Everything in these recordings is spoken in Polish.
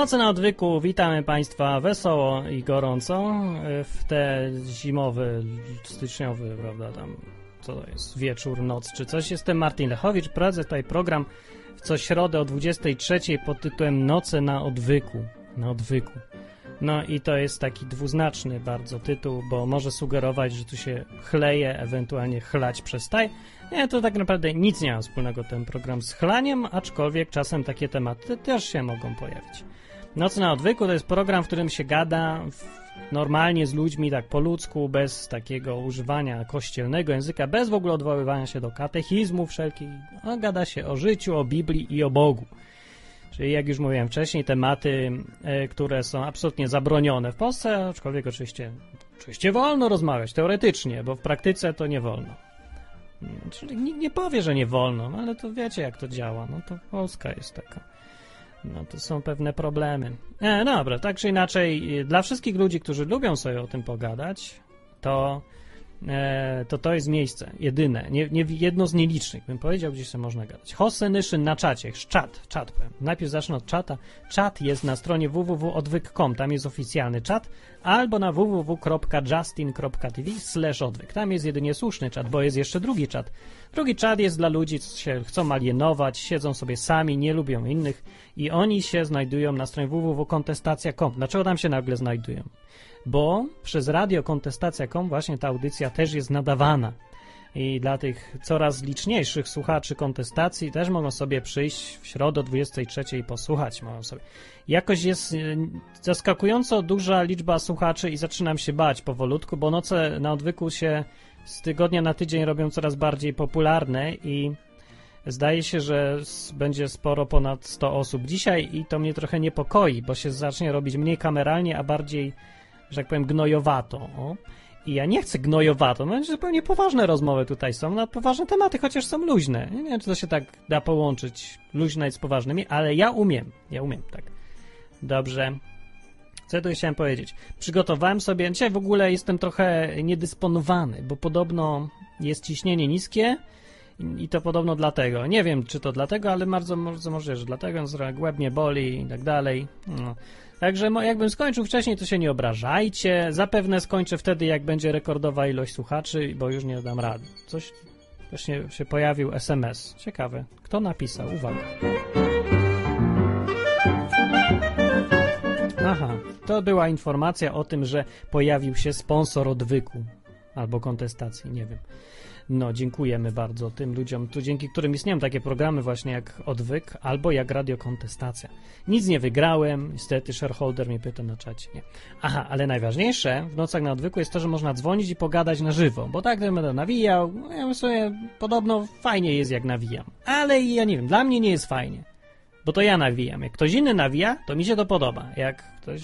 Noce na odwyku, witamy Państwa wesoło i gorąco e, w te zimowy, styczniowy, prawda, tam, co to jest, wieczór, noc czy coś. Jestem Martin Lechowicz, prowadzę tutaj program w co środę o 23 pod tytułem Noce na odwyku. Na odwyku. No i to jest taki dwuznaczny bardzo tytuł, bo może sugerować, że tu się chleje, ewentualnie chlać przestaje. Nie, to tak naprawdę nic nie ma wspólnego ten program z chlaniem, aczkolwiek czasem takie tematy też się mogą pojawić. Noc na odwyku to jest program, w którym się gada normalnie z ludźmi, tak po ludzku, bez takiego używania kościelnego języka, bez w ogóle odwoływania się do katechizmu wszelkich. No, gada się o życiu, o Biblii i o Bogu. Czyli jak już mówiłem wcześniej, tematy, e, które są absolutnie zabronione w Polsce, aczkolwiek oczywiście, oczywiście wolno rozmawiać, teoretycznie, bo w praktyce to nie wolno. Czyli nikt nie powie, że nie wolno, no ale to wiecie jak to działa, no to Polska jest taka. No to są pewne problemy. E, dobra, tak czy inaczej, dla wszystkich ludzi, którzy lubią sobie o tym pogadać, to to to jest miejsce, jedyne, nie, nie, jedno z nielicznych, bym powiedział, gdzie się można gadać. Hosenyszyn na czacie, czat, czat powiem. Najpierw zacznę od czata. Czat jest na stronie www.odwyk.com, tam jest oficjalny czat, albo na www.justin.tv slash odwyk. Tam jest jedynie słuszny czat, bo jest jeszcze drugi czat. Drugi czat jest dla ludzi, co się chcą alienować, siedzą sobie sami, nie lubią innych i oni się znajdują na stronie www.kontestacja.com. Dlaczego tam się nagle znajdują? Bo przez radio kontestacja.com właśnie ta audycja też jest nadawana. I dla tych coraz liczniejszych słuchaczy kontestacji też mogą sobie przyjść w środę o 23 i posłuchać. Mogą sobie. Jakoś jest y, zaskakująco duża liczba słuchaczy i zaczynam się bać powolutku, bo noce na odwyku się z tygodnia na tydzień robią coraz bardziej popularne i zdaje się, że będzie sporo ponad 100 osób dzisiaj i to mnie trochę niepokoi, bo się zacznie robić mniej kameralnie, a bardziej, że tak powiem, gnojowato. O. I ja nie chcę gnojowato, no zupełnie poważne rozmowy tutaj są, na poważne tematy, chociaż są luźne. Nie wiem, czy to się tak da połączyć, luźne z poważnymi, ale ja umiem, ja umiem, tak. Dobrze. Co ja tu chciałem powiedzieć? Przygotowałem sobie, dzisiaj w ogóle jestem trochę niedysponowany, bo podobno jest ciśnienie niskie i to podobno dlatego. Nie wiem, czy to dlatego, ale bardzo, bardzo możliwe, że dlatego, że głęb mnie boli i tak dalej. No. Także jakbym skończył wcześniej, to się nie obrażajcie. Zapewne skończę wtedy, jak będzie rekordowa ilość słuchaczy, bo już nie dam rady. Coś właśnie się pojawił SMS. Ciekawe. Kto napisał? Uwaga. Aha, to była informacja o tym, że pojawił się sponsor odwyku albo kontestacji, nie wiem. No, dziękujemy bardzo tym ludziom, tu dzięki którym istnieją takie programy właśnie jak Odwyk albo jak Radiokontestacja. Nic nie wygrałem, niestety shareholder mnie pyta na czacie. Nie. Aha, ale najważniejsze w nocach na Odwyku jest to, że można dzwonić i pogadać na żywo, bo tak gdybym będę nawijał, no ja sobie podobno fajnie jest jak nawijam. Ale ja nie wiem, dla mnie nie jest fajnie, bo to ja nawijam. Jak ktoś inny nawija, to mi się to podoba. Jak ktoś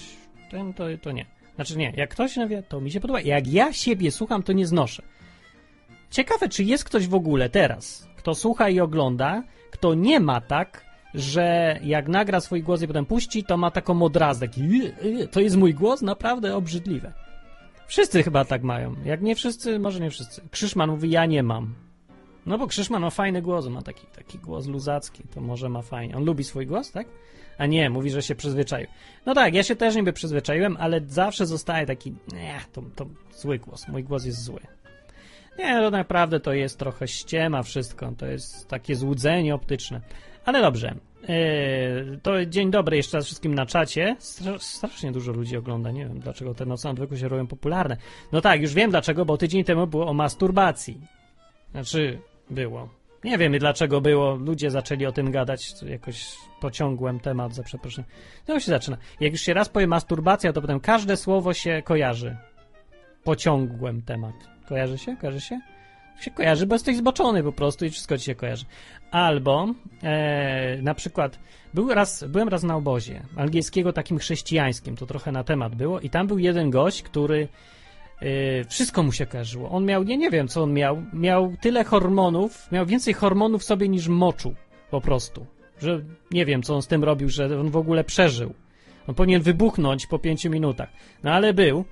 ten, to, to nie. Znaczy nie, jak ktoś nawija, to mi się podoba. Jak ja siebie słucham, to nie znoszę. Ciekawe, czy jest ktoś w ogóle teraz, kto słucha i ogląda, kto nie ma tak, że jak nagra swój głos i potem puści, to ma taką odrazę, taki, to jest mój głos? Naprawdę obrzydliwe. Wszyscy chyba tak mają. Jak nie wszyscy, może nie wszyscy. Krzyszman mówi, ja nie mam. No bo Krzyszman ma fajny głos, ma taki, taki głos luzacki, to może ma fajnie. On lubi swój głos, tak? A nie, mówi, że się przyzwyczaił. No tak, ja się też niby przyzwyczaiłem, ale zawsze zostaje taki, nie, to, to zły głos. Mój głos jest zły. Nie, no naprawdę to jest trochę ściema wszystko. To jest takie złudzenie optyczne. Ale dobrze. Yy, to dzień dobry jeszcze raz wszystkim na czacie. Strasznie dużo ludzi ogląda. Nie wiem, dlaczego te noce odwyku się robią popularne. No tak, już wiem dlaczego, bo tydzień temu było o masturbacji. Znaczy, było. Nie wiemy dlaczego było. Ludzie zaczęli o tym gadać. Jakoś pociągłem temat, za przeproszeniem. No się zaczyna. Jak już się raz powie masturbacja, to potem każde słowo się kojarzy. Pociągłem temat. Kojarzy się? Kojarzy się? Się kojarzy, bo jesteś zboczony po prostu i wszystko ci się kojarzy. Albo e, na przykład był raz, byłem raz na obozie angielskiego takim chrześcijańskim, to trochę na temat było i tam był jeden gość, który e, wszystko mu się kojarzyło. On miał, nie, nie wiem co on miał, miał tyle hormonów, miał więcej hormonów w sobie niż moczu po prostu. Że nie wiem co on z tym robił, że on w ogóle przeżył. On powinien wybuchnąć po pięciu minutach. No ale był.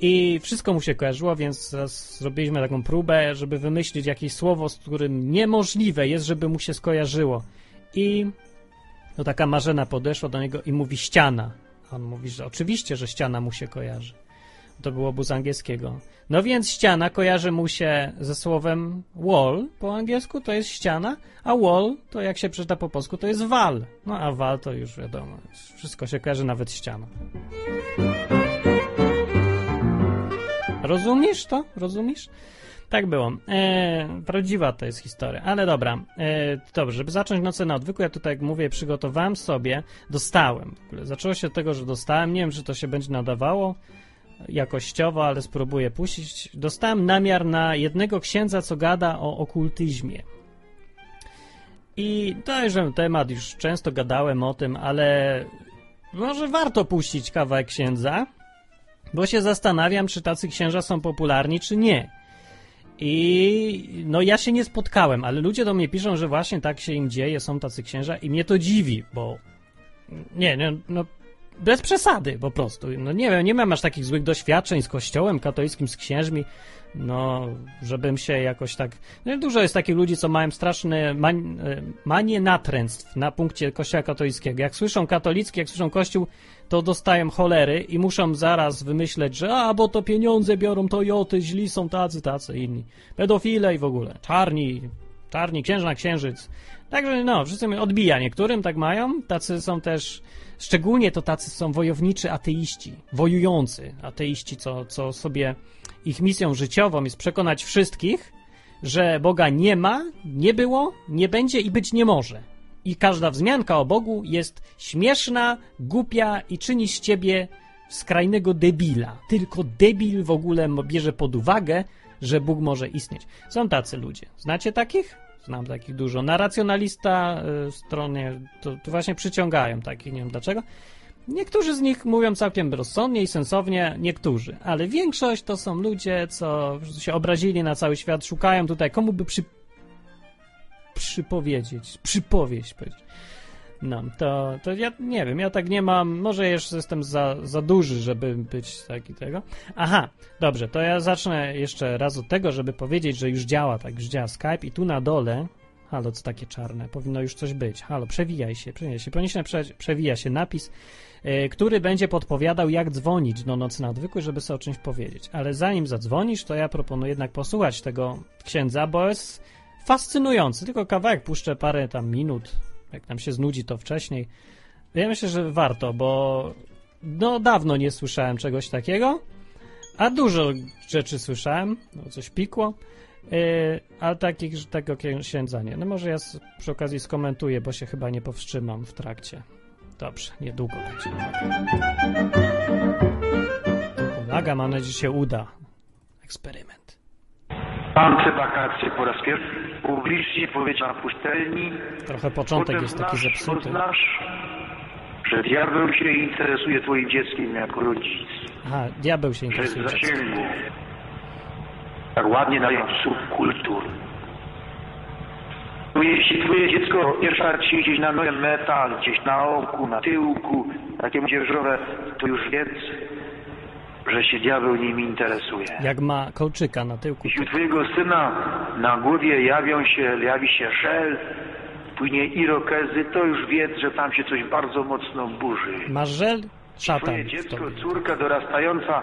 I wszystko mu się kojarzyło, więc zrobiliśmy taką próbę, żeby wymyślić jakieś słowo, z którym niemożliwe jest, żeby mu się skojarzyło. I To taka Marzena podeszła do niego i mówi ściana. A on mówi, że oczywiście, że ściana mu się kojarzy. To było obóz angielskiego. No więc ściana kojarzy mu się ze słowem wall po angielsku, to jest ściana, a wall to jak się przeczyta po polsku to jest wal. No a wal to już wiadomo, wszystko się kojarzy nawet ściana. Rozumiesz to? Rozumiesz? Tak było. E, prawdziwa to jest historia, ale dobra. E, dobrze, żeby zacząć noce na odwyku, ja tutaj, jak mówię, przygotowałem sobie, dostałem. W ogóle zaczęło się od tego, że dostałem, nie wiem, czy to się będzie nadawało jakościowo, ale spróbuję puścić. Dostałem namiar na jednego księdza, co gada o okultyzmie. I to już temat, już często gadałem o tym, ale może warto puścić kawałek księdza, bo się zastanawiam, czy tacy księża są popularni, czy nie. I no ja się nie spotkałem, ale ludzie do mnie piszą, że właśnie tak się im dzieje, są tacy księża i mnie to dziwi, bo nie, nie no bez przesady po prostu. No nie wiem, nie mam aż takich złych doświadczeń z kościołem katolickim, z księżmi, no, żebym się jakoś tak... No, dużo jest takich ludzi, co mają straszne man, e, manie natręctw na punkcie kościoła katolickiego. Jak słyszą katolicki, jak słyszą kościół, to dostają cholery i muszą zaraz wymyśleć, że a, bo to pieniądze biorą Toyoty, źli są tacy, tacy, inni. Pedofile i w ogóle. Czarni, czarni, księżna, księżyc. Także no, wszyscy mi odbija niektórym, tak mają. Tacy są też, szczególnie to tacy są wojowniczy ateiści, wojujący ateiści, co, co sobie ich misją życiową jest przekonać wszystkich, że Boga nie ma, nie było, nie będzie i być nie może. I każda wzmianka o Bogu jest śmieszna, głupia i czyni z ciebie skrajnego debila. Tylko debil w ogóle bierze pod uwagę, że Bóg może istnieć. Są tacy ludzie. Znacie takich? Znam takich dużo. Na racjonalista y, stronie to, to właśnie przyciągają takich, nie wiem dlaczego. Niektórzy z nich mówią całkiem rozsądnie i sensownie, niektórzy, ale większość to są ludzie, co się obrazili na cały świat, szukają tutaj, komu by przy, przypowiedzieć, przypowieść powiedzieć. No, to, to ja nie wiem, ja tak nie mam, może jeszcze jestem za, za duży, żeby być taki tego. Aha, dobrze, to ja zacznę jeszcze raz od tego, żeby powiedzieć, że już działa, tak, już działa Skype i tu na dole, halo, co takie czarne, powinno już coś być, halo, przewijaj się, przewijaj się, powinien prze, przewija się napis, yy, który będzie podpowiadał, jak dzwonić do Nocy na Odwyku, żeby sobie o czymś powiedzieć. Ale zanim zadzwonisz, to ja proponuję jednak posłuchać tego księdza, bo jest fascynujący, tylko kawałek puszczę parę tam minut, jak nam się znudzi, to wcześniej. Ja myślę, że warto, bo no dawno nie słyszałem czegoś takiego, a dużo rzeczy słyszałem, no coś pikło, yy, ale takich, tego księdza nie. No może ja przy okazji skomentuję, bo się chyba nie powstrzymam w trakcie. Dobrze, niedługo będzie. Uwaga, mam nadzieję, że się uda. Eksperyment. Te wakacje po raz pierwszy publicznie powiedział na pustelni. Trochę początek jest taki zepsuty. Poznasz, że diabeł się interesuje twoim dzieckiem jako rodzic. Aha, diabeł się interesuje. jest w zasięgu. Tak ładnie dają subkultur. Jeśli twoje dziecko pierwszy raz ci gdzieś na nogę metal, gdzieś na oku, na tyłku, takie dzierżowe, to już wiedz, że się diabeł nim interesuje. Jak ma kołczyka na tyłku. Jeśli u twojego syna na głowie jawią się, jawi się szel, później irokezy, to już wiedz, że tam się coś bardzo mocno burzy. Masz żel? Szatan. Twoje dziecko, córka dorastająca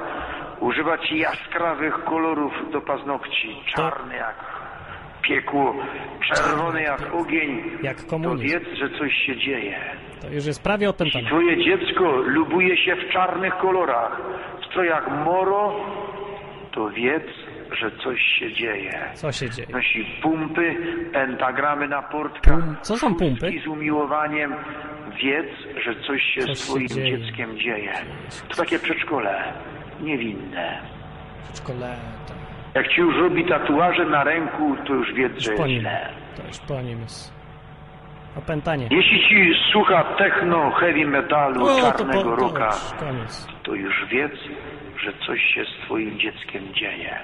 używa ci jaskrawych kolorów do paznokci. Czarny jak piekło, czerwony jak ogień. Jak To komunizm. wiedz, że coś się dzieje. To już jest prawie opętane. Twoje dziecko lubuje się w czarnych kolorach, w strojach moro, to wiedz, że coś się dzieje. Co się dzieje? Nosi pumpy, pentagramy na portkach. Pum- co są pumpy? I z umiłowaniem wiedz, że coś się Coś z się twoim dzieje. dzieckiem dzieje. To takie przedszkole, niewinne. Jak ci już robi tatuaże na ręku, to już wiedz, że jest źle. To już po nim jest. Opętanie. Jeśli ci słucha techno, heavy metalu, O, to po, czarnego to już to już wiedz, że coś się z twoim dzieckiem dzieje.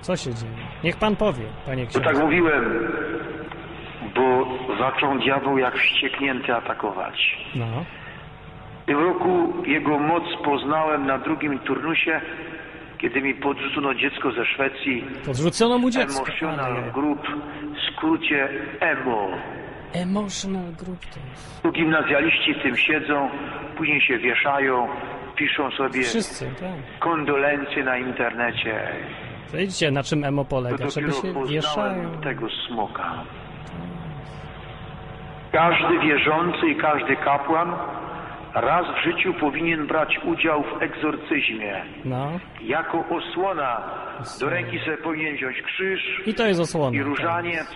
Co się dzieje? Niech pan powie, panie To tak księdzu. mówiłem, bo zaczął diabeł jak wścieknięty atakować. No. W tym roku jego moc poznałem na drugim turnusie, kiedy mi podrzucono dziecko ze Szwecji. Podrzucono mu dziecko. Emotional Group, w skrócie EMO. Emotional group to jest. Tu gimnazjaliści w tym siedzą, później się wieszają, piszą sobie Wszyscy, tak. kondolencje na internecie. Widzicie, na czym emo polega, żeby się wieszają. tego smoka. Każdy wierzący i każdy kapłan raz w życiu powinien brać udział w egzorcyzmie. No. Jako osłona do ręki sobie powinien wziąć krzyż I to jest osłona. i tak. różaniec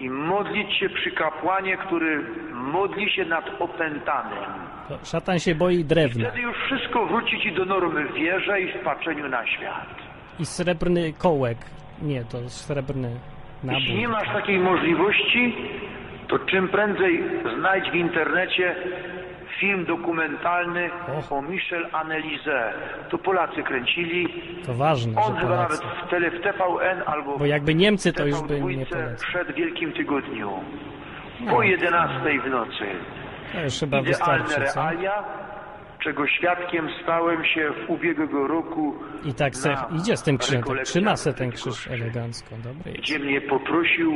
i modlić się przy kapłanie, który modli się nad opętanym. To Szatan się boi drewna. Wtedy już wszystko wróci ci do normy w wierze i w patrzeniu na świat. I srebrny kołek. Nie, to srebrny Jeśli nie nabój. masz takiej możliwości, to czym prędzej znajdź w internecie film dokumentalny Och. o Michel Annelise. To Polacy kręcili. To ważne, On chyba nawet w, tele, w TVN albo Bo jakby Niemcy, to już by nie TV2 polecał. przed Wielkim Tygodniu. No. Po 11 w nocy. To już chyba Idealne wystarczy, co? realia, czego świadkiem stałem się w ubiegłego roku, I tak se idzie z tym krzyżem, tak trzyma se ten krzyż elegancko. Dobry jest. gdzie mnie poprosił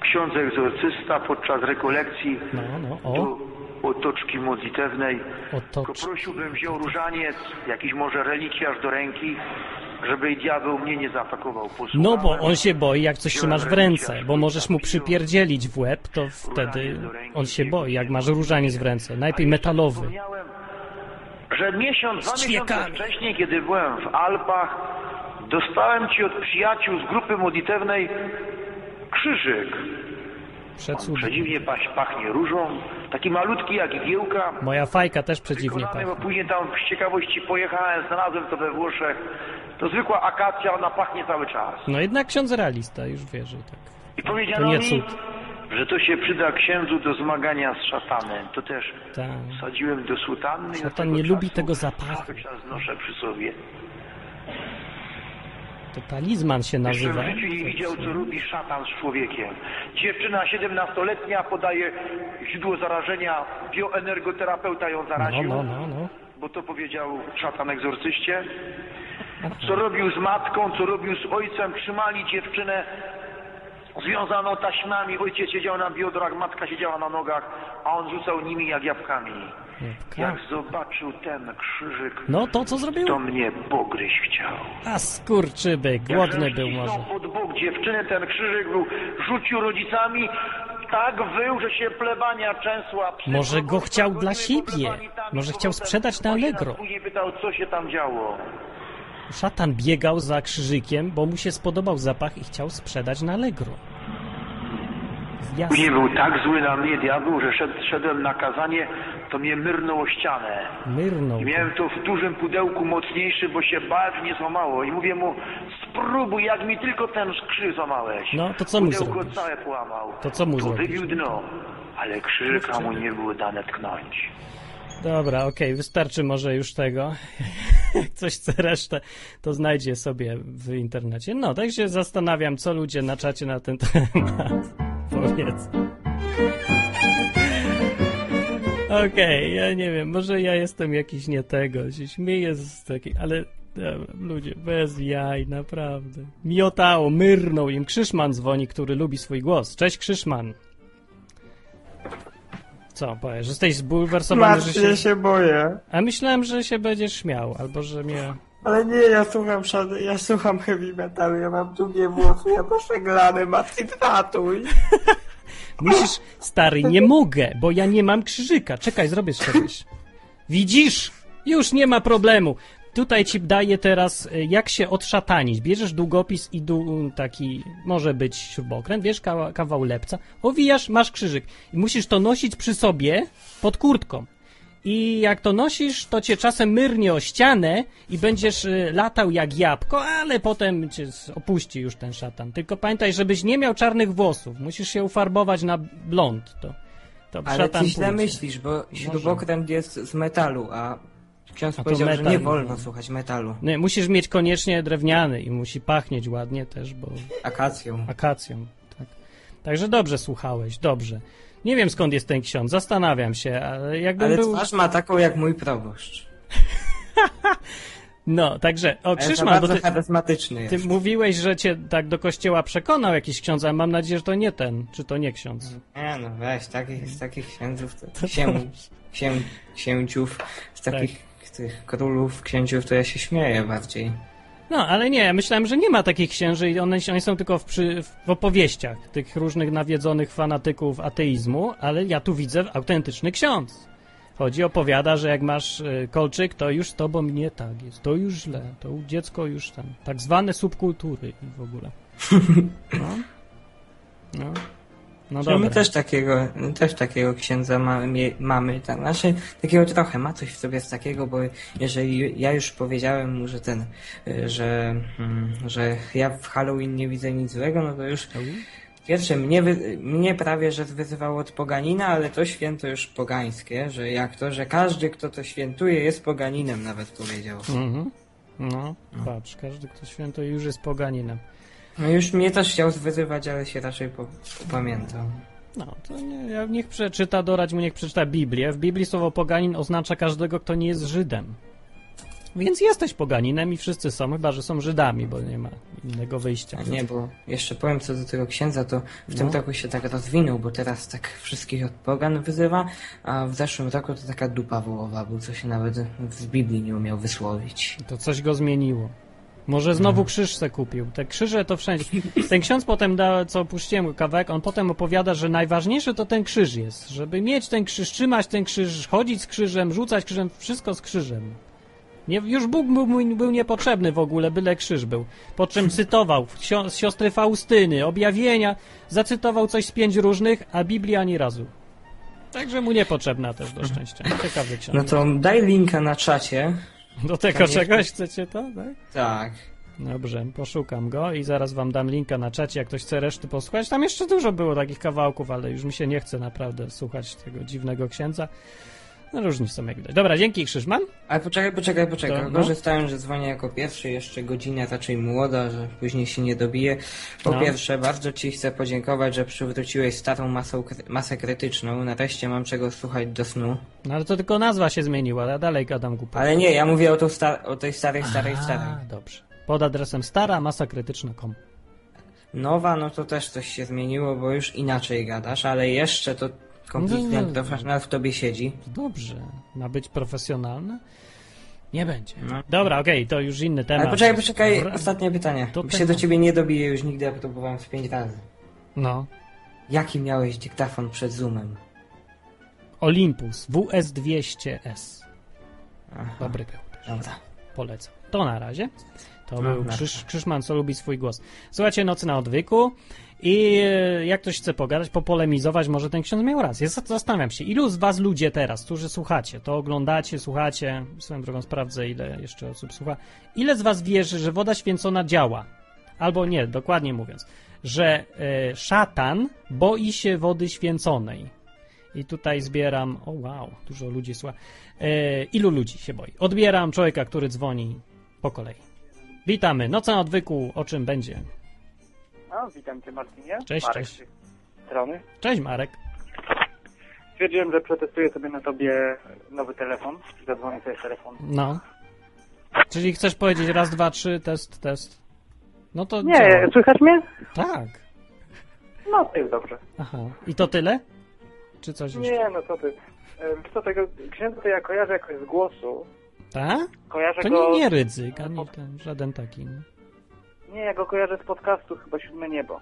ksiądz egzorcysta podczas rekolekcji No, no, do o, otoczki modlitewnej. oto. Tylko prosił, bym wziął różaniec, jakiś może relikwiarz do ręki, żeby diabeł mnie nie zaatakował. No bo Posłuchałem. on się boi, jak coś trzymasz w ręce, bo możesz mu przypierdzielić w łeb, to wtedy on się boi, jak masz różaniec w ręce. Najpierw metalowy. Że miesiąc, dwa miesiące wcześniej, kiedy byłem w Alpach, dostałem ci od przyjaciół z grupy modlitewnej krzyżyk. Przecudny. Przedziwnie pach- pachnie różą, taki malutki jak igiełka. Moja fajka też przedziwnie Wykonany, bo pachnie. później tam z ciekawości pojechałem, znalazłem to we Włoszech. To zwykła akacja, ona pachnie cały czas. No jednak ksiądz realista już wierzy, tak. I To powiedziano mi, cud. że to się przyda księdzu do zmagania z szatanem. To też Tak. sadziłem do sutanny. Szatan nie lubi czasu tego zapachu. Cały czas noszę przy sobie. To talizman się Jeszcze nazywa. w życiu nie widział, co robi szatan z człowiekiem. Dziewczyna 17-letnia podaje źródło zarażenia, bioenergoterapeuta ją No, zaraził, no, no, no. bo to powiedział szatan egzorcyście. Co robił z matką, co robił z ojcem, trzymali dziewczynę związaną taśmami. Ojciec siedział na biodrach, matka siedziała na nogach, a on rzucał nimi jak jabłkami. Jak zobaczył ten krzyżyk, No to co zrobił? to mnie pogryźć chciał. A skurczyby, głodny był może. pod bok dziewczyny, ten krzyżyk był, rzucił rodzicami, tak wył, że się plebania częsła. Psy Może go chciał dla siebie. Może chciał sprzedać na Allegro. Później pytał, co się tam działo. Szatan biegał za krzyżykiem, bo mu się spodobał zapach i chciał sprzedać na Allegro. Jasne. Później był tak zły na mnie diabeł, że szed, szedłem na kazanie, to mnie myrnął o ścianę. Myrnął. I miałem to w dużym pudełku mocniejszy, bo się bałem, że nie złamało. I mówię mu, spróbuj, jak mi tylko ten krzyż złamałeś. No, to co mu Pudełko całe połamał. To co mu to wybił dno, ale krzyżyka mu nie było dane tknąć. Dobra, okej, wystarczy może już tego. Jak Coś chce resztę, to znajdzie sobie w internecie. No, tak się zastanawiam, co ludzie na czacie na ten temat powiedzą. Okej, ja nie wiem, może ja jestem jakiś nie tego, się śmieję z takiej, ale ludzie, bez jaj, naprawdę. Miotało, myrnął im. Krzyszman dzwoni, który lubi swój głos. Cześć, Krzyszman. Co, powiesz, że jesteś zbulwersowany, że Martwię się... się boję. A myślałem, że się będziesz śmiał, albo że mnie... Ale nie, ja słucham szady, ja słucham heavy metalu, ja mam długie włosy, ja noszę glany, Martin, ratuj. Musisz, stary, nie mogę, bo ja nie mam krzyżyka. Czekaj, zrobię czegoś. Widzisz? Już nie ma problemu. Tutaj ci daję teraz, y, jak się odszatanić. Bierzesz długopis i dłu, taki, może być śrubokręt, kawa, kawał lepca, owijasz, masz krzyżyk. I musisz to nosić przy sobie pod kurtką. I jak to nosisz, to cię czasem myrnie o ścianę i będziesz y, latał jak jabłko, ale potem cię opuści już ten szatan. Tylko pamiętaj, żebyś nie miał czarnych włosów. Musisz się ufarbować na blond. To, to Ale szatan ty źle bo śrubokręt jest z metalu, a ksiądz to powiedział, że metal. nie wolno słuchać metalu. Nie, musisz mieć koniecznie drewniany i musi pachnieć ładnie też, bo Akacją. akacją. Tak. Także dobrze słuchałeś, dobrze. Nie wiem skąd jest ten ksiądz, zastanawiam się, ale jakbym Ale był... twarz ma taką jak mój proboszcz. No, także, o Krzyszman, bo ty, charyzmatyczny ty mówiłeś, że cię tak do kościoła przekonał jakiś ksiądz, ale mam nadzieję, że to nie ten, czy to nie ksiądz. Nie no, weź, takich, z takich księdzów, to, księ, księ, księciów, z takich tych królów, księciów, to ja się śmieję bardziej. No, ale nie, myślałem, że nie ma takich księży i one, one są tylko w, przy, w opowieściach tych różnych nawiedzonych fanatyków ateizmu, ale ja tu widzę autentyczny ksiądz. Chodzi, opowiada, że jak masz y, kolczyk, to już z tobą nie tak jest, to już źle, to dziecko już tam, tak zwane subkultury i w ogóle. No, no, no my też takiego, też takiego księdza mamy, mamy tam, znaczy takiego trochę, ma coś w sobie z takiego, bo jeżeli ja już powiedziałem mu, że ten, y, że, mm, że ja w Halloween nie widzę nic złego, no to już Pierwsze, mnie, mnie prawie, że wyzywało od poganina, ale to święto już pogańskie, że jak to, że każdy, kto to świętuje, jest poganinem, nawet powiedział. Mhm. No, patrz, każdy, kto święto już jest poganinem. No już mnie też chciał wyzywać, ale się raczej po, popamiętał. No, to nie, ja niech przeczyta, dorać mu, niech przeczyta Biblię. W Biblii słowo poganin oznacza każdego, kto nie jest Żydem. Więc jesteś poganinem i wszyscy są, chyba że są Żydami, bo nie ma innego wyjścia. A nie, bo jeszcze powiem co do tego księdza, to w No. tym roku się tak rozwinął, bo teraz tak wszystkich od pogan wyzywa, a w zeszłym roku to taka dupa wołowa był, co się nawet w Biblii nie umiał wysłowić. To coś go zmieniło. Może znowu krzyż se kupił. Te krzyże to wszędzie. Ten ksiądz potem da, co puściłem kawałek, on potem opowiada, że najważniejsze to ten krzyż jest. Żeby mieć ten krzyż, trzymać ten krzyż, chodzić z krzyżem, rzucać krzyżem, wszystko z krzyżem. Nie, już Bóg był, był, niepotrzebny w ogóle, byle krzyż był. Po czym cytował z siostry Faustyny, objawienia, zacytował coś z pięć różnych, a Biblii ani razu. Także mu niepotrzebna też do szczęścia. Ciekawy ksiądz. No to daj linka na czacie. Do tego tam jest- czegoś chcecie to, tak? Tak. Dobrze, poszukam go i zaraz wam dam linka na czacie, jak ktoś chce reszty posłuchać. Tam jeszcze dużo było takich kawałków, ale już mi się nie chce naprawdę słuchać tego dziwnego księdza. No różni są jak widać. Dobra, dzięki Krzyżman. Ale poczekaj, poczekaj, poczekaj. To, no. Korzystałem, że dzwonię jako pierwszy, jeszcze godzinę raczej młoda, że później się nie dobije. Po No. pierwsze, bardzo Ci chcę podziękować, że przywróciłeś starą masę, masę krytyczną. Nareszcie mam czego słuchać do snu. No ale to tylko nazwa się zmieniła, ja dalej gadam głupoty. Ale nie, ja mówię o, sta- o tej starej, starej, A, starej. dobrze. Pod adresem stara masa krytyczna.com. Nowa, no to też coś się zmieniło, bo już inaczej gadasz, ale jeszcze to kompletnie No, profesjonal w tobie siedzi. Dobrze. Ma być profesjonalne? Nie będzie. No. Dobra, okej, to już inny temat. Ale poczekaj, poczekaj, Dobra. ostatnie pytanie. To się temat. do ciebie nie dobiję już nigdy, ja próbowałem z pięć razy. No. Jaki miałeś dyktafon przed Zoomem? Olympus WS200S. Aha, Dobry był też. dobra. Polecam. To na razie. To No, był Krzyż, Krzyżman, co lubi swój głos. Słuchajcie, Nocy na odwyku i e, jak ktoś chce pogadać, popolemizować, może ten ksiądz miał rację. Zas- Zastanawiam się, ilu z was ludzie teraz, którzy słuchacie, to oglądacie, słuchacie, swoją drogą sprawdzę, ile jeszcze osób słucha, ile z was wierzy, że woda święcona działa? Albo nie, dokładnie mówiąc, że e, szatan boi się wody święconej. I tutaj zbieram, o wow, dużo ludzi słucha. E, ilu ludzi się boi? Odbieram człowieka, który dzwoni po kolei. Witamy. Noc na odwyku, o czym będzie? No, witam cię Marcinie. Cześć, Marek cześć. strony. Cześć Marek. Stwierdziłem, że przetestuję sobie na tobie nowy telefon. Zadzwonię sobie z telefonu. No. Czyli chcesz powiedzieć raz, dwa, trzy, test, test. No to Nie, działa. słychać mnie? Tak. No, to jest dobrze. Aha. I to tyle? Czy coś jeszcze? Nie, no co ty. Co tego księdza to ja kojarzę jakoś z głosu. Tak? Kojarzę To go... nie, nie ryzyk, ani ten, żaden taki. no. Nie, ja go kojarzę z podcastu chyba Siódme Niebo.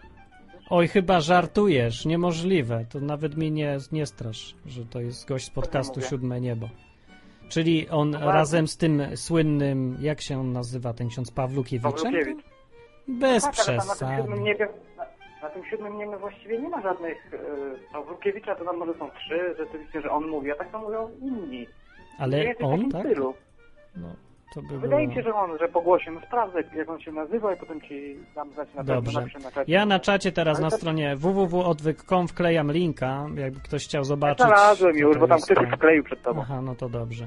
Oj, chyba żartujesz. Niemożliwe. To nawet mnie nie, nie strasz, że to jest gość z podcastu. Siódme Niebo. Czyli on Poważnie. razem z tym słynnym, jak się on nazywa, ten ksiądz Pawlukiewiczem? Pawlukiewicz. Bez Tak, ale tam na tym niebie... Na, na tym siódmym niebie właściwie nie ma żadnych... E, Pawlukiewicza to tam może są trzy, rzeczywiście, że on mówi, a tak to mówią inni. Ale on, tak? stylu. No, by Wydaje mi się, że on, że po głosie, no sprawdzę jak on się nazywa i potem ci dam znać na pewno, Dobrze. napiszę na czacie. Ja na czacie teraz Ale na to- stronie www.odwyk.com wklejam linka, jakby ktoś chciał zobaczyć. Znalazłem już, to bo tam ktoś tak. już wkleił przed tobą. Aha, no to dobrze.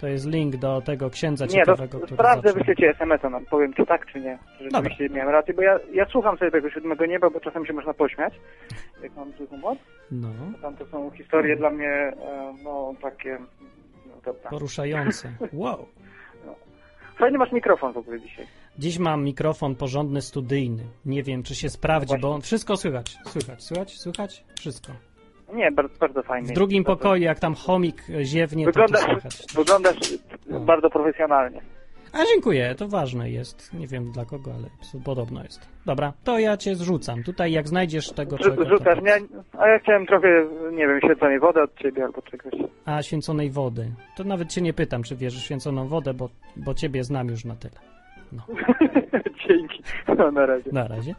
To jest link do tego księdza Nie, to ciekawego, który sprawdzę, wyślę ci SMS-a, no, powiem czy tak, czy nie. Czy Rzeczywiście miałem rację, bo ja, ja słucham sobie tego siódmego nieba, bo czasem się można pośmiać, jak mam zły humor. No, Tam to są historie dla mnie, e, no takie, no poruszające. Wow. Fajny masz mikrofon w ogóle dzisiaj. Dziś mam mikrofon porządny, studyjny. Nie wiem, czy się sprawdzi, bo wszystko słychać. Słychać, słychać, słychać? Wszystko. Nie, bardzo, bardzo fajny. W drugim pokoju, jak tam chomik ziewnie, Wyglądasz, to słychać. wyglądasz No. bardzo profesjonalnie. A dziękuję, to ważne jest. Nie wiem dla kogo, ale podobno jest. Dobra, to ja cię zrzucam. Tutaj jak znajdziesz tego człowieka... Rzucasz to- mnie, a ja chciałem trochę, nie wiem, święconej wody od ciebie albo czegoś. A, święconej wody. To nawet cię nie pytam, czy wierzysz święconą wodę, bo, bo ciebie znam już na tyle. Dzięki. No, na razie. Na razie.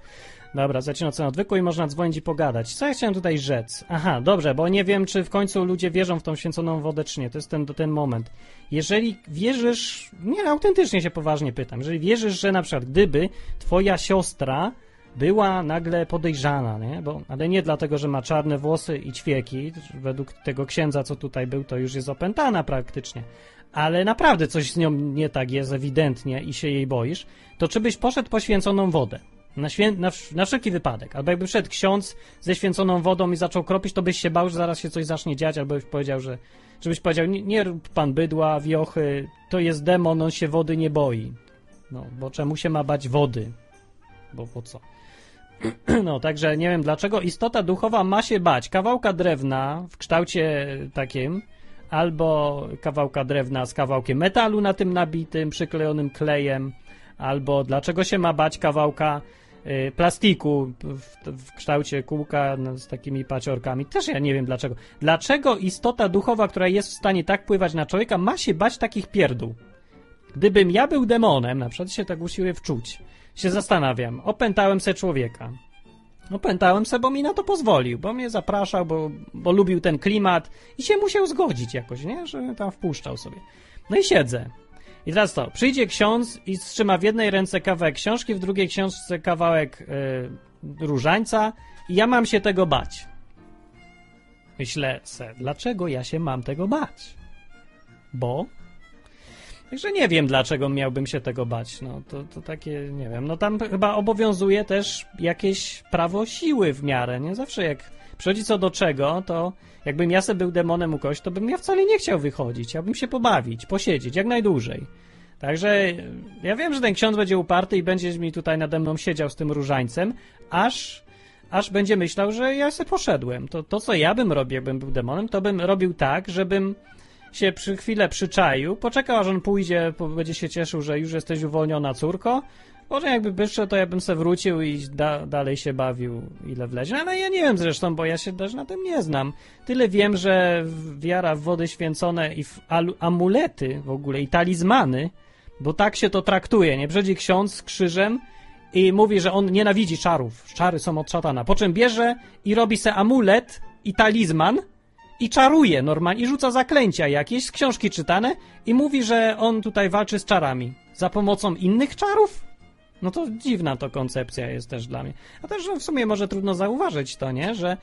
Dobra, zaczynam od odwyku i można dzwonić i pogadać. Co ja chciałem tutaj rzec? Aha, dobrze, bo nie wiem, czy w końcu ludzie wierzą w tą święconą wodę, czy nie. To jest ten, ten moment. Jeżeli wierzysz, nie, autentycznie się poważnie pytam, jeżeli wierzysz, że na przykład gdyby twoja siostra była nagle podejrzana, nie? Bo, ale nie dlatego, że ma czarne włosy i ćwieki, według tego księdza, co tutaj był, to już jest opętana praktycznie, ale naprawdę coś z nią nie tak jest ewidentnie i się jej boisz, to czy byś poszedł po święconą wodę? Na, świę... na, na wszelki wypadek. Albo jakby wszedł ksiądz ze święconą wodą i zaczął kropić, to byś się bał, że zaraz się coś zacznie dziać, albo byś powiedział, że. Żebyś powiedział, nie, nie rób pan bydła, wiochy, to jest demon, on się wody nie boi. No, bo czemu się ma bać wody? Bo po co? No, także nie wiem dlaczego istota duchowa ma się bać kawałka drewna w kształcie takim, albo kawałka drewna z kawałkiem metalu na tym nabitym, przyklejonym klejem, albo dlaczego się ma bać kawałka plastiku w, w kształcie kółka no, z takimi paciorkami. Też ja nie wiem dlaczego. Dlaczego istota duchowa, która jest w stanie tak pływać na człowieka, ma się bać takich pierdół? Gdybym ja był demonem, na przykład się tak usiłuję wczuć, się zastanawiam, opętałem se człowieka. Opętałem se, bo mi na to pozwolił, bo mnie zapraszał, bo, bo lubił ten klimat i się musiał zgodzić jakoś, nie? Że tam wpuszczał sobie. No i siedzę. I teraz to, przyjdzie ksiądz i trzyma w jednej ręce kawałek książki, w drugiej książce kawałek y, różańca i ja mam się tego bać. Myślę se, dlaczego ja się mam tego bać? Bo? Także nie wiem, dlaczego miałbym się tego bać. No to, to takie, nie wiem. No tam chyba obowiązuje też jakieś prawo siły w miarę, nie? Zawsze jak przychodzi co do czego, to jakbym ja sobie był demonem u kogoś, to bym ja wcale nie chciał wychodzić. Chciałbym się pobawić, posiedzieć jak najdłużej. Także ja wiem, że ten ksiądz będzie uparty i będzie mi tutaj nade mną siedział z tym różańcem, aż, aż będzie myślał, że ja sobie poszedłem. To, to, co ja bym robił, jakbym był demonem, to bym robił tak, żebym się przy chwilę przyczaił, poczekał, aż on pójdzie, będzie się cieszył, że już jesteś uwolniona córko, może jakby wyższe, to ja bym se wrócił i da, dalej się bawił, ile wlezie. No, ale ja nie wiem zresztą, bo ja się też na tym nie znam. Tyle wiem, że wiara w wody święcone i w amulety w ogóle, i talizmany, bo tak się to traktuje, nie? Przychodzi ksiądz z krzyżem i mówi, że on nienawidzi czarów. Czary są od szatana. Po czym bierze i robi se amulet i talizman i czaruje normalnie, i rzuca zaklęcia jakieś z książki czytane i mówi, że on tutaj walczy z czarami. Za pomocą innych czarów? No to dziwna to koncepcja jest też dla mnie. A też no, w sumie może trudno zauważyć to, nie? Że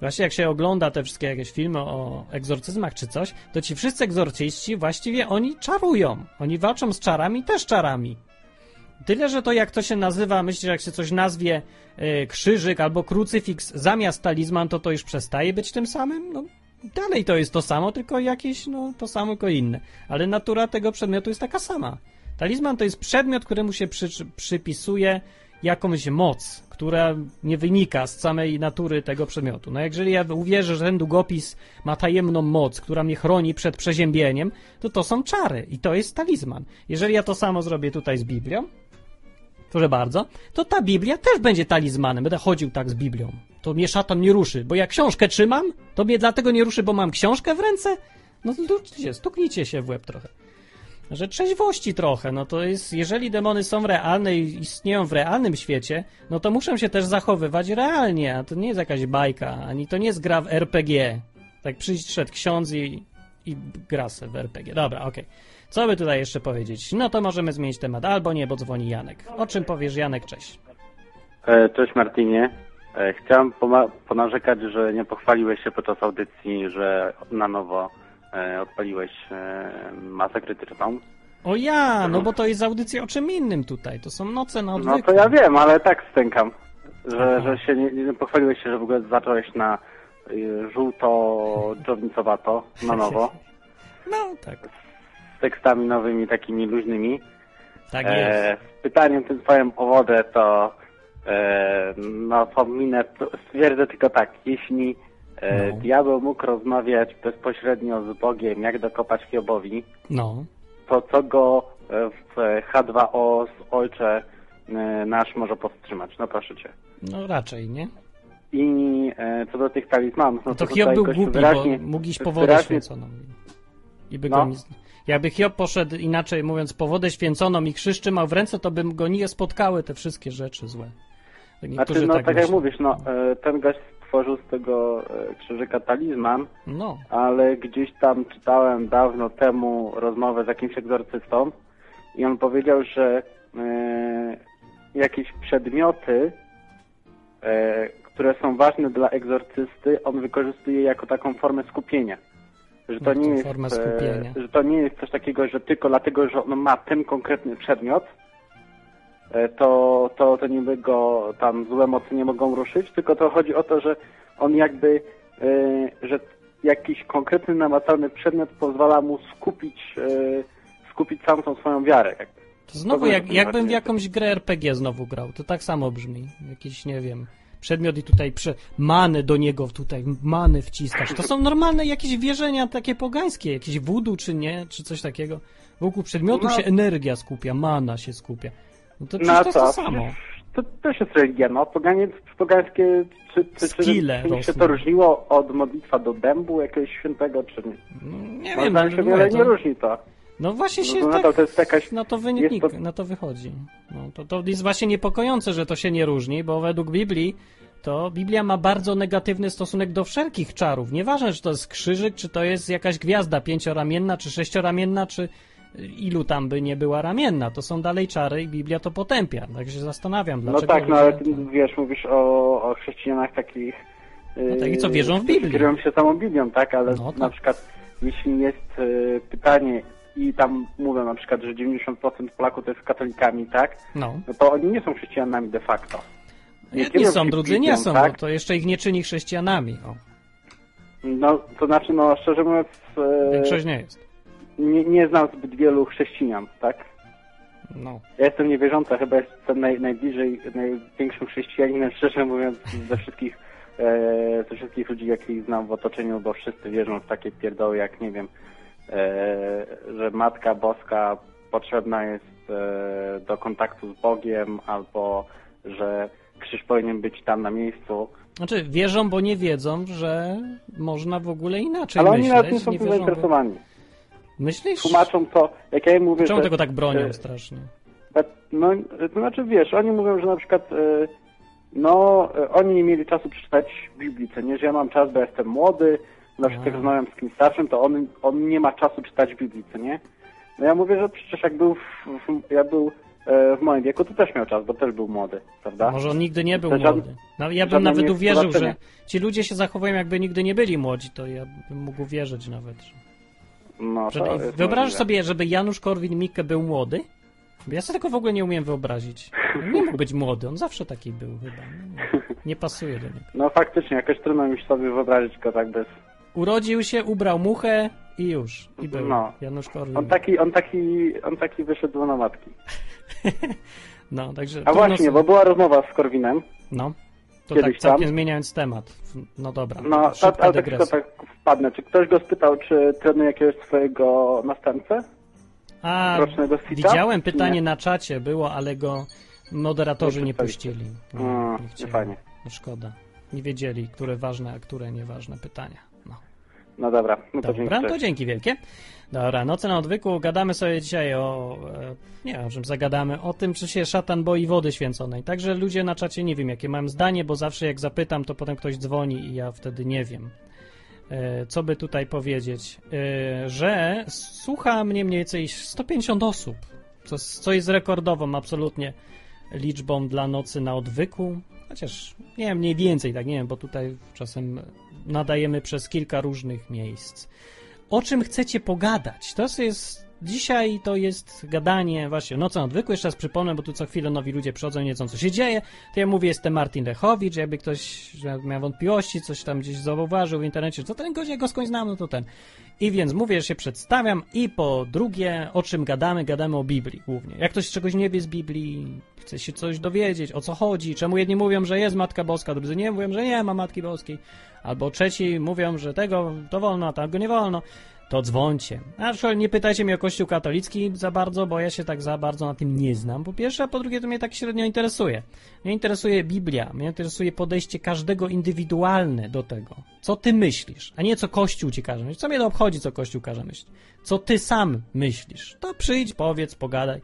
właśnie jak się ogląda te wszystkie jakieś filmy o egzorcyzmach czy coś, to ci wszyscy egzorcyści właściwie oni czarują. Oni walczą z czarami też czarami. Tyle, że to jak to się nazywa, myślę, że jak się coś nazwie y, krzyżyk albo krucyfiks zamiast talizman, to to już przestaje być tym samym? No, dalej to jest to samo, tylko jakieś, no, to samo, tylko inne. Ale natura tego przedmiotu jest taka sama. Talizman to jest przedmiot, któremu się przy, przypisuje jakąś moc, która nie wynika z samej natury tego przedmiotu. No jeżeli ja uwierzę, że ten długopis ma tajemną moc, która mnie chroni przed przeziębieniem, to to są czary i to jest talizman. Jeżeli ja to samo zrobię tutaj z Biblią, proszę bardzo, to ta Biblia też będzie talizmanem. Będę chodził tak z Biblią. To mnie szatan nie ruszy, bo jak książkę trzymam, to mnie dlatego nie ruszy, bo mam książkę w ręce? No to stuknijcie się w łeb trochę. Że trzeźwości trochę, no to jest, jeżeli demony są realne i istnieją w realnym świecie, no to muszą się też zachowywać realnie, a to nie jest jakaś bajka, ani to nie jest gra w RPG. Tak przyszedł ksiądz i, i gra se w RPG. Dobra, okej. Co by tutaj jeszcze powiedzieć? No to możemy zmienić temat, albo nie, bo dzwoni Janek. O czym powiesz, Janek? Cześć. E, Cześć Martinie. E, Chciałem ponarzekać, że nie pochwaliłeś się podczas audycji, że na nowo odpaliłeś e, masę krytyczną. O ja, no bo to jest audycja o czym innym tutaj. To są noce na odwyku. No to ja wiem, ale tak stękam, że, Aha. że się nie, nie pochwaliłeś się, że w ogóle zacząłeś na y, żółto-dżownicowato na nowo, No tak. z tekstami nowymi, takimi luźnymi. Tak E, jest. z pytaniem tym twoim o wodę, to e, no pominę, stwierdzę tylko tak, jeśli e, No. diabeł mógł rozmawiać bezpośrednio z Bogiem, jak dokopać Hiobowi, No. to co go e, w H2O z Ojcze e, nasz może powstrzymać? No proszę cię. No raczej, nie? I e, co do tych talizmanów, no No to to Hiob był głupi, wyraźnie, bo mógł iść po wodę wyraźnie święconą. I by No. go nie... Jakby Hiob poszedł inaczej mówiąc po wodę święconą i krzyż trzymał w ręce, to by go nie spotkały te wszystkie rzeczy złe. Niektórzy Znaczy, no tak, jak myślą. mówisz, no e, ten gość stworzył z tego e, krzyżyka talizman, No, ale gdzieś tam czytałem dawno temu rozmowę z jakimś egzorcystą i on powiedział, że e, jakieś przedmioty, e, które są ważne dla egzorcysty, on wykorzystuje jako taką formę skupienia. Że to nie jest, że to nie jest coś takiego, że tylko dlatego, że on ma ten konkretny przedmiot, to, to, to niby go tam złe mocy nie mogą ruszyć, tylko to chodzi o to, że on jakby, e, że jakiś konkretny namacalny przedmiot pozwala mu skupić, e, skupić całą tą swoją wiarę. to znowu To jak, jakbym w jakąś grę RPG znowu grał, to tak samo brzmi. Jakiś, nie wiem, przedmiot i tutaj prze... many do niego tutaj, many wciskasz. To są normalne jakieś wierzenia takie pogańskie, jakieś wudu czy nie, czy coś takiego. Wokół przedmiotu No. się energia skupia, mana się skupia. No to No przecież to jest to samo. To też jest religia, no. Poganie, pogańskie, czy, czy, czy, Skille czymś się to różniło od modlitwa do dębu jakiegoś świętego, czy nie? No, nie Moim wiem, no, się wiele nie to, różni to. no właśnie No się to tak, to jest jakaś- na to wynik, to- na to wychodzi. No, to, to jest właśnie niepokojące, że to się nie różni, bo według Biblii to Biblia ma bardzo negatywny stosunek do wszelkich czarów. Nieważne, czy to jest krzyżyk, czy to jest jakaś gwiazda pięcioramienna, czy sześcioramienna, czy ilu tam by nie była ramienna. To są dalej czary i Biblia to potępia. Tak się zastanawiam, No dlaczego... tak, no ale ty, wiesz, mówisz o, o chrześcijanach takich... No tak, i co, wierzą w Biblię. Kierują się samą Biblią, tak, ale No tak. na przykład jeśli jest y, pytanie i tam mówią na przykład, że 90% Polaków to jest katolikami, tak, No. no to oni nie są chrześcijanami de facto. Nie Jedni są, drudzy nie Biblią, są, tak? bo to jeszcze ich nie czyni chrześcijanami. O, No, to znaczy, no szczerze mówiąc, e, większość nie jest. Nie, nie znam zbyt wielu chrześcijan, tak? No. Ja jestem niewierząca, chyba jestem naj, najbliżej, największym chrześcijaninem, szczerze mówiąc, ze wszystkich, e, ze wszystkich ludzi, jakich znam w otoczeniu, bo wszyscy wierzą w takie pierdoły, jak nie wiem, e, że Matka Boska potrzebna jest e, do kontaktu z Bogiem, albo że krzyż powinien być tam na miejscu. Znaczy, wierzą, bo nie wiedzą, że można w ogóle inaczej Ale oni myśleć. nawet nie są tym wierzą, bo... Myślisz? Tłumaczą to, jak ja im mówię, Czemu że... tego tak bronią e, strasznie? No, to znaczy wiesz, oni mówią, że na przykład e, no, e, oni nie mieli czasu przeczytać Biblii, co nie, że ja mam czas, bo jestem młody, na przykład jak rozmawiam z kimś starszym, to on, on nie ma czasu czytać Biblii, co nie? No ja mówię, że przecież jak był w, w, ja był e, w moim wieku, to też miał czas, bo też był młody, prawda? Może on nigdy nie był To młody. No, ja bym nawet uwierzył, że ci ludzie się zachowują jakby nigdy nie byli młodzi, to ja bym mógł uwierzyć nawet. Że... No, to Wyobrażasz sobie, żeby Janusz Korwin-Mikke był młody? Bo Ja sobie tego w ogóle nie umiem wyobrazić. On nie mógł być młody, on zawsze taki był chyba. Nie, nie pasuje do niego. No faktycznie, jakoś trudno mi sobie wyobrazić go tak bez... Urodził się, ubrał muchę i już. I był No. Janusz Korwin. On taki, on taki, on taki wyszedł na matki. No, także A właśnie, sobie- bo była rozmowa z Korwinem, No. To Kiedyś tak całkiem tam. zmieniając temat. No dobra. No, szybka ale tak tylko tak wpadnę. Czy ktoś go spytał, czy trenuje jakiegoś swojego następcę? A, rocznego sita? widziałem pytanie nie? na czacie, było, ale go moderatorzy Nie nie puścili. Mm, nie nie fajnie. No szkoda. Nie wiedzieli, które ważne, a które nieważne pytania. No. Dobra, no to Dobra, dziękuję. to dzięki wielkie. Dobra, noce na odwyku. Gadamy sobie dzisiaj o... E, nie wiem, o czym zagadamy. O tym, czy się szatan boi wody święconej. Także ludzie na czacie nie wiem, jakie mam zdanie, bo zawsze jak zapytam, to potem ktoś dzwoni i ja wtedy nie wiem. E, co by tutaj powiedzieć? E, że słucha mnie mniej więcej 150 osób, co, co jest rekordową absolutnie liczbą dla nocy na odwyku. Chociaż nie wiem, mniej więcej, tak nie wiem, bo tutaj czasem nadajemy przez kilka różnych miejsc. O czym chcecie pogadać? To jest dzisiaj to jest gadanie właśnie o nocy odwykły. Jeszcze raz przypomnę, bo tu co chwilę nowi ludzie przychodzą nie wiedzą, co się dzieje. To ja mówię, jestem Martin Lechowicz, jakby ktoś miał wątpliwości, coś tam gdzieś zauważył w internecie, co ten gość, jak go skądś znam, no to ten. I więc mówię, że się przedstawiam i po drugie, o czym gadamy? Gadamy o Biblii głównie. Jak ktoś czegoś nie wie z Biblii, chce się coś dowiedzieć, o co chodzi, czemu jedni mówią, że jest Matka Boska, drudzy nie mówią, że nie ma Matki Boskiej, albo trzeci mówią, że tego to wolno, a tego nie wolno, to dzwońcie. A przykład nie pytajcie mnie o Kościół katolicki za bardzo, bo ja się tak za bardzo na tym nie znam, po pierwsze, a po drugie to mnie tak średnio interesuje. Mnie interesuje Biblia, mnie interesuje podejście każdego indywidualne do tego. Co ty myślisz, a nie co Kościół ci każe myśleć. Co mnie to obchodzi, co Kościół każe myśleć. Co ty sam myślisz. To przyjdź, powiedz, pogadaj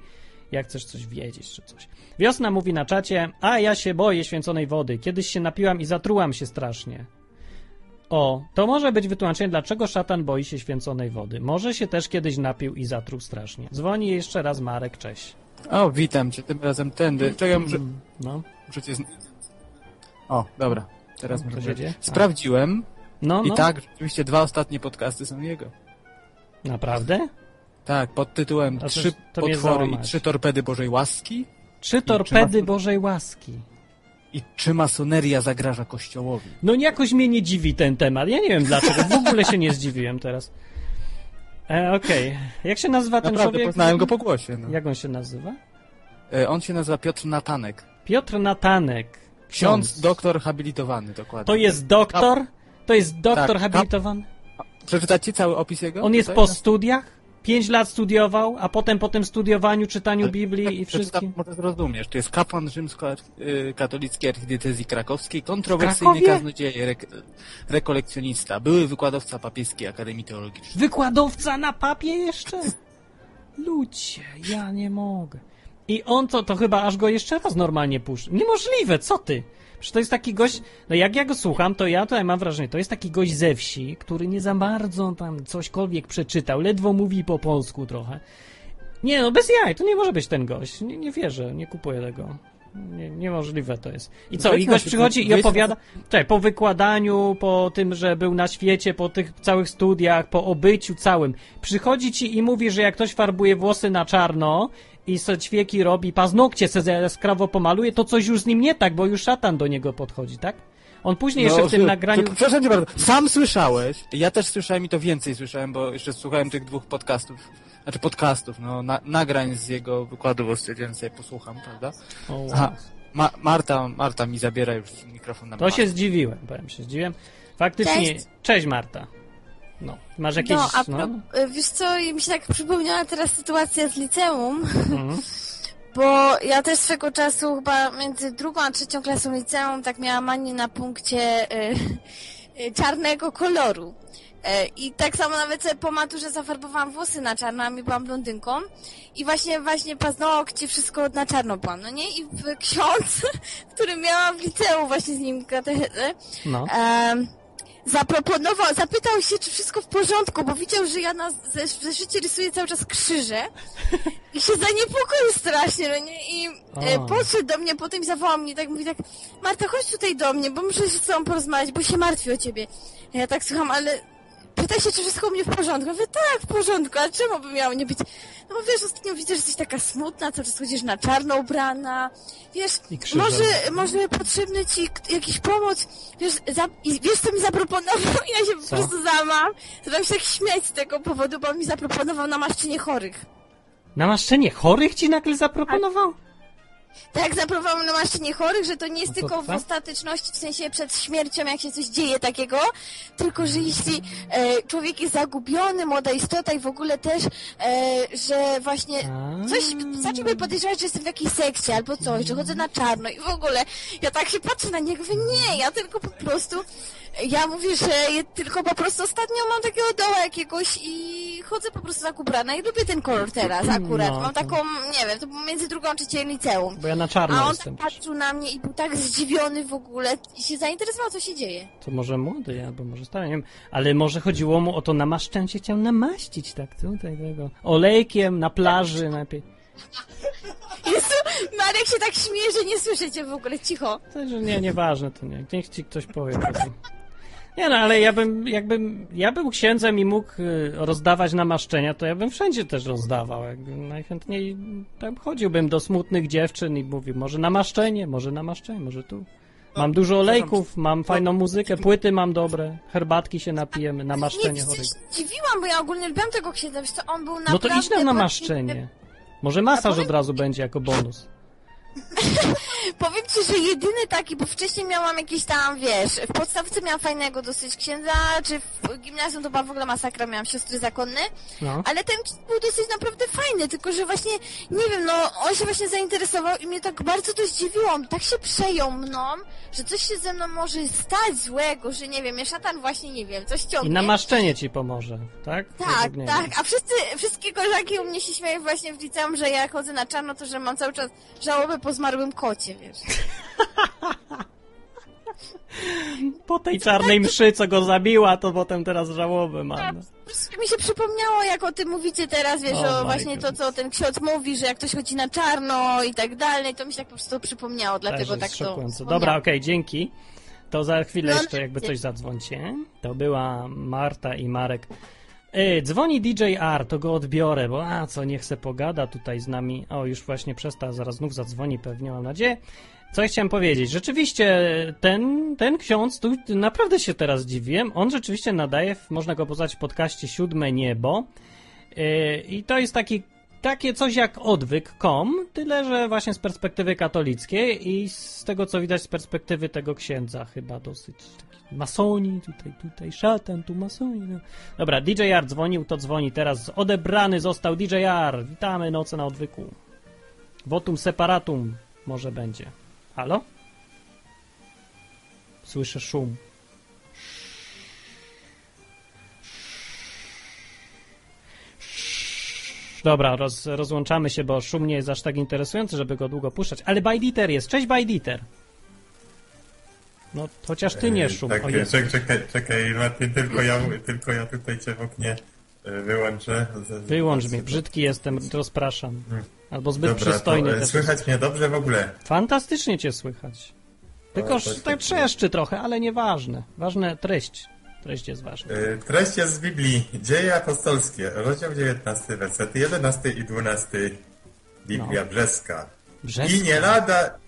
jak chcesz coś wiedzieć czy coś. Wiosna mówi na czacie, a ja się boję święconej wody. Kiedyś się napiłam i zatrułam się strasznie. O, to może być wytłumaczenie, dlaczego szatan boi się święconej wody. Może się też kiedyś napił i zatruł strasznie. Dzwoni jeszcze raz Marek, cześć. O, witam cię, tym razem tędy. Czekaj, muszę, No, muszę cię... O, dobra, teraz się dzieje? Sprawdziłem no, i no. tak, rzeczywiście dwa ostatnie podcasty są jego. Naprawdę? Tak, pod tytułem Trzy potwory i trzy torpedy Bożej łaski Trzy torpedy Bożej łaski. i czy masoneria zagraża Kościołowi. No jakoś mnie nie dziwi ten temat. Ja nie wiem dlaczego. W ogóle się nie zdziwiłem teraz. E, Okej. Jak się nazywa ten Naprawdę, człowiek? poznałem go po głosie. No. Jak on się nazywa? E, On się nazywa Piotr Natanek. Piotr Natanek. Ksiądz, doktor habilitowany, dokładnie. To jest doktor? To jest doktor Tak, habilitowany? Przeczytać ci cały opis jego? On jest Tutaj? po studiach? Pięć lat studiował, a potem po tym studiowaniu, czytaniu Ale Biblii tak, i wszystkim. Może zrozumiesz. To jest kapłan rzymsko-katolickiej archidiecezji krakowskiej, kontrowersyjny kaznodzieje, rek rekolekcjonista, były wykładowca papieskiej Akademii Teologicznej. Wykładowca na papie jeszcze? Ludzie, ja nie mogę. I on to, to chyba aż go jeszcze raz normalnie puszczy. Niemożliwe, co ty? Przecież to jest taki gość, no jak ja go słucham, to ja tutaj mam wrażenie, to jest taki gość ze wsi, który nie za bardzo tam cośkolwiek przeczytał, ledwo mówi po polsku trochę. Nie no, bez jaj, to nie może być ten gość. Nie, nie wierzę, nie kupuję tego. Nie, niemożliwe to jest. I co, i gość przychodzi i opowiada, czekaj, po wykładaniu, po tym, że był na świecie, po tych całych studiach, po obyciu całym, przychodzi ci i mówi, że jak ktoś farbuje włosy na czarno i se ćwieki robi, paznokcie se jaskrawo pomaluje, to coś już z nim nie tak, bo już szatan do niego podchodzi, tak? On później jeszcze w tym że- nagraniu... że- Przepraszam cię bardzo. Sam słyszałeś, ja też słyszałem i to więcej słyszałem, bo jeszcze słuchałem tych dwóch podcastów, znaczy podcastów, no, na, nagrań z jego wykładów, bo stwierdziłem sobie posłucham, prawda? O, wow. Aha, Ma, Marta, Marta mi zabiera już mikrofon na To się zdziwiłem, powiem się, zdziwiłem. Faktycznie, cześć, Cześć. Marta. No, masz jakieś... No, a no, pro, y, wiesz co, mi się tak przypomniała teraz sytuacja z liceum, mhm. bo ja też swego czasu chyba między drugą a trzecią klasą liceum tak miałam manię na punkcie y, y, czarnego koloru. Y, I tak samo nawet po maturze zafarbowałam włosy na czarno, a mi byłam blondynką. I właśnie, właśnie paznokcie, wszystko na czarno byłam, no nie? I ksiądz, który miałam w liceum właśnie z nim katechetę, no. Zaproponował, zapytał się, czy wszystko w porządku, bo widział, że ja na zeszycie rysuję cały czas krzyże i się zaniepokoił strasznie, no nie? I e, podszedł do mnie, potem zawołał mnie, tak mówi tak, Marta, chodź tutaj do mnie, bo muszę się z tobą porozmawiać, bo się martwię o ciebie. Ja tak słucham, ale pytaj się, czy wszystko u mnie w porządku. Ja mówię, tak, w porządku, a czemu by miało nie być? No bo wiesz, ostatnio widzę, że jesteś taka smutna, cały czas chodzisz na czarno ubrana, wiesz, może, może potrzebny ci jakiś pomoc, wiesz, za, i wiesz co mi zaproponował? Ja się po Co? prostu zamam, zacząłem się tak śmiać z tego powodu, bo mi zaproponował namaszczenie chorych. Namaszczenie chorych ci nagle zaproponował? Tak, zaproponował namaszczenie chorych, że to nie jest No to tylko w tak? ostateczności, w sensie przed śmiercią, jak się coś dzieje takiego, tylko że jeśli e, człowiek jest zagubiony, młoda istota i w ogóle też, e, że właśnie coś zacząłby podejrzewać, że jestem w jakiejś sekcie albo coś, że chodzę na czarno i w ogóle ja tak się patrzę na niego, mówię, nie, ja tylko po prostu, ja mówię, że tylko po prostu ostatnio mam takiego doła jakiegoś i chodzę po prostu tak ubrana i lubię ten kolor teraz akurat. No, mam taką, nie wiem, to było między drugą a trzecią liceum. Bo ja na czarno A on jestem. tak patrzył na mnie i był tak zdziwiony w ogóle i się zainteresował, co się dzieje. To może młody, albo może stary, nie wiem. Ale może chodziło mu o to namaszczenie, się chciał namaścić tak tutaj tego. Olejkiem na plaży najpierw. Jezu, Marek się tak śmieje, że nie słyszycie w ogóle, cicho. To, że nie, nieważne to nie. Niech ci ktoś powie. Nie no, ale ja bym, jakbym, ja był księdzem i mógł y, rozdawać namaszczenia, to ja bym wszędzie też rozdawał. Najchętniej tam chodziłbym do smutnych dziewczyn i mówił, może namaszczenie, może namaszczenie, może tu. Mam dużo olejków, mam fajną muzykę, płyty mam dobre, herbatki się napijemy, Nie, namaszczenie chorych. się dziwiłam, bo ja ogólnie lubiłam tego księdza, wiesz co, on był No naprawdę... to idź na namaszczenie. Może masaż od razu będzie jako bonus. Powiem ci, że jedyny taki, bo wcześniej miałam jakieś tam, wiesz, w podstawce miałam fajnego dosyć księdza, czy w gimnazjum to była w ogóle masakra, miałam siostry zakonne, No. ale ten był dosyć naprawdę fajny, tylko że właśnie, nie wiem, no, on się właśnie zainteresował i mnie tak bardzo to zdziwiło, on tak się przejął mną, że coś się ze mną może stać złego, że nie wiem, mnie szatan właśnie, nie wiem, coś ciągnie. I namaszczenie ci pomoże, tak? Tak, tak, a wszyscy, wszystkie koleżanki u mnie się śmieją właśnie w liceum, że ja chodzę na czarno, to że mam cały czas żałobę po zmarłym kocie, wiesz. Po tej czarnej mszy, co go zabiła, to potem teraz żałobę mam. no. Po prostu Mi się przypomniało, jak o tym mówicie teraz, wiesz, Oh o właśnie to, co ten ksiądz mówi, że jak ktoś chodzi na czarno i tak dalej, to mi się tak po prostu przypomniało, dlatego Też tak to. Dobra, okej, dzięki. To za chwilę No, jeszcze jakby nie. coś zadzwońcie. To była Marta i Marek. E, dzwoni DJR, to go odbiorę, bo a co, niech se pogada tutaj z nami. O, już właśnie przestał, zaraz znów zadzwoni pewnie, mam nadzieję. Co ja chciałem powiedzieć? Rzeczywiście ten, ten ksiądz, tu naprawdę się teraz dziwiłem, on rzeczywiście nadaje, można go poznać w podcaście Siódme Niebo. Yy, I to jest taki, takie coś jak odwyk.com, tyle że właśnie z perspektywy katolickiej i z tego co widać z perspektywy tego księdza chyba dosyć masoni, tutaj, tutaj szatan, tu masoni. No. Dobra, DJR dzwonił, to dzwoni teraz. Odebrany został DJR. Witamy noce na odwyku. Votum separatum może będzie. Halo? Słyszę szum. Dobra, roz, rozłączamy się, bo szum nie jest aż tak interesujący, żeby go długo puszczać. Ale Bajditer jest. Cześć Bajditer. No, chociaż ty nie szum. Tak, O czekaj, czekaj, czekaj, Martin, tylko ja, tylko ja tutaj cię w oknie e, wyłączę. Wyłącz mnie, brzydki jestem, rozpraszam. Albo zbyt Dobra, przystojny. to, e, też. słychać mnie dobrze w ogóle. Fantastycznie cię słychać. Tylko to tak trzeszczy trochę, ale nieważne. Ważne treść. Treść jest ważna. E, Treść jest z Biblii. Dzieje apostolskie, rozdział 19, wersety 11 i 12. Biblia brzeska. Brzeska. I nie lada,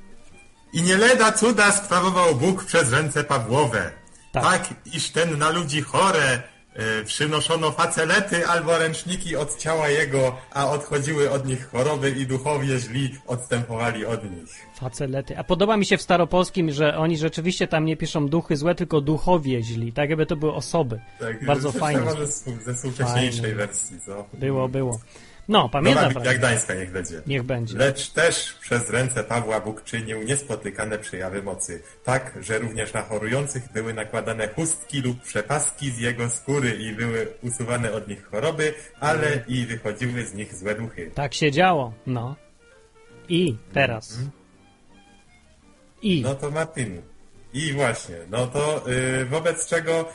i nie leda cuda sprawował Bóg przez ręce Pawłowe. Tak. Tak, iż ten na ludzi chore e, przynoszono facelety albo ręczniki od ciała jego, a odchodziły od nich choroby i duchowie źli odstępowali od nich. Facelety. A podoba mi się w staropolskim, że oni rzeczywiście tam nie piszą duchy złe, tylko duchowie źli. Tak jakby to były osoby. Tak, Bardzo fajnie. Ze współcześniejszej Fajnie. wersji, co? Było, było. No, Nowa pamiętam. Biblia Gdańska niech będzie. Niech będzie. Lecz też przez ręce Pawła Bóg czynił niespotykane przejawy mocy, tak, że również na chorujących były nakładane chustki lub przepaski z jego skóry i były usuwane od nich choroby, ale i wychodziły z nich złe duchy. Tak się działo. No. I teraz. I. No to Martin. I właśnie, no to y, wobec czego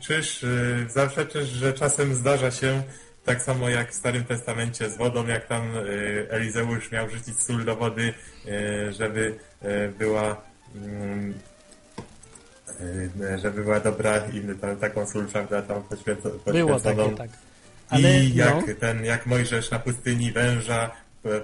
czyż y, zaprzeczysz, że czasem zdarza się tak samo jak w Starym Testamencie z wodą, jak tam y, Elizeusz miał rzucić sól do wody, y, żeby y, była mm, żeby była dobra i tam, taką sól, prawda, tam poświęco, Było poświęconą. takie, tak. Ale I jak no, ten, jak Mojżesz na pustyni węża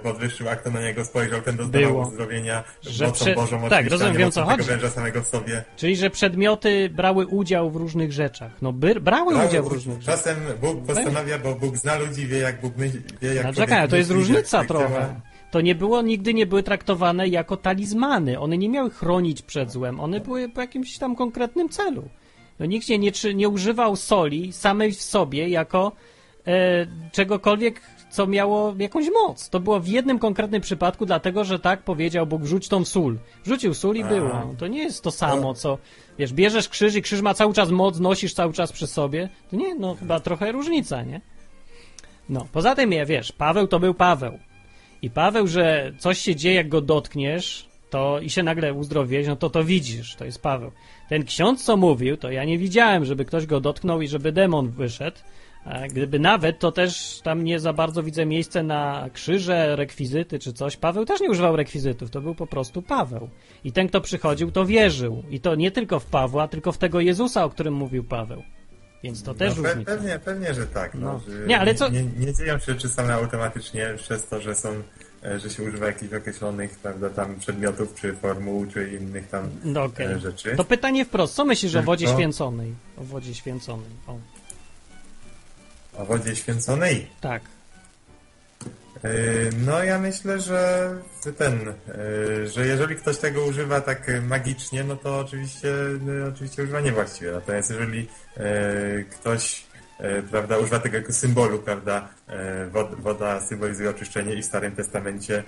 podwyższył, a kto na niego spojrzał, ten dostawał Było. uzdrowienia Że mocą prze- Bożą tak, rozumiem, wiem, co chodzi. samego w sobie. czyli że przedmioty brały udział w różnych rzeczach. No, by, brały Brały udział w różnych rzeczach. Czasem Bóg postanawia, bo Bóg zna ludzi, wie jak Bóg myśli, wie jak No czekaj, to jest myśli, różnica jak trochę. To nie było, nigdy nie były traktowane jako talizmany. One nie miały chronić przed złem. One były po jakimś tam konkretnym celu. No nikt nie, nie, nie używał soli samej w sobie jako e, czegokolwiek, co miało jakąś moc. To było w jednym konkretnym przypadku, dlatego że tak powiedział Bóg, wrzuć tą sól. Wrzucił sól i było. To nie jest to samo, co, wiesz, bierzesz krzyż i krzyż ma cały czas moc, nosisz cały czas przy sobie. To nie, no chyba trochę różnica, nie? No, poza tym, ja, wiesz, Paweł to był Paweł. I Paweł, że coś się dzieje, jak go dotkniesz, to i się nagle uzdrowieć, no to to widzisz, to jest Paweł. Ten ksiądz, co mówił, to ja nie widziałem, żeby ktoś go dotknął i żeby demon wyszedł, gdyby nawet, to też tam nie za bardzo widzę miejsce na krzyże, rekwizyty czy coś. Paweł też nie używał rekwizytów, to był po prostu Paweł. I ten, kto przychodził, to wierzył. I to nie tylko w Pawła, tylko w tego Jezusa, o którym mówił Paweł. Więc to też no, pe- różnica. pewnie, pewnie, że tak. No. No. Nie, ale co- Nie, nie dzieją się rzeczy same automatycznie przez to, że są e, że się używa jakichś określonych, prawda, tam przedmiotów, czy formuł, czy innych tam No e, rzeczy. To pytanie wprost. Co myślisz o wodzie Tylko- święconej? O wodzie święconej. O, O wodzie święconej. tak. E, No ja myślę, że ten, e, że jeżeli ktoś tego używa tak magicznie, no to oczywiście, no, oczywiście używa niewłaściwie. Natomiast jeżeli e, ktoś prawda, używa tego jako symbolu, prawda, wod- woda symbolizuje oczyszczenie i w Starym Testamencie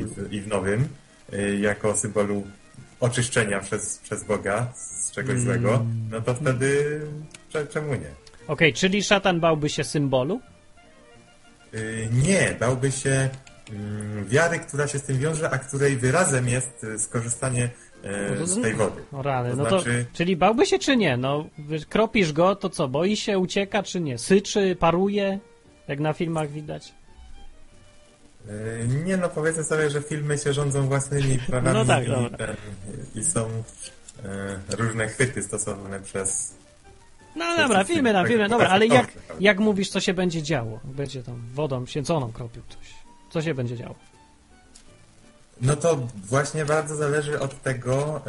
i w, i w Nowym, jako symbolu oczyszczenia przez, przez Boga z czegoś Mm. złego, no to wtedy cze- czemu nie? Okej, czyli szatan bałby się symbolu? Y, Nie, bałby się mm, wiary, która się z tym wiąże, a której wyrazem jest y, skorzystanie e, z tej wody. O rany, To no znaczy- to, czyli bałby się czy nie? No, kropisz go, to co, boi się, ucieka czy nie? Syczy, paruje, jak na filmach widać? Y, Nie no, powiedzmy sobie, że filmy się rządzą własnymi prawami No tak, i, i są e, różne chwyty stosowane przez... No dobra, filmy na filmy, dobra, ale jak, jak mówisz, co się będzie działo? Będzie tam wodą święconą kropił coś. Co się będzie działo? No to właśnie bardzo zależy od tego, e,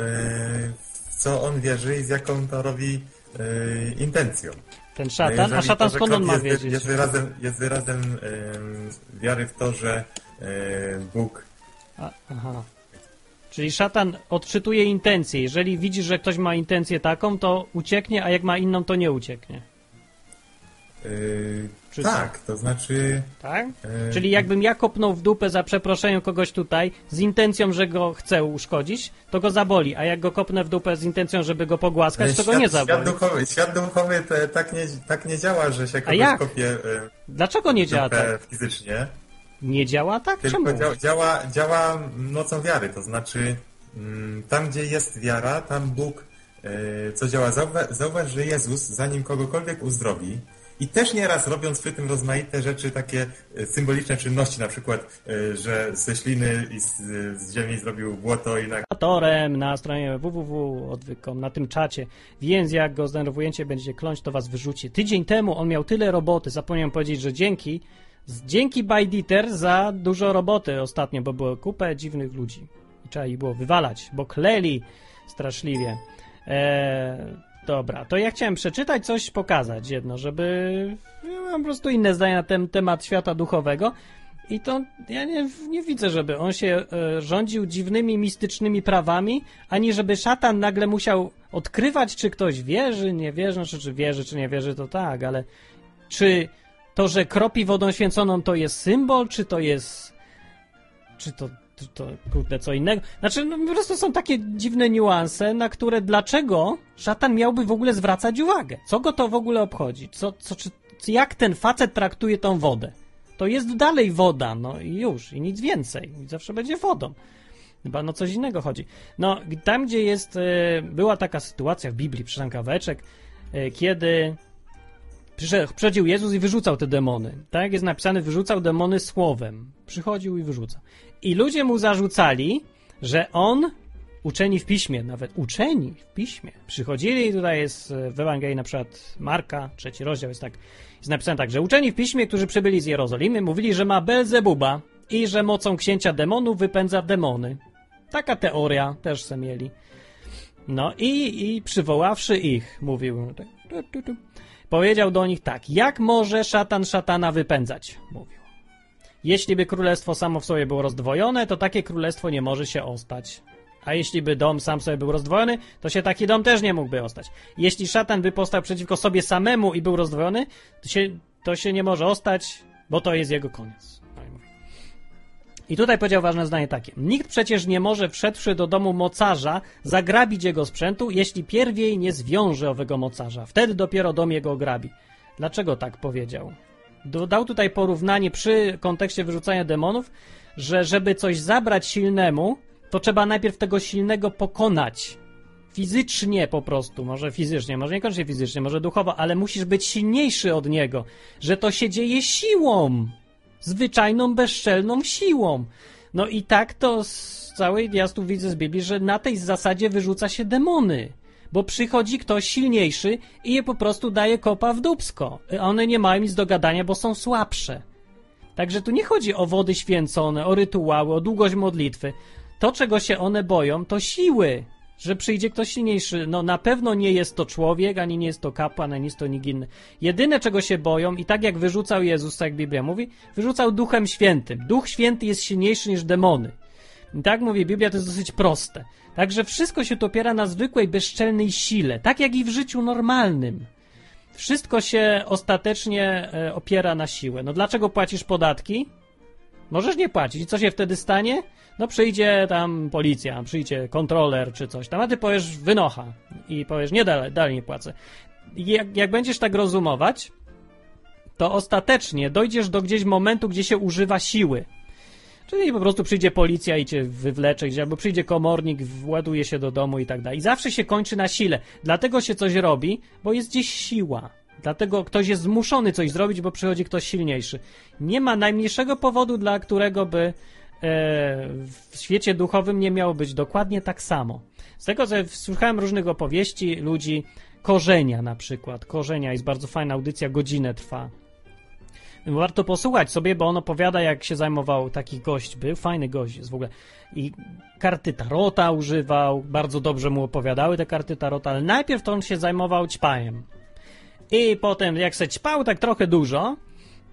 w co on wierzy i z jaką to robi e, intencją. Ten No szatan, a jeżeli szatan to, skąd on ma jest, wiedzieć? Jest wyrazem, jest wyrazem em, wiary w to, że e, Bóg A, aha. Czyli szatan odczytuje intencję. Jeżeli widzi, że ktoś ma intencję taką, to ucieknie, a jak ma inną, to nie ucieknie. Czy tak, to znaczy Tak? e, Czyli jakbym ja kopnął w dupę za przeproszeniem kogoś tutaj z intencją, że go chcę uszkodzić, to go zaboli, a jak go kopnę w dupę z intencją, żeby go pogłaskać, to go nie świat zaboli. duchowy, świat duchowy tak, nie, tak nie działa, że się kogoś jak? kopie e, Dlaczego nie działa tak? fizycznie, Nie działa tak? Czemu? tylko działa, działa, działa mocą wiary, to znaczy mm, tam, gdzie jest wiara, tam Bóg e, co działa. Zauważ, zauważ, że Jezus, zanim kogokolwiek uzdrowi, i też nieraz robiąc przy tym rozmaite rzeczy, takie e, symboliczne czynności, na przykład, e, że ze śliny i z, z ziemi zrobił błoto i na na stronie www.odwyk.com, na tym czacie, więc jak go zdenerwujecie będziecie kląć, to was wyrzuci. Tydzień temu on miał tyle roboty, zapomniałem powiedzieć, że dzięki, dzięki Bajditer za dużo roboty ostatnio, bo było kupę dziwnych ludzi i trzeba ich było wywalać, bo kleli straszliwie. Eee, dobra, to ja chciałem przeczytać coś, pokazać jedno, żeby ja mam po prostu inne zdanie na ten temat świata duchowego. I to ja nie, nie widzę, żeby on się e, rządził dziwnymi, mistycznymi prawami, ani żeby szatan nagle musiał odkrywać, czy ktoś wierzy, nie wierzy, znaczy, czy wierzy, czy nie wierzy, to tak, ale czy to, że kropi wodą święconą, to jest symbol, czy to jest. Czy to, czy to kurde, co innego? Znaczy, no, po prostu są takie dziwne niuanse, na które dlaczego szatan miałby w ogóle zwracać uwagę? Co go to w ogóle obchodzi? Co, co, czy, jak ten facet traktuje tą wodę? to jest dalej woda, no i już, i nic więcej. I zawsze będzie wodą. Chyba no coś innego chodzi. No, tam gdzie jest, e, była taka sytuacja w Biblii, przeczytam kawałeczek, e, kiedy przychodził Jezus i wyrzucał te demony. Tak jak jest napisane, wyrzucał demony słowem. Przychodził i wyrzucał. I ludzie mu zarzucali, że on, uczeni w piśmie, nawet uczeni w piśmie, przychodzili, tutaj jest e, w Ewangelii na przykład Marka, trzeci rozdział jest tak, jest napisane tak, że uczeni w piśmie, którzy przybyli z Jerozolimy, mówili, że ma Belzebuba i że mocą księcia demonów wypędza demony. Taka teoria też se mieli. No i, i przywoławszy ich, mówił, tak, powiedział do nich tak, jak może szatan szatana wypędzać? Mówił. Jeśli by królestwo samo w sobie było rozdwojone, to takie królestwo nie może się ostać. A jeśli by dom sam sobie był rozdwojony, to się taki dom też nie mógłby ostać. Jeśli szatan by powstał przeciwko sobie samemu i był rozdwojony, to się, to się nie może ostać, bo to jest jego koniec. I tutaj powiedział ważne zdanie takie. Nikt przecież nie może wszedłszy do domu mocarza zagrabić jego sprzętu, jeśli pierwiej nie zwiąże owego mocarza. Wtedy dopiero dom jego ograbi. Dlaczego tak powiedział? Dodał tutaj porównanie przy kontekście wyrzucania demonów, że żeby coś zabrać silnemu, to trzeba najpierw tego silnego pokonać. fizycznie po prostu, może fizycznie, może niekoniecznie fizycznie, może duchowo, ale musisz być silniejszy od niego, że to się dzieje siłą, zwyczajną, bezczelną siłą. No i tak to z całej, ja tu widzę z Biblii, że na tej zasadzie wyrzuca się demony. Bo przychodzi ktoś silniejszy i je po prostu daje kopa w dubsko. A One nie mają nic do gadania, bo są słabsze. Także tu nie chodzi o wody święcone, o rytuały, o długość modlitwy. To, czego się one boją, to siły. Że przyjdzie ktoś silniejszy. No na pewno nie jest to człowiek, ani nie jest to kapłan, ani jest to nikt inny. Jedyne, czego się boją, i tak jak wyrzucał Jezus, tak jak Biblia mówi, wyrzucał Duchem Świętym. Duch Święty jest silniejszy niż demony. I tak mówi Biblia, to jest dosyć proste. Także wszystko się to opiera na zwykłej, bezczelnej sile, tak jak i w życiu normalnym. Wszystko się ostatecznie e, opiera na siłę. No dlaczego płacisz podatki? Możesz nie płacić. I co się wtedy stanie? No przyjdzie tam policja, przyjdzie kontroler czy coś tam, a ty powiesz wynocha i powiesz nie dalej, dalej nie płacę. Jak, jak będziesz tak rozumować, to ostatecznie dojdziesz do gdzieś momentu, gdzie się używa siły. Czyli po prostu przyjdzie policja i cię wywlecze gdzieś, albo przyjdzie komornik, właduje się do domu i tak dalej. I zawsze się kończy na sile. Dlatego się coś robi, bo jest gdzieś siła. Dlatego ktoś jest zmuszony coś zrobić, bo przychodzi ktoś silniejszy. Nie ma najmniejszego powodu, dla którego by e, w świecie duchowym nie miało być dokładnie tak samo. Z tego, że słuchałem różnych opowieści ludzi, Korzenia na przykład. Korzenia jest bardzo fajna audycja, godzinę trwa. Warto posłuchać sobie, bo on opowiada, jak się zajmował taki gość, był fajny gość jest w ogóle. I karty tarota używał, bardzo dobrze mu opowiadały te karty tarota, ale najpierw to on się zajmował ćpajem. I potem, jak se ćpał tak trochę dużo,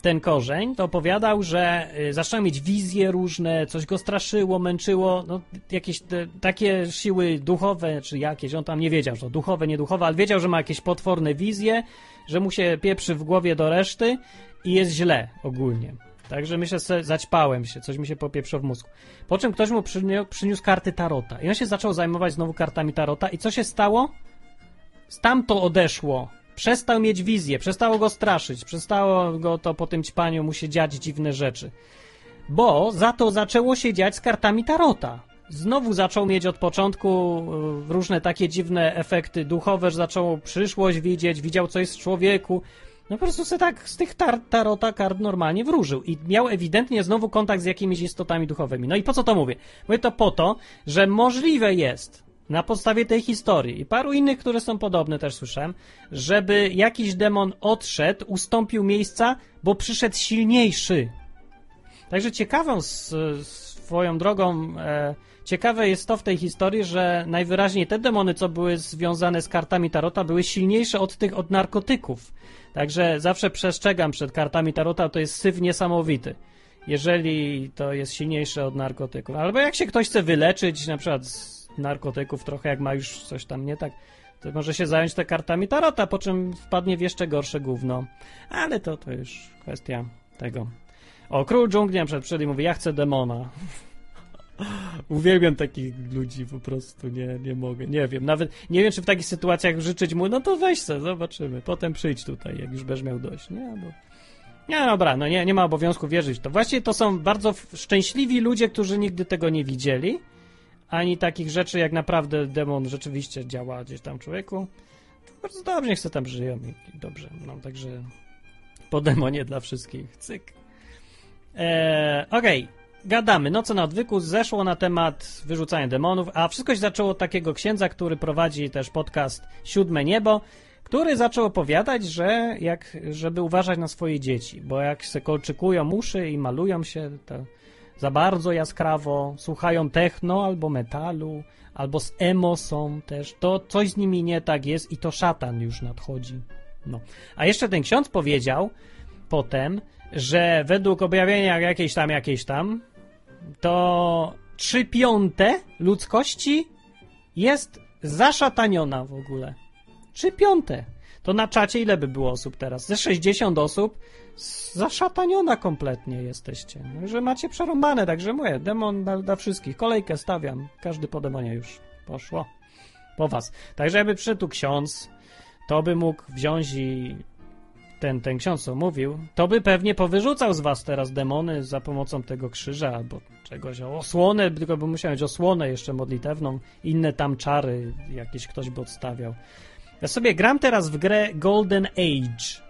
ten korzeń, to opowiadał, że y, zaczął mieć wizje różne, coś go straszyło, męczyło, no jakieś te, takie siły duchowe, czy jakieś, on tam nie wiedział, że to duchowe, nieduchowe, ale wiedział, że ma jakieś potworne wizje, że mu się pieprzy w głowie do reszty i jest źle ogólnie. Także myślę, że zaćpałem się, coś mi się popieprzyło w mózgu. Po czym ktoś mu przyniósł, przyniósł karty tarota i on się zaczął zajmować znowu kartami tarota i co się stało? Stamto odeszło. Przestał mieć wizję, przestało go straszyć, przestało go to po tym ćpaniu mu się dziać dziwne rzeczy. Bo za to zaczęło się dziać z kartami tarota. Znowu zaczął mieć od początku y, różne takie dziwne efekty duchowe, że zaczął przyszłość widzieć, widział coś w człowieku. No po prostu se tak z tych tar tarota kart normalnie wróżył i miał ewidentnie znowu kontakt z jakimiś istotami duchowymi. No i po co to mówię? Mówię to po to, że możliwe jest na podstawie tej historii i paru innych, które są podobne też słyszałem, żeby jakiś demon odszedł, ustąpił miejsca, bo przyszedł silniejszy. Także ciekawą swoją drogą, e, ciekawe jest to w tej historii, że najwyraźniej te demony, co były związane z kartami Tarota, były silniejsze od tych, od narkotyków. Także zawsze przestrzegam przed kartami Tarota, to jest syf niesamowity. Jeżeli to jest silniejsze od narkotyków. Albo jak się ktoś chce wyleczyć, na przykład narkotyków, trochę jak ma już coś tam nie tak, to może się zająć te kartami Tarota, po czym wpadnie w jeszcze gorsze gówno. Ale to, to już kwestia tego. O, król dżungli na przykład przyszedł mówi, ja chcę demona. Uwielbiam takich ludzi po prostu, nie, nie mogę, nie wiem, nawet nie wiem, czy w takich sytuacjach życzyć mu, no to weź se, zobaczymy, potem przyjdź tutaj, jak już będziesz miał dość, nie, bo... Nie, dobra, no nie, nie ma obowiązku wierzyć to. Właściwie to są bardzo szczęśliwi ludzie, którzy nigdy tego nie widzieli, ani takich rzeczy, jak naprawdę demon rzeczywiście działa gdzieś tam człowieku. Bardzo dobrze, niech se tam żyją i, dobrze, no, także po demonie dla wszystkich, cyk. Eee, Okej, gadamy. Noce na odwyku zeszło na temat wyrzucania demonów, a wszystko się zaczęło od takiego księdza, który prowadzi też podcast Siódme Niebo, który zaczął opowiadać, że jak, żeby uważać na swoje dzieci, bo jak se kolczykują uszy i malują się to za bardzo jaskrawo, słuchają techno albo metalu, albo z emo są też, to coś z nimi nie tak jest i to szatan już nadchodzi. No. A jeszcze ten ksiądz powiedział potem, że według objawienia jakiejś tam, jakiejś tam, to trzy piąte ludzkości jest zaszataniona w ogóle. Trzy piąte. To na czacie ile by było osób teraz? Ze 60 osób zaszataniona kompletnie jesteście. No, że macie przerąbane, także mówię, demon dla, wszystkich. Kolejkę stawiam. Każdy po demonie już poszło. Po was. Także jakby przyszedł ksiądz, to by mógł wziąć i ten, ten ksiądz co mówił, to by pewnie powyrzucał z was teraz demony za pomocą tego krzyża albo czegoś. Osłonę, tylko by musiał mieć osłonę jeszcze modlitewną, inne tam czary jakieś ktoś by odstawiał. Ja sobie gram teraz w grę Golden Age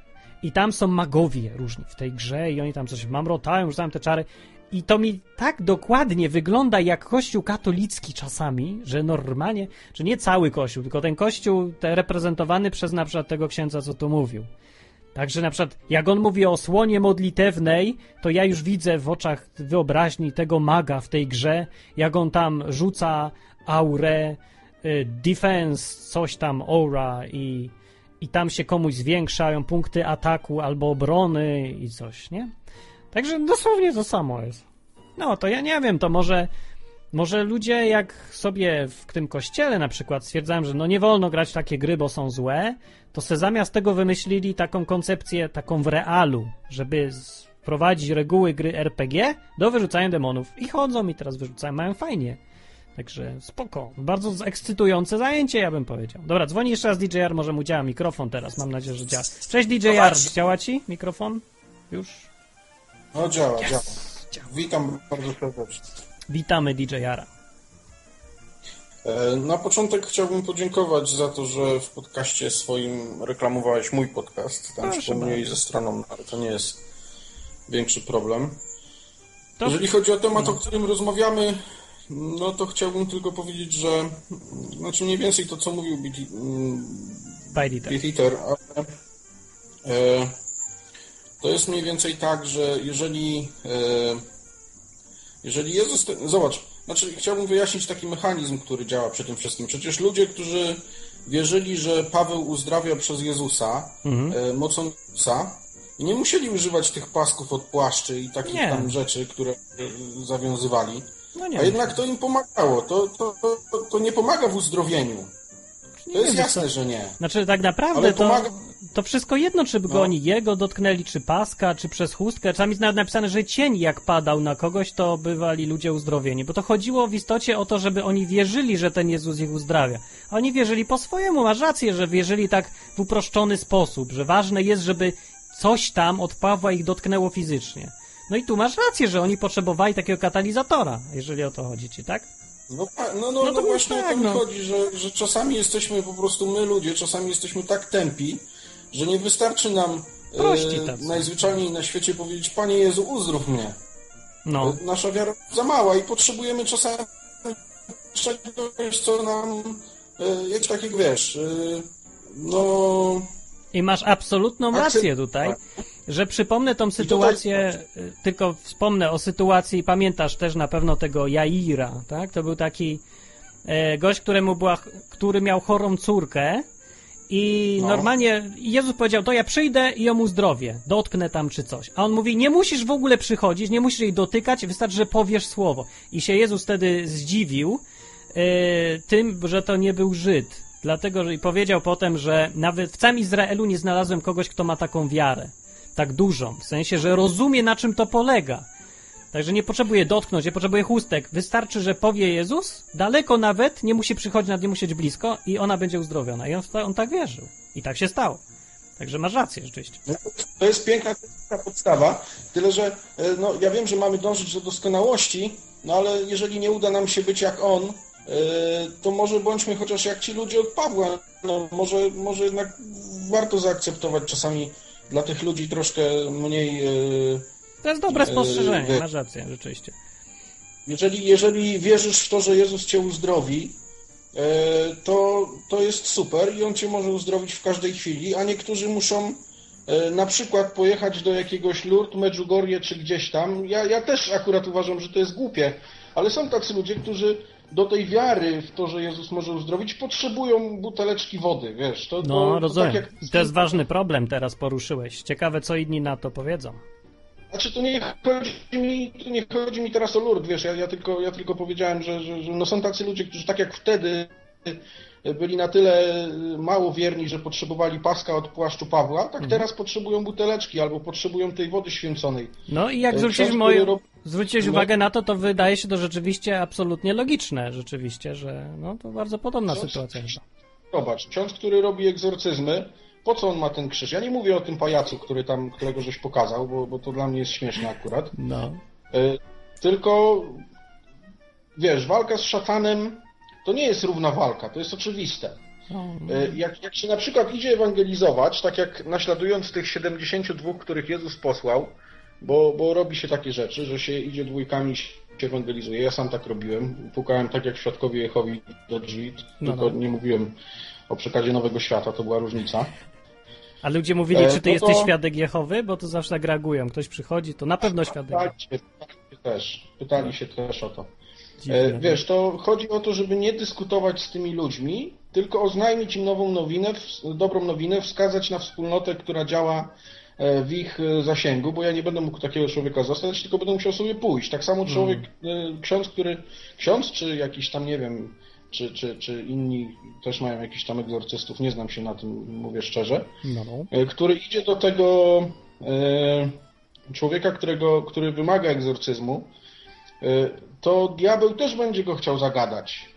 i tam są magowie różni w tej grze i oni tam coś mamrotają, rzucają te czary i to mi tak dokładnie wygląda jak kościół katolicki czasami, że normalnie, że nie cały kościół, tylko ten kościół te reprezentowany przez na przykład tego księdza, co tu mówił. Także na przykład, jak on mówi o słonie modlitewnej, to ja już widzę w oczach wyobraźni tego maga w tej grze, jak on tam rzuca aurę, y, defense, coś tam, aura i, i tam się komuś zwiększają punkty ataku albo obrony i coś, nie? Także dosłownie to samo jest. No, to ja nie wiem, to może, może ludzie jak sobie w tym kościele na przykład stwierdzają, że no nie wolno grać w takie gry, bo są złe, to se zamiast tego wymyślili taką koncepcję, taką w realu, żeby wprowadzić reguły gry RPG do wyrzucania demonów. I chodzą i teraz wyrzucają, mają fajnie. Także spoko. Bardzo ekscytujące zajęcie, ja bym powiedział. Dobra, dzwoni jeszcze raz DJR, może mu działa mikrofon teraz, mam nadzieję, że działa. Cześć DJR, działa ci mikrofon? Już? No działa, działa. Witam bardzo serdecznie. Witamy DJ-ara. E, Na początek chciałbym podziękować za to, że w podcaście swoim reklamowałeś mój podcast. Tam bardzo. ze stroną, ale to nie jest większy problem. To- Jeżeli chodzi o temat, o którym rozmawiamy, no to chciałbym tylko powiedzieć, że znaczy mniej więcej to, co mówił Beat, mm, ale e, to jest mniej więcej tak, że jeżeli e, jeżeli Jezus, zobacz, znaczy chciałbym wyjaśnić taki mechanizm, który działa przy tym wszystkim. Przecież ludzie, którzy wierzyli, że Paweł uzdrawia przez Jezusa, e, mocą Jezusa, nie musieli używać tych pasków od płaszczy i takich Nie. tam rzeczy, które e, zawiązywali. No nie A jednak to im pomagało. To, to, to, to nie pomaga w uzdrowieniu. To jest wiem, jasne, co- że nie. Znaczy, tak naprawdę to, to wszystko jedno, czy by go No. oni jego dotknęli, czy paska, czy przez chustkę. Czasami jest nawet napisane, że cień jak padał na kogoś, to bywali ludzie uzdrowieni. Bo to chodziło w istocie o to, żeby oni wierzyli, że ten Jezus ich uzdrawia. A oni wierzyli po swojemu. Masz rację, że wierzyli tak w uproszczony sposób, że ważne jest, żeby coś tam od Pawła ich dotknęło fizycznie. No i tu masz rację, że oni potrzebowali takiego katalizatora, jeżeli o to chodzi ci, tak? No, no, no, No no, właśnie tak, o to mi no. chodzi, że, że czasami jesteśmy po prostu my ludzie, czasami jesteśmy tak tępi, że nie wystarczy nam e, najzwyczajniej na świecie powiedzieć Panie Jezu, uzdrów mnie. No. E, Nasza wiara za mała i potrzebujemy czasami czegoś, co nam e, jest takiego, wiesz, e, no... I masz absolutną Akcept- rację tutaj, że przypomnę tą sytuację, y, tylko wspomnę o sytuacji, pamiętasz też na pewno tego Jaira, tak? To był taki e, gość, któremu była, który miał chorą córkę i No. normalnie Jezus powiedział, to ja przyjdę i ją uzdrowię, dotknę tam czy coś. A on mówi, nie musisz w ogóle przychodzić, nie musisz jej dotykać, wystarczy, że powiesz słowo. I się Jezus wtedy zdziwił e, tym, że to nie był Żyd. Dlatego, że i powiedział potem, że nawet w całym Izraelu nie znalazłem kogoś, kto ma taką wiarę. Tak dużą. W sensie, że rozumie, na czym to polega. Także nie potrzebuje dotknąć, nie potrzebuje chustek. Wystarczy, że powie Jezus, daleko nawet, nie musi przychodzić, nawet nie musi być blisko i ona będzie uzdrowiona. I on, on tak wierzył. I tak się stało. Także masz rację, rzeczywiście. To jest piękna piękna podstawa, tyle że e, no, ja wiem, że mamy dążyć do doskonałości, no ale jeżeli nie uda nam się być jak on, e, to może bądźmy chociaż jak ci ludzie od Pawła. No, może, może jednak warto zaakceptować czasami dla tych ludzi troszkę mniej. e, To jest dobre Yy, spostrzeżenie, wie- masz rację, rzeczywiście. Jeżeli, jeżeli wierzysz w to, że Jezus cię uzdrowi, e, to, to jest super i on cię może uzdrowić w każdej chwili, a niektórzy muszą e, na przykład pojechać do jakiegoś Lourdes, Medjugorje czy gdzieś tam. Ja, ja też akurat uważam, że to jest głupie, ale są tacy ludzie, którzy do tej wiary w to, że Jezus może uzdrowić, potrzebują buteleczki wody, wiesz. To, to, No, to rozumiem. tak jak... To jest ważny problem teraz poruszyłeś. Ciekawe, co inni na to powiedzą. Znaczy to nie chodzi mi, to nie chodzi mi teraz o Lourdes, wiesz, ja, ja, tylko, ja tylko powiedziałem, że, że, że no są tacy ludzie, którzy tak jak wtedy byli na tyle mało wierni, że potrzebowali paska od płaszczu Pawła, tak Mhm. teraz potrzebują buteleczki albo potrzebują tej wody święconej. No i jak E, zwróciłeś, który rob- zwróciłeś No. uwagę na to, to wydaje się to rzeczywiście absolutnie logiczne, rzeczywiście, że no to bardzo podobna Ksiądz- sytuacja. Zobacz, ksiądz, który robi egzorcyzmy, po co on ma ten krzyż? Ja nie mówię o tym pajacu, który tam, którego żeś pokazał, bo, bo to dla mnie jest śmieszne akurat. No. Y, Tylko, wiesz, walka z szatanem to nie jest równa walka, to jest oczywiste. Y, Jak, jak się na przykład idzie ewangelizować, tak jak naśladując tych 72, których Jezus posłał, bo, bo robi się takie rzeczy, że się idzie dwójkami się ewangelizuje. Ja sam tak robiłem. Pukałem tak jak świadkowie Jehowi do drzwi, No, tylko no. nie mówiłem o przekazie Nowego Świata, to była różnica. A ludzie mówili, E, czy ty no jesteś to- świadek Jehowy? Bo to zawsze tak reagują. Ktoś przychodzi, to na pewno świadek. Pytali się też, pytali się też o to. Dziwne. E, Wiesz, to chodzi o to, żeby nie dyskutować z tymi ludźmi, tylko oznajmić im nową nowinę, dobrą nowinę, wskazać na wspólnotę, która działa e, w ich e, zasięgu, bo ja nie będę mógł takiego człowieka zostać, tylko będę musiał sobie pójść. Tak samo człowiek, e, ksiądz, który, ksiądz czy jakiś tam, nie wiem, czy, czy, czy inni też mają jakiś tam egzorcystów, nie znam się na tym, mówię szczerze, No, no. który idzie do tego e, człowieka, którego, który wymaga egzorcyzmu, to diabeł też będzie go chciał zagadać.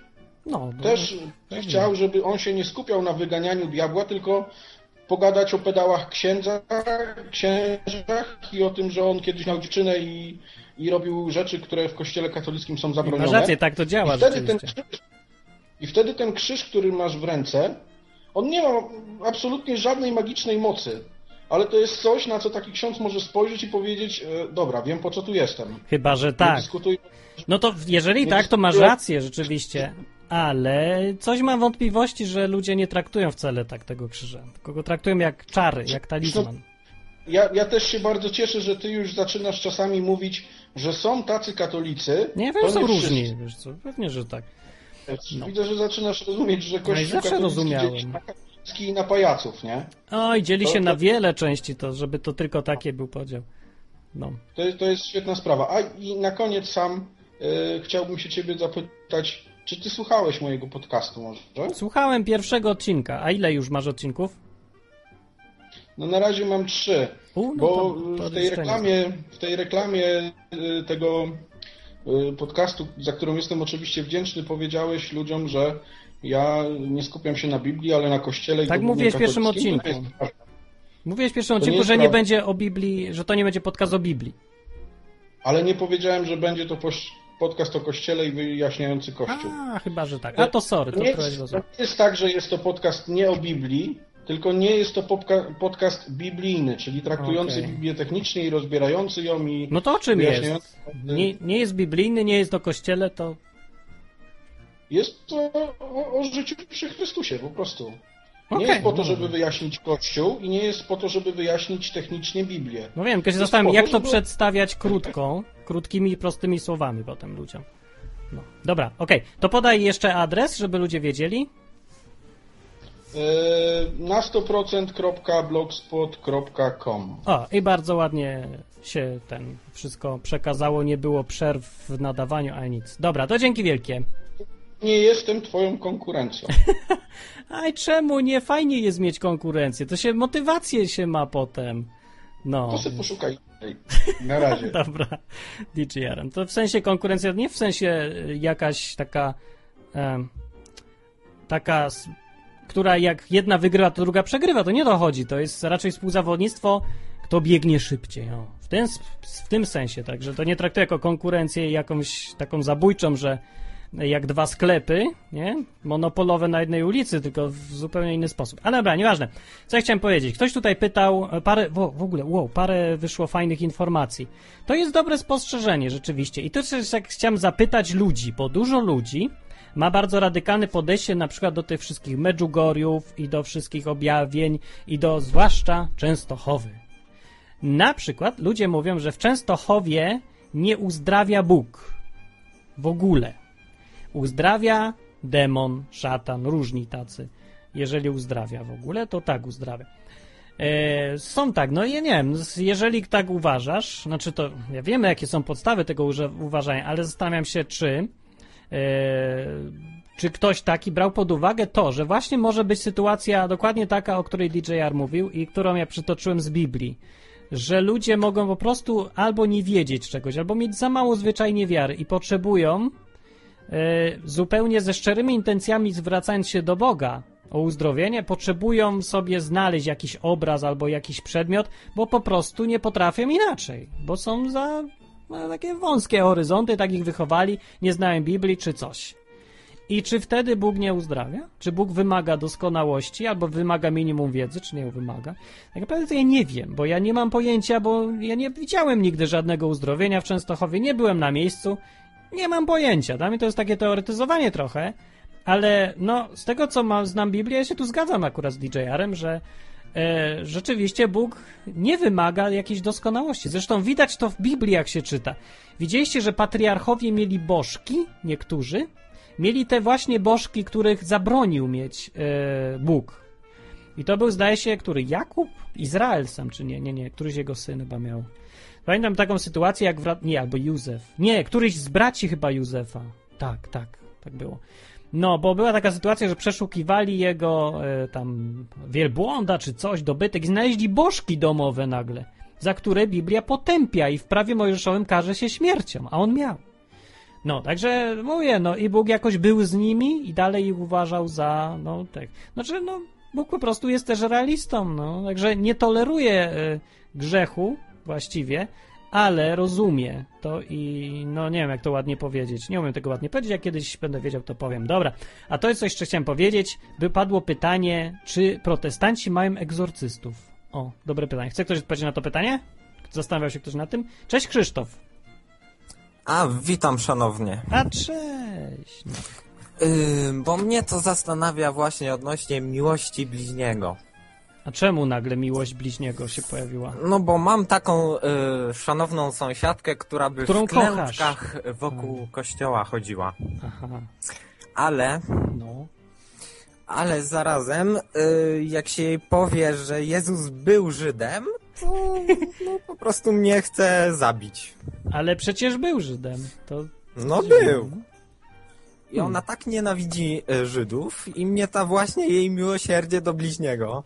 No, Też pewnie. chciał, żeby on się nie skupiał na wyganianiu diabła, tylko pogadać o pedałach księdza, księżach i o tym, że on kiedyś miał dziewczynę i, i robił rzeczy, które w kościele katolickim są Masz zabronione. rację, tak to działa I wtedy, ten krzyż, I wtedy ten krzyż, który masz w ręce, on nie ma absolutnie żadnej magicznej mocy. Ale to jest coś, na co taki ksiądz może spojrzeć i powiedzieć, e, dobra, wiem po co tu jestem. Chyba, że tak. No to jeżeli tak, to masz rację rzeczywiście. Ale coś mam wątpliwości, że ludzie nie traktują wcale tak tego krzyża. Tylko go traktują jak czary, jak talizman. Ja, ja też się bardzo cieszę, że ty już zaczynasz czasami mówić, że są tacy katolicy. Nie wiem, są wszyscy. różni. Wiesz co, pewnie, że tak. No. Widzę, że zaczynasz rozumieć, że No Kościół zawsze katolicki rozumiałem. katolicki i na pajaców, nie? Oj, dzieli To- się to- na wiele części, to żeby to tylko takie był podział. No. To, jest- to jest świetna sprawa. A i na koniec sam e, chciałbym się ciebie zapytać, czy ty słuchałeś mojego podcastu może? Słuchałem pierwszego odcinka. A ile już masz odcinków? No na razie mam trzy, U, no bo to- to w tej reklamie, w tej reklamie e, tego e, podcastu, za którą jestem oczywiście wdzięczny, powiedziałeś ludziom, że ja nie skupiam się na Biblii, ale na Kościele i Tak mówiłeś w pierwszym odcinku. Mówiłeś w pierwszym To nie odcinku, jest że nie będzie o Biblii, że to nie będzie podcast o Biblii. Ale nie powiedziałem, że będzie to podcast o Kościele i wyjaśniający Kościół. A, chyba, że tak. A to sorry, to nie jest, to nie jest tak, że jest to podcast nie o Biblii, tylko nie jest to podcast biblijny, czyli traktujący Okej. Biblię technicznie i rozbierający ją i No to o czym jest? Nie, nie jest biblijny, nie jest o kościele, to Jest to o, o życiu przy Chrystusie po prostu. Nie Okej, jest po to, żeby wyjaśnić Kościół i nie jest po to, żeby wyjaśnić technicznie Biblię. No wiem, tylko się zastanawiam, jak to żeby- przedstawiać krótko, krótkimi, prostymi słowami potem ludziom. No. Dobra, okej. To podaj jeszcze adres, żeby ludzie wiedzieli. Yy, na 100%.blogspot.com O, i bardzo ładnie się ten wszystko przekazało, nie było przerw w nadawaniu ani nic. Dobra, to dzięki wielkie. Nie jestem twoją konkurencją. Aj, czemu nie? Fajnie jest mieć konkurencję, to się motywację się ma potem. No. To sobie poszukaj. Na razie. Dobra, DJ Aaron. To w sensie konkurencja, nie w sensie y, jakaś taka, em, taka, która jak jedna wygrywa, to druga przegrywa. To nie to chodzi. To jest raczej współzawodnictwo, kto biegnie szybciej. O, w, tym, sp- w tym sensie, także to nie traktuję jako konkurencję jakąś taką zabójczą, że jak dwa sklepy, nie? Monopolowe na jednej ulicy, tylko w zupełnie inny sposób. Ale dobra, nieważne. Co ja chciałem powiedzieć? Ktoś tutaj pytał, e, parę, wo, w ogóle, wow, parę wyszło fajnych informacji. To jest dobre spostrzeżenie, rzeczywiście. I to też jak chciałem zapytać ludzi, bo dużo ludzi ma bardzo radykalne podejście na przykład do tych wszystkich Medjugorjów i do wszystkich objawień i do zwłaszcza Częstochowy. Na przykład ludzie mówią, że w Częstochowie nie uzdrawia Bóg. W ogóle. Uzdrawia demon, szatan, różni tacy. Jeżeli uzdrawia w ogóle, to tak uzdrawia. E, są tak, no ja nie wiem, jeżeli tak uważasz, znaczy to, ja wiemy jakie są podstawy tego uważania, ale zastanawiam się, czy e, czy ktoś taki brał pod uwagę to, że właśnie może być sytuacja dokładnie taka, o której DJR mówił i którą ja przytoczyłem z Biblii, że ludzie mogą po prostu albo nie wiedzieć czegoś, albo mieć za mało zwyczajnie wiary i potrzebują zupełnie ze szczerymi intencjami zwracając się do Boga, o uzdrowienie, potrzebują sobie znaleźć jakiś obraz albo jakiś przedmiot, bo po prostu nie potrafią inaczej, bo są za no, takie wąskie horyzonty, tak ich wychowali, nie znają Biblii czy coś. I czy wtedy Bóg nie uzdrawia? Czy Bóg wymaga doskonałości, albo wymaga minimum wiedzy, czy nie wymaga? Tak naprawdę to ja nie wiem, bo ja nie mam pojęcia, bo ja nie widziałem nigdy żadnego uzdrowienia w Częstochowie, nie byłem na miejscu, nie mam pojęcia. Dla mnie to jest takie teoretyzowanie trochę, ale no, z tego co mam, znam Biblię, ja się tu zgadzam akurat z DJ-arem, że e, rzeczywiście Bóg nie wymaga jakiejś doskonałości. Zresztą widać to w Biblii, jak się czyta. Widzieliście, że patriarchowie mieli bożki, niektórzy, mieli te właśnie bożki, których zabronił mieć e, Bóg. I to był, zdaje się, który? Jakub? Izrael sam, czy nie? Nie, nie, któryś jego syn chyba miał. Pamiętam taką sytuację, jak wra... Nie, albo Józef. Nie, któryś z braci chyba Józefa. Tak, tak, tak było. No, bo była taka sytuacja, że przeszukiwali jego e, tam wielbłąda czy coś, dobytek i znaleźli bożki domowe nagle, za które Biblia potępia i w prawie mojżeszowym każe się śmiercią, a on miał. No, także mówię, no i Bóg jakoś był z nimi i dalej ich uważał za, no tak. Znaczy, no, Bóg po prostu jest też realistą, no, także nie toleruje y, grzechu właściwie, ale rozumie to i no nie wiem, jak to ładnie powiedzieć. Nie umiem tego ładnie powiedzieć, jak kiedyś będę wiedział, to powiem. Dobra, a to jest coś, co chciałem powiedzieć. By padło pytanie, czy protestanci mają egzorcystów? O, dobre pytanie. Chce ktoś odpowiedzieć na to pytanie? Zastanawiał się ktoś na tym? Cześć Krzysztof. A, witam szanownie. A cześć. Yy, bo mnie to zastanawia właśnie odnośnie miłości bliźniego. A czemu nagle miłość bliźniego się pojawiła? No bo mam taką y, szanowną sąsiadkę, która by Którą w klęczkach wokół kościoła chodziła. Aha. Ale, No. ale zarazem, y, jak się jej powie, że Jezus był Żydem, to no, po prostu mnie chce zabić. Ale przecież był Żydem. To No był. I ona tak nienawidzi y, Żydów i mnie ta właśnie jej miłosierdzie do bliźniego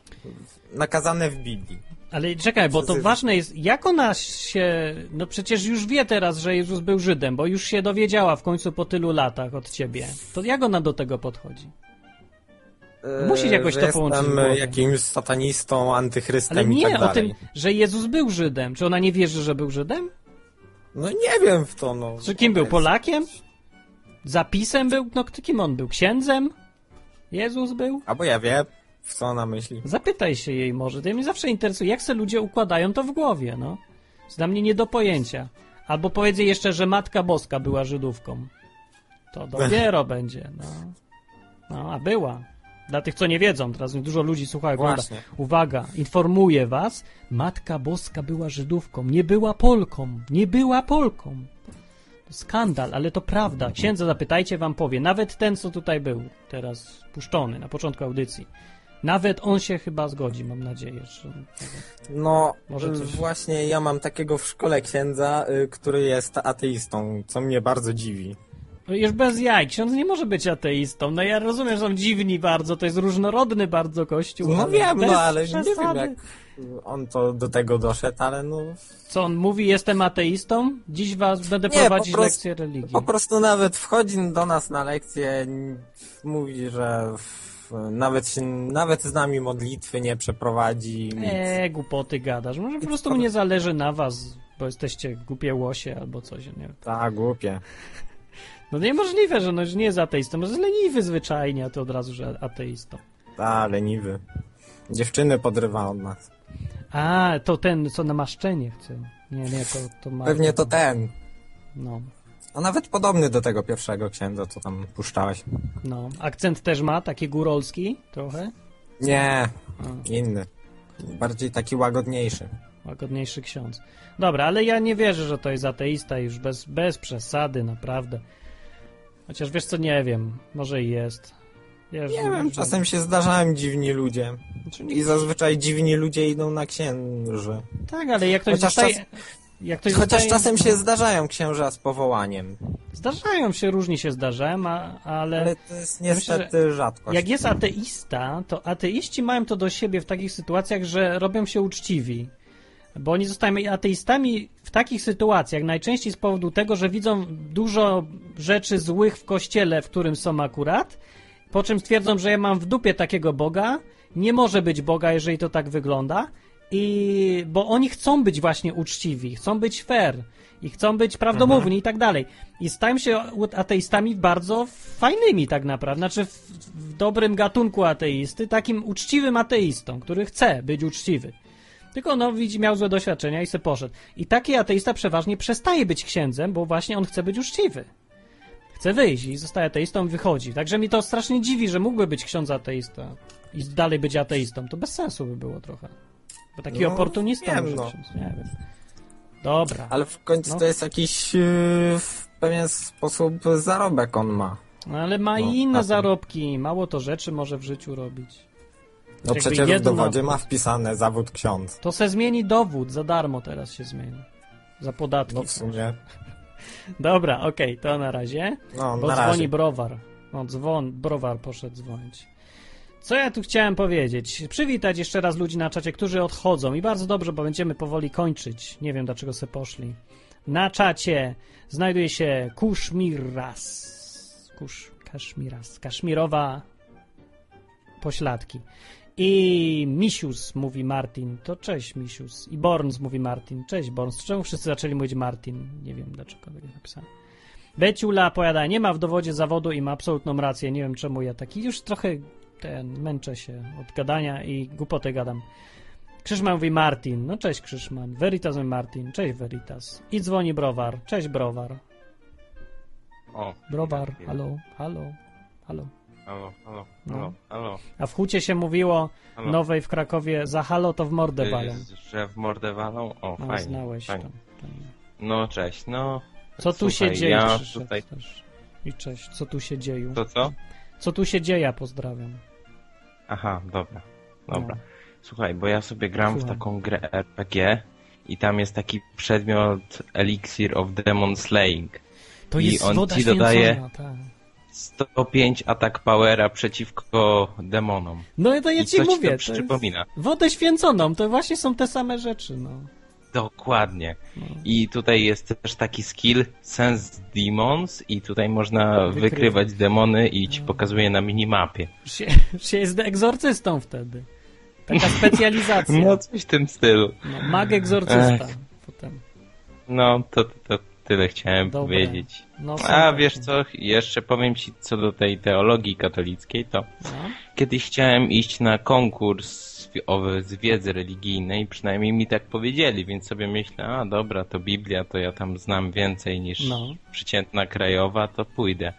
nakazane w Biblii. Ale czekaj, bo to ważne jest, jak ona się. No przecież już wie teraz, że Jezus był Żydem, bo już się dowiedziała w końcu po tylu latach od ciebie. To jak ona do tego podchodzi? Y, Musisz jakoś to połączyć Jestem jakimś satanistą, antychrystem Ale i nie tak o dalej. tym, że Jezus był Żydem. Czy ona nie wierzy, że był Żydem? No nie wiem w to, no. Czy kim był? Polakiem? Zapisem był? No kim on był? Księdzem? Jezus był? Albo ja wiem, w co ona myśli. Zapytaj się jej może. To mnie zawsze interesuje, jak se ludzie układają to w głowie, no. Jest dla mnie nie do pojęcia. Albo powiedz jej jeszcze, że Matka Boska była Żydówką. To dopiero będzie, no. No, a była. Dla tych, co nie wiedzą, teraz dużo ludzi słucha. Właśnie. Uwaga, informuję was, Matka Boska była Żydówką, nie była Polką, nie była Polką. Skandal, ale to prawda. Księdza zapytajcie, wam powie. Nawet ten, co tutaj był teraz puszczony na początku audycji. Nawet on się chyba zgodzi, mam nadzieję. Że... No, Może coś- właśnie ja mam takiego w szkole księdza, y, który jest ateistą, co mnie bardzo dziwi. Już bez jaj, ksiądz nie może być ateistą. No ja rozumiem, że są dziwni bardzo, to jest różnorodny bardzo kościół. No ale wiem, no ale nie wiem jak on to do tego doszedł, ale no... Co on mówi, jestem ateistą? Dziś was będę Nie, prowadzić prostu- lekcję religii. Po prostu nawet wchodzi do nas na lekcję, mówi, że nawet, się, nawet z nami modlitwy nie przeprowadzi, nic. Eee, głupoty gadasz. Może po prostu mu nie zależy na was, bo jesteście głupie łosie albo coś, nie wiem. Tak, głupie. No niemożliwe, że no, że nie jest ateistą. Może jest leniwy zwyczajnie, a to od razu, że ateistą. Ta, leniwy. Dziewczyny podrywa od nas. A, to ten, co namaszczenie chce. Nie, nie, to, to ma... Pewnie to ten. No, A nawet podobny do tego pierwszego księdza, co tam puszczałeś. no. Akcent też ma, taki górolski trochę. Nie, A. inny. Bardziej taki łagodniejszy. Łagodniejszy ksiądz. Dobra, ale ja nie wierzę, że to jest ateista już bez, bez przesady, naprawdę. Chociaż wiesz co, nie wiem. Może i jest. Wiesz, Nie wiem, czasem się zdarzają dziwni ludzie. I zazwyczaj dziwni ludzie idą na księży. Tak, ale jak ktoś Chociaż zostaje... czas- Chociaż zostaje... czasem się zdarzają księża z powołaniem. Zdarzają się, różni się zdarzają, a, ale... Ale to jest Myślę, niestety rzadkość. Jak jest ateista, to ateiści mają to do siebie w takich sytuacjach, że robią się uczciwi. Bo oni zostają ateistami takich sytuacjach najczęściej z powodu tego, że widzą dużo rzeczy złych w kościele, w którym są akurat po czym stwierdzą, że ja mam w dupie takiego Boga, nie może być Boga, jeżeli to tak wygląda, i bo oni chcą być właśnie uczciwi, chcą być fair i chcą być prawdomówni i tak dalej. I stają się ateistami bardzo fajnymi tak naprawdę, znaczy w, w dobrym gatunku ateisty, takim uczciwym ateistą, który chce być uczciwy. Tylko no widzi, miał złe doświadczenia i se poszedł. I taki ateista przeważnie przestaje być księdzem, bo właśnie on chce być uczciwy. Chce wyjść i zostaje ateistą i wychodzi. Także mi to strasznie dziwi, że mógłby być ksiądz ateista i dalej być ateistą. To bez sensu by było trochę. Bo taki No, oportunista wiem, no. ksiądz, nie wiem. Dobra. Ale w końcu No. to jest jakiś yy, w pewien sposób zarobek on ma. No, ale ma No, i inne na tym. zarobki. Mało to rzeczy może w życiu robić. No przecież w jedno- dowodzie ma wpisane zawód ksiądz. To se zmieni dowód, za darmo teraz się zmieni. Za podatki. No w sumie. Dobra, okej, to na razie. No, Bo na dzwoni razie. browar. No, dzwon, browar poszedł dzwonić. Co ja tu chciałem powiedzieć? Przywitać jeszcze raz ludzi na czacie, którzy odchodzą. I bardzo dobrze, bo będziemy powoli kończyć. Nie wiem, dlaczego se poszli. Na czacie znajduje się Kuszmiras. Kusz, Kaszmiras. Kaszmirowa pośladki. I Misius mówi Martin. To cześć Misius. I Borns mówi Martin. Cześć Borns. Czemu wszyscy zaczęli mówić Martin? Nie wiem, dlaczego tak jest napisane. Beciula powiada, nie ma w dowodzie zawodu i ma absolutną rację. Nie wiem czemu ja taki już trochę ten, męczę się od gadania i głupoty gadam. Krzyżman mówi Martin. No cześć Krzyżman. Veritas mówi Martin. Cześć Veritas. I dzwoni Browar. Cześć Browar. O, Browar. Halo, halo, halo. Halo, halo, No. halo. A w Hucie się mówiło Halo. nowej w Krakowie za halo to w mordę walą. Y, Że w mordę walą? O, No, fajnie. znałeś fajnie. nie. No, cześć, no. Co tu Słuchaj, się dzieje? Ja tutaj... też. I cześć. Co tu się dzieje? To co? Co tu się dzieje? Pozdrawiam. Aha, dobra, dobra. No. Słuchaj, bo ja sobie gram w taką grę RPG i tam jest taki przedmiot Elixir of Demon Slaying. To I jest on woda ci dodaje tak. 105 atak powera przeciwko demonom. No to ja I ci mówię. To przypomina? Wodę święconą, to właśnie są te same rzeczy, no. Dokładnie. No. I tutaj jest też taki skill Sense Demons i tutaj można Wykrywać. wykrywać demony i ci No. pokazuje na minimapie. Się, się jest egzorcystą wtedy. Taka specjalizacja. No coś w tym stylu. No, mag egzorcysta. Ech. Potem. No, to, to tyle chciałem Dobra. powiedzieć. No, A wiesz co, jeszcze powiem ci co do tej teologii katolickiej, to No. kiedyś chciałem iść na konkurs o- z wiedzy religijnej, przynajmniej mi tak powiedzieli, więc sobie myślę, a dobra, to Biblia, to ja tam znam więcej niż No. przeciętna krajowa, to pójdę.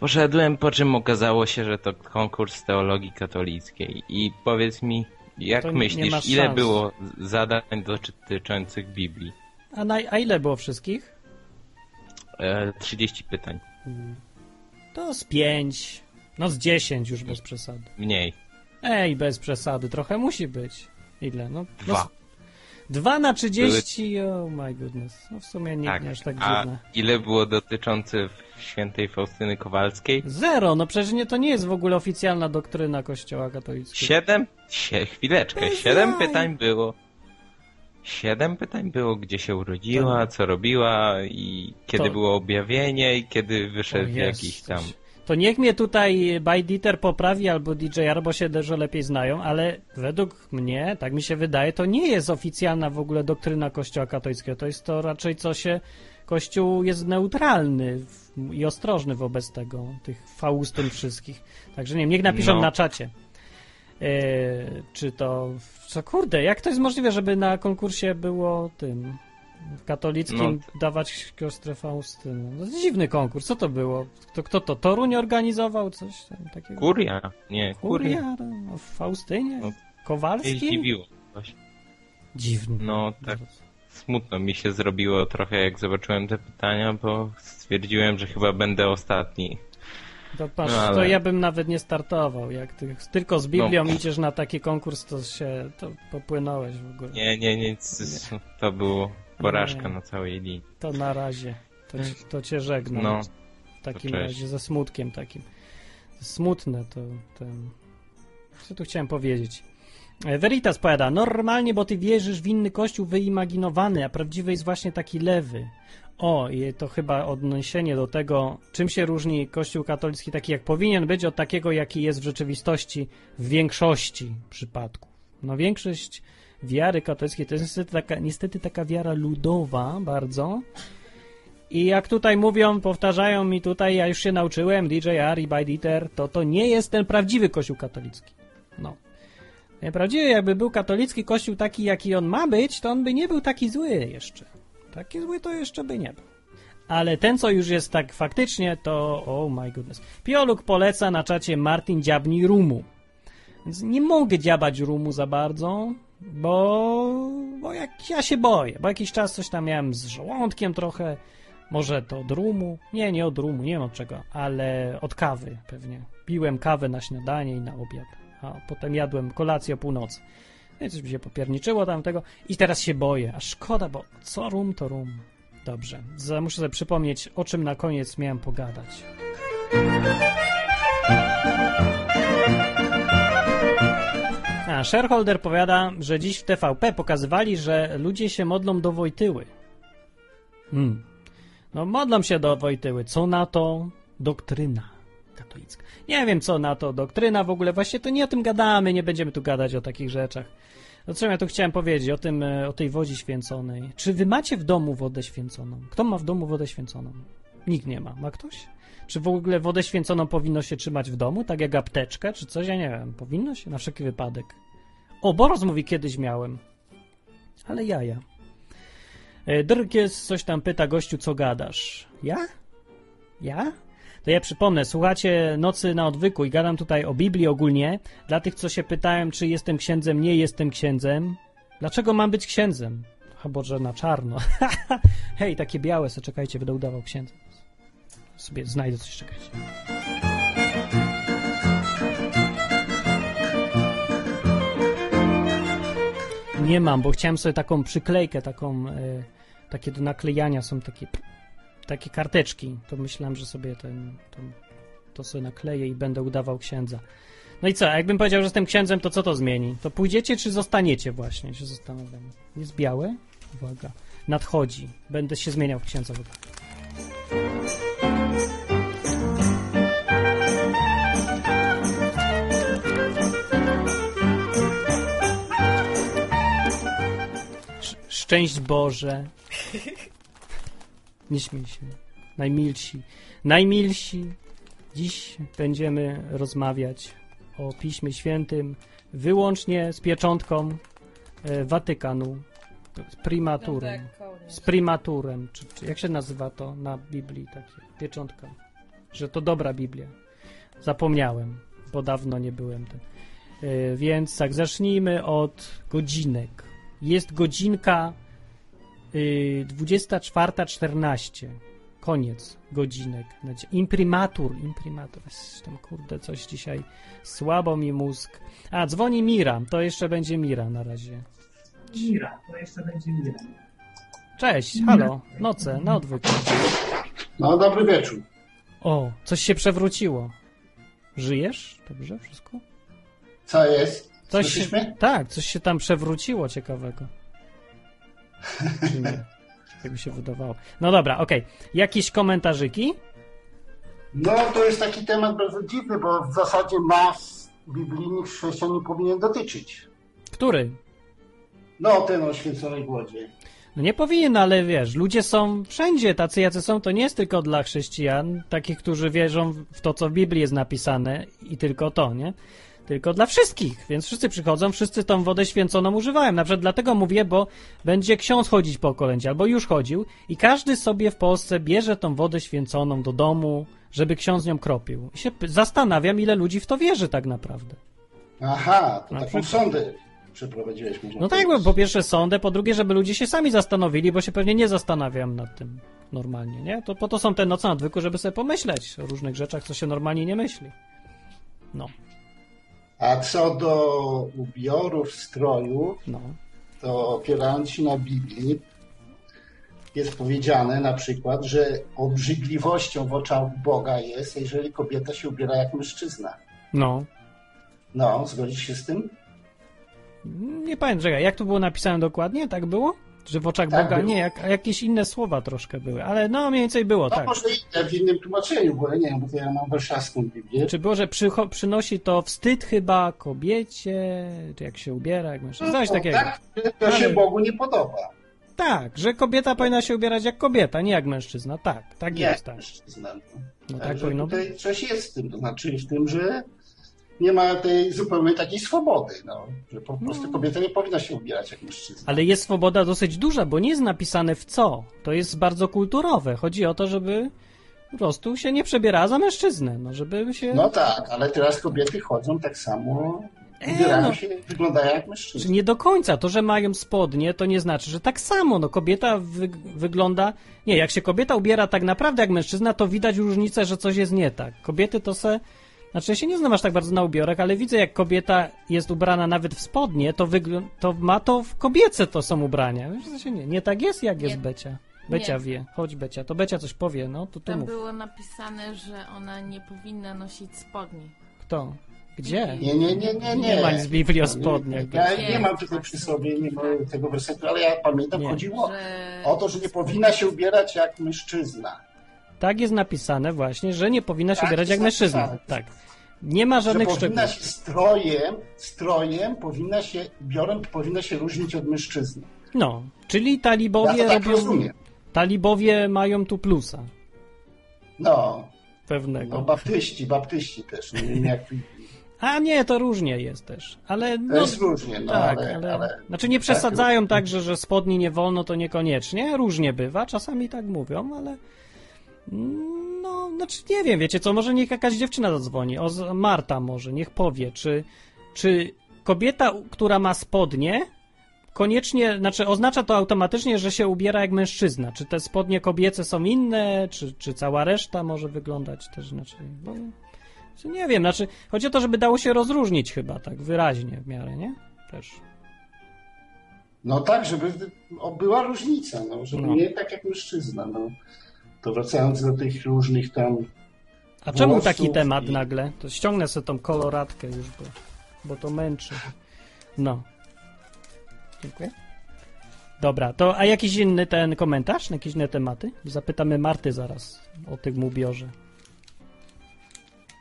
Poszedłem, po czym okazało się, że to konkurs teologii katolickiej. I powiedz mi, jak To myślisz, ile było zadań dotyczących Biblii? A, na, a ile było wszystkich? E, 30 pytań. To z pięć. No z dziesięć już bez przesady. Mniej. Ej, bez przesady, trochę musi być. Ile? No, no Dwa. z- Dwa na trzydzieści, oh my goodness. No w sumie nie, Tak. nie aż tak A dziwne. ile było dotyczące świętej Faustyny Kowalskiej? Zero, no przecież nie, to nie jest w ogóle oficjalna doktryna kościoła katolickiego. Siedem? Sie, chwileczkę. Bez Siedem jaj. pytań było. Siedem pytań było, gdzie się urodziła, co robiła i kiedy To- było objawienie i kiedy wyszedł jakiś tam... To niech mnie tutaj Bajditer poprawi albo DJR, bo się dużo lepiej znają, ale według mnie, tak mi się wydaje, to nie jest oficjalna w ogóle doktryna Kościoła katolickiego. To jest to raczej co się... Kościół jest neutralny i ostrożny wobec tego, tych faustyn wszystkich. Także nie wiem, niech napiszą No. na czacie. E, czy to... Co kurde, jak to jest możliwe, żeby na konkursie było tym... Katolickim No. dawać siostrę Faustynę. No, dziwny konkurs, co to było? To, kto to? Toruń organizował coś takiego? Kuria? Nie, kuria. Kuria? No, w Faustynie? No, Mnie Kowalskim? zdziwiło. coś. Dziwny. No tak smutno mi się zrobiło trochę jak zobaczyłem te pytania, bo stwierdziłem, że chyba będę ostatni. To, patrz, No, ale- to ja bym nawet nie startował. Jak ty tylko z Biblią No. idziesz na taki konkurs, to się to popłynąłeś w ogóle. Nie, nie, nie, to było porażka Nie. na całej linii. To na razie. To, to cię żegnam. No, w takim razie, ze smutkiem takim. Smutne to ten. Co tu chciałem powiedzieć? E, Veritas powiada, normalnie, bo ty wierzysz w inny kościół wyimaginowany, a prawdziwy jest właśnie taki lewy. O, i to chyba odniesienie do tego, czym się różni kościół katolicki taki, jak powinien być, od takiego, jaki jest w rzeczywistości w większości przypadków. No większość wiary katolickiej to jest niestety taka, niestety taka wiara ludowa bardzo. I jak tutaj mówią, powtarzają mi tutaj, ja już się nauczyłem, DJR i Bajditer, to to nie jest ten prawdziwy kościół katolicki. No. Ten prawdziwy, jakby był katolicki kościół taki, jaki on ma być, to on by nie był taki zły jeszcze. Taki zły to jeszcze by nie był. Ale ten, co już jest tak faktycznie, to oh my goodness. Pioluk poleca na czacie Martin dziabni rumu. Więc nie mogę dziabać rumu za bardzo, bo, bo jak ja się boję, bo jakiś czas coś tam miałem z żołądkiem trochę, może to od rumu, nie, nie od rumu, nie wiem od czego, ale od kawy pewnie. Piłem kawę na śniadanie i na obiad, a potem jadłem kolację o północy. No i coś mi się popierniczyło tamtego i teraz się boję, a szkoda, bo co rum to rum. Dobrze, muszę sobie przypomnieć, o czym na koniec miałem pogadać. A, shareholder powiada, że dziś w TVP pokazywali, że ludzie się modlą do Wojtyły. Hmm. No, modlą się do Wojtyły. Co na to doktryna katolicka? Nie wiem, co na to doktryna w ogóle. Właśnie to nie o tym gadamy, nie będziemy tu gadać o takich rzeczach. No co ja tu chciałem powiedzieć o tym, e, o tej wodzie święconej. Czy wy macie w domu wodę święconą? Kto ma w domu wodę święconą? Nikt nie ma. Ma ktoś? Czy w ogóle wodę święconą powinno się trzymać w domu, tak jak apteczkę, czy coś? Ja nie wiem. Powinno się? Na wszelki wypadek. O, Boros mówi, kiedyś miałem. Ale jaja. E, Drkies coś tam pyta gościu, co gadasz? Ja? Ja? To ja przypomnę, słuchacie Nocy na Odwyku i gadam tutaj o Biblii ogólnie. Dla tych, co się pytałem, czy jestem księdzem, nie jestem księdzem. Dlaczego mam być księdzem? Chyba, że na czarno. Hej, takie białe, se czekajcie, będę udawał księdza. Sobie znajdę coś, czekajcie. Nie mam, bo chciałem sobie taką przyklejkę, taką, e, takie do naklejania są takie, takie karteczki. To myślałem, że sobie ten, to, sobie nakleję i będę udawał księdza. No i co, jakbym powiedział, że jestem księdzem, to co to zmieni? To pójdziecie, czy zostaniecie właśnie? Się zastanawiam. Jest białe? Uwaga. Nadchodzi. Będę się zmieniał w księdza. Uwaga. Sz- Szczęść Boże. Nie śmiej się. Najmilsi. Najmilsi. Dziś będziemy rozmawiać o Piśmie Świętym wyłącznie z pieczątką e, Watykanu. Z primaturem. Z primaturem. Czy, czy jak się nazywa to na Biblii? Takie pieczątka. Że to dobra Biblia. Zapomniałem, bo dawno nie byłem ten. E, Więc tak, zacznijmy od godzinek. Jest godzinka 24.14. Koniec godzinek. Znaczy, Imprimatur, imprimatur. Ess, Tam kurde, coś dzisiaj słabo mi mózg. A, dzwoni Mira. To jeszcze będzie Mira na razie. Mira, to jeszcze będzie Mira. Cześć, halo. Noce, na odwyk. No, dobry wieczór. O, coś się przewróciło. Żyjesz? Dobrze, wszystko? Co jest? Coś Słyszysz się, mnie? tak, coś się tam przewróciło ciekawego. Czy nie? Tak mi się wydawało. No dobra, okej. Jakieś komentarzyki? No, to jest taki temat bardzo dziwny, bo w zasadzie mas biblijnych chrześcijan nie powinien dotyczyć. Który? No, ten o święconej głodzie. No nie powinien, ale wiesz, ludzie są wszędzie, tacy jacy są, to nie jest tylko dla chrześcijan, takich, którzy wierzą w to, co w Biblii jest napisane i tylko to, nie? Tylko dla wszystkich, więc wszyscy przychodzą, wszyscy tą wodę święconą używają. Na przykład dlatego mówię, bo będzie ksiądz chodzić po kolędzie, albo już chodził i każdy sobie w Polsce bierze tą wodę święconą do domu, żeby ksiądz nią kropił. I się zastanawiam, ile ludzi w to wierzy tak naprawdę. Aha, to Na taką przykład. sondę przeprowadziłeś. można No tak, bo po pierwsze sądę, po drugie, żeby ludzie się sami zastanowili, bo się pewnie nie zastanawiam nad tym normalnie, nie? To po to są te noce nadwyku, żeby sobie pomyśleć o różnych rzeczach, co się normalnie nie myśli. No, A co do ubiorów, strojów, no. to opierając się na Biblii, jest powiedziane na przykład, że obrzydliwością w oczach Boga jest, jeżeli kobieta się ubiera jak mężczyzna. No. No, zgodzisz się z tym? Nie pamiętam, czekaj, jak to było napisane dokładnie? Tak było? Że w oczach Tak Boga? było. Nie, jak, jakieś inne słowa troszkę były, ale no mniej więcej było, No tak. może inne w innym tłumaczeniu, bo ja nie wiem, bo to ja mam warszawską Biblię. Czy było, że przynosi to wstyd chyba kobiecie, czy jak się ubiera, jak mężczyzna, coś No, takiego. Tak, to się Ale- Bogu nie podoba. Tak, że kobieta powinna się ubierać jak kobieta, nie jak mężczyzna. Tak, tak Nie, jest, tak. mężczyzna. No tak Także powinno tutaj coś jest w tym, to znaczy w tym, że nie ma tej zupełnej takiej swobody, no, że po prostu kobieta nie powinna się ubierać jak mężczyzna. Ale jest swoboda dosyć duża, bo nie jest napisane w co. To jest bardzo kulturowe. Chodzi o to, żeby po prostu się nie przebierała za mężczyznę, no żeby się... No tak, ale teraz kobiety chodzą tak samo, E, ubierają no. się, wyglądają jak Czy mężczyzna. nie do końca. To, że mają spodnie, to nie znaczy, że tak samo. No kobieta wy wygląda... Nie, jak się kobieta ubiera tak naprawdę jak mężczyzna, to widać różnicę, że coś jest nie tak. Kobiety to se... Znaczy, ja się nie znam aż tak bardzo na ubiorach, ale widzę, jak kobieta jest ubrana nawet w spodnie, to, wygl- to ma to w kobiece to są ubrania. Się nie, nie tak jest, jak jest Nie. Becia. Becia Nie. wie. Chodź, Becia. To Becia coś powie, no, to tu Tam mów. było napisane, że ona nie powinna nosić spodni. Kto? Gdzie? Nie, nie, nie, nie, nie. Nie ma nic w Biblii o spodniach. Ja nie mam tutaj przy sobie nie ma tego wersetu, ale ja pamiętam, Nie. chodziło Że... o to, że nie powinna się ubierać jak mężczyzna. Tak jest napisane właśnie, że nie powinna się Tak ubierać jest jak mężczyzna. napisane. Tak. Nie ma żadnych że powinna szczegółów. się strojem, strojem powinna się, biorem powinna się różnić od mężczyzny. No, czyli talibowie Ja to tak robią... rozumiem. Talibowie mają tu plusa No, pewnego. no baptyści, baptyści też. Nie wiem jak, A nie, to różnie jest też. Ale no, jest różnie, no tak, ale, ale, ale Znaczy nie przesadzają tak, że, że spodni nie wolno, to niekoniecznie. Różnie bywa, czasami tak mówią, ale no, znaczy nie wiem, wiecie co, może niech jakaś dziewczyna zadzwoni, o, Marta może, niech powie, czy, czy kobieta, która ma spodnie, koniecznie, znaczy oznacza to automatycznie, że się ubiera jak mężczyzna. Czy te spodnie kobiece są inne, czy, czy cała reszta może wyglądać też inaczej? Bo, czy nie wiem, znaczy chodzi o to, żeby dało się rozróżnić chyba tak wyraźnie w miarę, nie? Też. no tak, żeby była różnica, no, żeby No. nie tak jak mężczyzna. No. To wracając do tych różnych tam A czemu taki temat i- nagle? To ściągnę sobie tą koloratkę już, bo, bo to męczy. No. Dziękuję. Dobra, to a jakiś inny ten komentarz na jakieś inne tematy? Zapytamy Marty zaraz o tym ubiorze.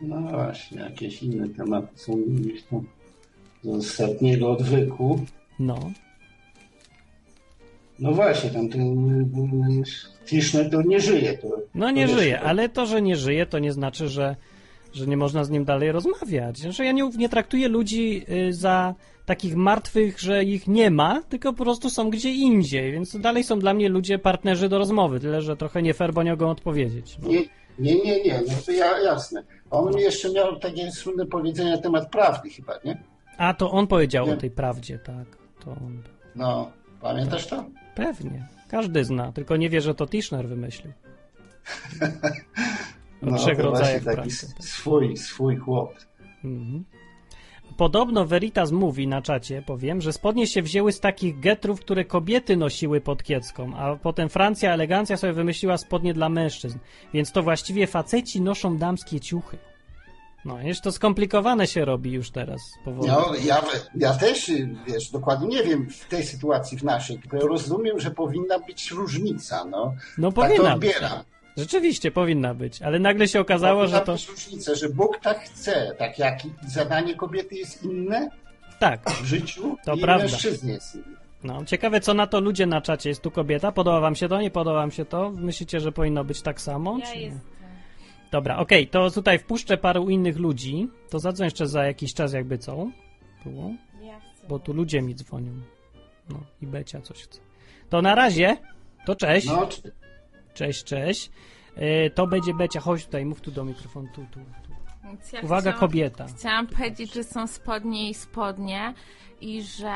No właśnie, jakieś inne tematy są gdzieś tam z ostatniego odwyku. No. No właśnie, tam ten Tischner to nie żyje. To, No nie żyje, to- ale to, że nie żyje, to nie znaczy, że, że nie można z nim dalej rozmawiać. Że ja nie, nie traktuję ludzi y, za takich martwych, że ich nie ma, tylko po prostu są gdzie indziej, więc dalej są dla mnie ludzie partnerzy do rozmowy, tyle, że trochę nie fair, bo nie mogą odpowiedzieć. No. Nie, nie, nie, nie, no to ja, jasne. On mi jeszcze miał takie słynne powiedzenie na temat prawdy chyba, nie? A, to on powiedział Nie. o tej prawdzie, tak. To on. No, pamiętasz to? Pewnie. Każdy zna, tylko nie wie, że to Tischner wymyślił. O No, trzech rodzajach taki prawdy. swój, swój chłop. Mhm. Podobno Veritas mówi na czacie, powiem, że spodnie się wzięły z takich getrów, które kobiety nosiły pod kiecką, a potem Francja elegancja sobie wymyśliła spodnie dla mężczyzn. Więc to właściwie faceci noszą damskie ciuchy. No, jeszcze to skomplikowane się robi już teraz powoli. No, ja, ja też, wiesz, dokładnie nie wiem w tej sytuacji w naszej, tylko rozumiem, że powinna być różnica, no. No tak to powinna być. odbieram. Rzeczywiście powinna być, ale nagle się okazało, powinna że to... być różnica, że Bóg tak chce, tak jak zadanie kobiety jest inne Tak, w życiu To i prawda. mężczyzny jest inne. no. Ciekawe, co na to ludzie na czacie. Jest tu kobieta, podoba wam się to, nie podoba wam się to? Myślicie, że powinno być tak samo? Ja czy nie? Dobra, okej, to tutaj wpuszczę paru innych ludzi. To zadzwoń jeszcze za jakiś czas, jakby co było, Ja chcę. bo tu ludzie mi dzwonią. No i Becia coś chce. To na razie, to cześć. No, czy- Cześć, cześć. Yy, to będzie Becia, chodź tutaj, mów tu do mikrofonu, tu, tu, tu. Ja Uwaga, chciałam- kobieta. Chciałam powiedzieć, że są spodnie i spodnie i że...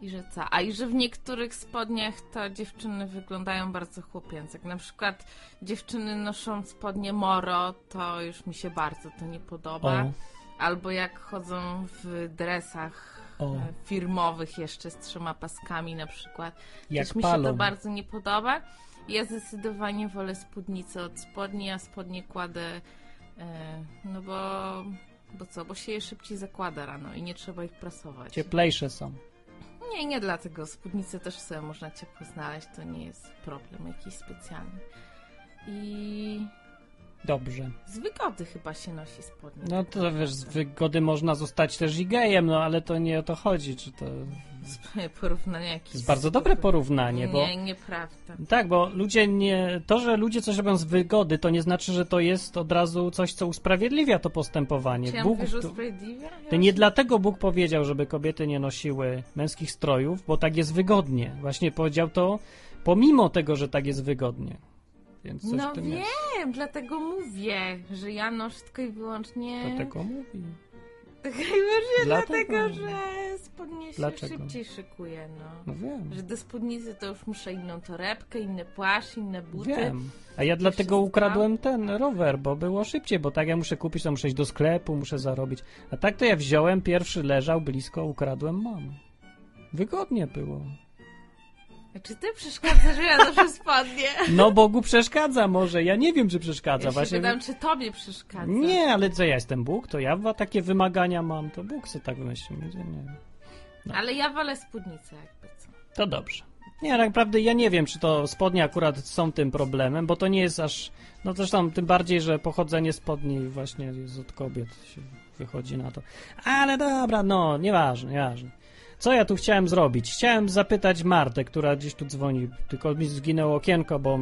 I że co? A i że w niektórych spodniach to dziewczyny wyglądają bardzo chłopięco. Jak na przykład dziewczyny noszą spodnie moro, to już mi się bardzo to nie podoba. O. Albo jak chodzą w dresach O. e, firmowych jeszcze z trzema paskami na przykład. Jak Też mi się palą. to bardzo nie podoba. Ja zdecydowanie wolę spódnicę od spodni, a spodnie kładę, e, no bo Bo co? Bo się je szybciej zakłada rano i nie trzeba ich prasować. Cieplejsze są. Nie, nie dlatego. Spódnice też sobie można ciepło znaleźć. To nie jest problem jakiś specjalny. I Dobrze. z wygody chyba się nosi spodnie. No to wiesz, z wygody można zostać też i gejem, no ale to nie o to chodzi, czy to... Porównanie jakieś. To jest bardzo dobre porównanie, bo... Nie, nieprawda. Tak, bo ludzie nie. To, że ludzie coś robią z wygody, to nie znaczy, że to jest od razu coś, co usprawiedliwia to postępowanie. Czy ja Bóg, mówię, usprawiedliwia? to nie dlatego Bóg powiedział, żeby kobiety nie nosiły męskich strojów, bo tak jest wygodnie. Właśnie powiedział to pomimo tego, że tak jest wygodnie. Więc coś No w tym wiem, jest. dlatego mówię, że ja noszę tylko i wyłącznie... Dlatego mówi. Tylko i wyłącznie Dlatego. dlatego, że spodnie się Dlaczego? szybciej szykuje, no. No wiem. Że do spódnicy to już muszę inną torebkę, inny płaszcz, inne buty. Wiem. A ja dlatego ukradłem ten rower, bo było szybciej, bo tak ja muszę kupić, to muszę iść do sklepu, muszę zarobić. A tak to ja wziąłem, pierwszy leżał blisko, ukradłem, mam. Wygodnie było. Czy ty przeszkadzasz, że ja noszę spodnie? No Bogu przeszkadza może, ja nie wiem, czy przeszkadza. Ja się Właśnie... pytam, czy tobie przeszkadza. Nie, ale co ja jestem Bóg, to ja takie wymagania mam, to Bóg sobie tak. Nie, nie. No. Ale ja wolę spódnicę jakby co. To dobrze. Nie, tak naprawdę ja nie wiem, czy to spodnie akurat są tym problemem, bo to nie jest aż. No zresztą tym bardziej, że pochodzenie spodni właśnie jest od kobiet, się wychodzi na to. Ale dobra, no, nieważne, nieważne. Co ja tu chciałem zrobić? Chciałem zapytać Martę, która gdzieś tu dzwoni, tylko mi zginęło okienko, bo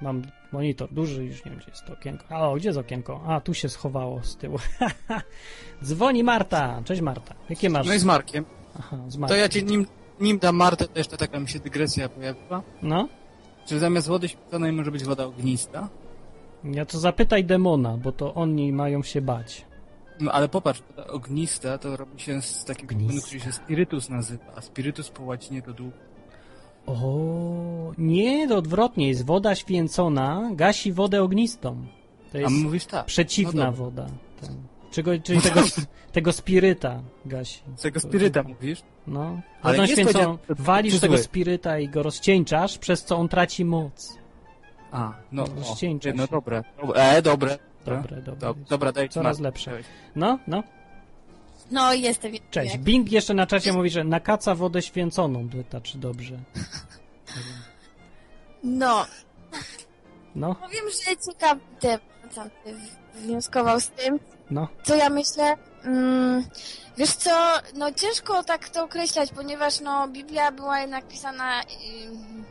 mam monitor duży, już nie wiem, gdzie jest to okienko. Halo, gdzie jest okienko? A, tu się schowało z tyłu. dzwoni Marta. Cześć Marta. Jakie masz? No i z Markiem. Aha, z To Markiem. ja ci nim, nim dam Martę, to jeszcze taka mi się dygresja pojawiła. No? Czy zamiast wody święconej może być woda ognista? Ja to zapytaj demona, bo to oni mają się bać. No ale popatrz, ognista to robi się z takiego płynu, który się spirytus nazywa, a spirytus po łacinie to dół. O, nie, to odwrotnie jest. Woda święcona gasi wodę ognistą. To jest mówisz tak. przeciwna No woda. Ten. Czego, czyli tego, tego spiryta gasi. Tego spiryta mówisz? No. Ale nie święconą walisz zły. tego spiryta i go rozcieńczasz, przez co on traci moc. A, no, No, o, rozcieńcza no się. dobre. dobre. E, dobre. Dobre, dobre. Do, dobra, daj Coraz Martę. lepsze. No, no. No, jestem. Cześć. Bing jeszcze na czacie mówi, że nakaca wodę święconą. Pyta, czy dobrze. No, No, powiem, że ciekawy temat, co ty wnioskował z tym. no. Co ja myślę? Mm, wiesz co, no ciężko tak to określać, ponieważ no Biblia była jednak pisana ym,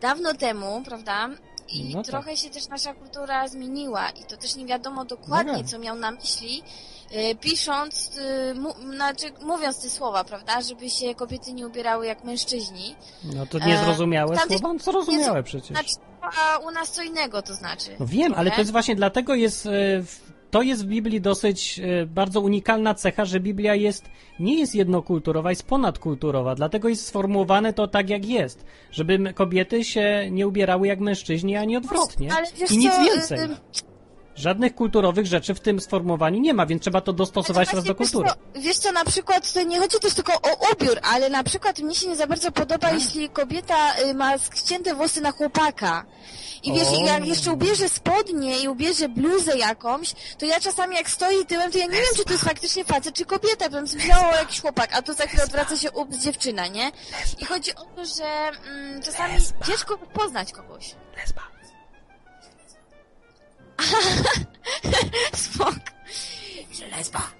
dawno temu, prawda? I No tak. trochę się też nasza kultura zmieniła i to też nie wiadomo dokładnie, No tak. co miał na myśli, y, pisząc, y, mu, znaczy mówiąc te słowa, prawda? Żeby się kobiety nie ubierały jak mężczyźni. No to niezrozumiałe E, słowa? No zrozumiałe nie- przecież. Znaczy, a u nas co innego to znaczy. No wiem, ale to jest właśnie dlatego jest. e, w- To jest w Biblii dosyć e, bardzo unikalna cecha, że Biblia jest nie jest jednokulturowa, jest ponadkulturowa. Dlatego jest sformułowane to tak, jak jest. Żeby kobiety się nie ubierały jak mężczyźni, ani odwrotnie. Ale wiesz I nic co, więcej. Żadnych kulturowych rzeczy w tym sformułowaniu nie ma, więc trzeba to dostosować teraz do Wiesz kultury. co, wiesz co, na przykład to nie chodzi też tylko o ubiór, ale na przykład mnie się nie za bardzo podoba, jeśli kobieta y, ma ścięte włosy na chłopaka. I wiesz, O. jak jeszcze ubierze spodnie i ubierze bluzę jakąś, to ja czasami jak stoi tyłem, to ja nie wiem, czy to jest faktycznie facet, czy kobieta, bym sobie myślała o jakiś chłopak, a tu za chwilę odwraca się up z dziewczyna, nie? I chodzi o to, że mm, czasami ciężko poznać kogoś. Spok. Że lesba.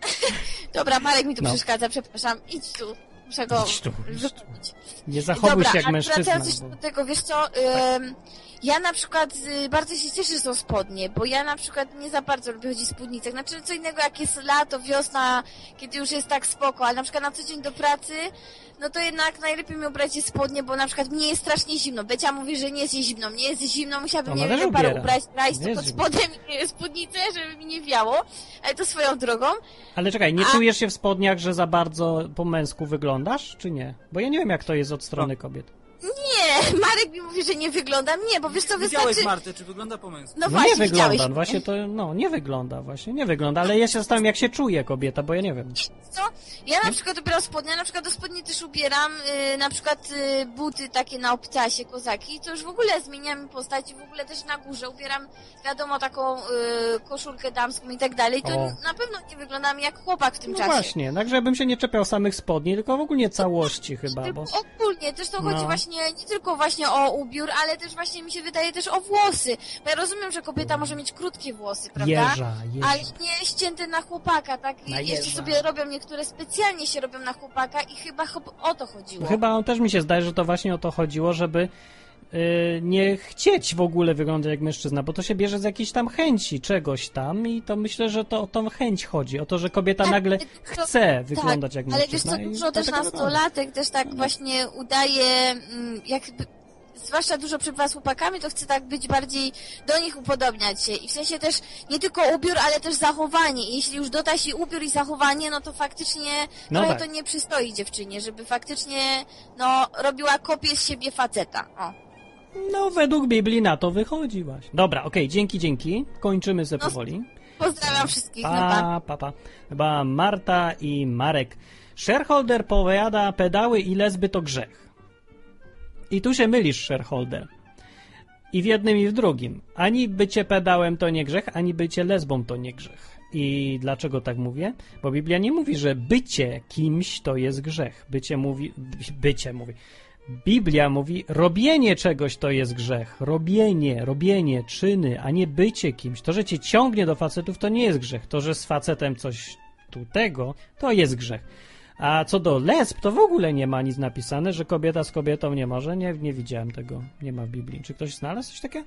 Dobra, Marek mi tu No. przeszkadza, przepraszam. Idź tu. Muszę go Idź tu, wypuścić. Nie zachowuj Dobra, się jak mężczyzna. jeszcze Bo... do tego, wiesz co, ym, ja na przykład y, bardzo się cieszę, że są spodnie, bo ja na przykład nie za bardzo lubię chodzić w spódnicach. Znaczy co innego jak jest lato, wiosna, kiedy już jest tak spoko, ale na przykład na co dzień do pracy, no to jednak najlepiej mi ubrać jest spodnie, bo na przykład mnie jest strasznie zimno. Becia mówi, że nie jest jej zimno, mnie jest zimno, musiałabym Ona nie wiem, parę ubrać Nie jest pod spodem spódnicę, żeby mi nie wiało, ale to swoją drogą. Ale czekaj, nie A- czujesz się w spodniach, że za bardzo po męsku wyglądasz, czy nie? Bo ja nie wiem, jak to jest od strony kobiet. Nie, Marek mi mówi, że nie wyglądam. Nie, bo wiesz co, Widziałeś wystarczy... Martę, czy wygląda po męsku? No No właśnie, nie wygląda, widziałeś. właśnie to, no nie wygląda, właśnie nie wygląda, ale ja się zastanawiam jak się czuje kobieta, bo ja nie wiem. Co? Ja na przykład ubieram spodnie, na przykład do spodni też ubieram y, na przykład y, buty takie na obcasie, kozaki, to już w ogóle zmieniam postać i w ogóle też na górze ubieram, wiadomo, taką y, koszulkę damską i tak dalej, to O. na pewno nie wyglądam jak chłopak w tym No czasie. właśnie, także ja bym się nie czepiał samych spodni, tylko w ogóle całości chyba, bo... Ogólnie, też to chodzi No. właśnie nie tylko właśnie o ubiór, ale też właśnie mi się wydaje też o włosy. Bo ja rozumiem, że kobieta może mieć krótkie włosy, prawda? Jeża, jeża. Ale nie ścięte na chłopaka, tak? I Na jeszcze jeża. sobie robią, niektóre specjalnie się robią na chłopaka i chyba o to chodziło. Chyba on też mi się zdaje, że to właśnie o to chodziło, żeby nie chcieć w ogóle wyglądać jak mężczyzna, bo to się bierze z jakiejś tam chęci, czegoś tam i to myślę, że to o tą chęć chodzi, o to, że kobieta nagle chce wyglądać jak tak, Ale wiesz mężczyzna. co, dużo też nastolatek też tak właśnie udaje, mm, jakby, zwłaszcza dużo przybywa z chłopakami, to chce tak być bardziej, do nich upodobniać się. I w sensie też nie tylko ubiór, ale też zachowanie. I jeśli już doda się ubiór i zachowanie, no to faktycznie No trochę tak. to nie przystoi dziewczynie, żeby faktycznie, no, robiła kopię z siebie faceta. O. No, według Biblii na to wychodzi właśnie. Dobra, okej, dzięki, dzięki. Kończymy ze No, powoli. Pozdrawiam wszystkich. no pa. Pa, pa, pa. Chyba Marta i Marek. Shareholder powiada, pedały i lesby to grzech. I tu się mylisz, shareholder. I w jednym i w drugim. Ani bycie pedałem to nie grzech, ani bycie lesbą to nie grzech. I dlaczego tak mówię? Bo Biblia nie mówi, że bycie kimś to jest grzech. Bycie mówi, bycie mówi. Biblia mówi, robienie czegoś to jest grzech. Robienie, robienie, czyny, a nie bycie kimś. To, że cię ciągnie do facetów, to nie jest grzech. To, że z facetem coś tu tego, to jest grzech. A co do lesb, to w ogóle nie ma nic napisane, że kobieta z kobietą nie może. Nie, nie widziałem tego, nie ma w Biblii. Czy ktoś znalazł coś takiego?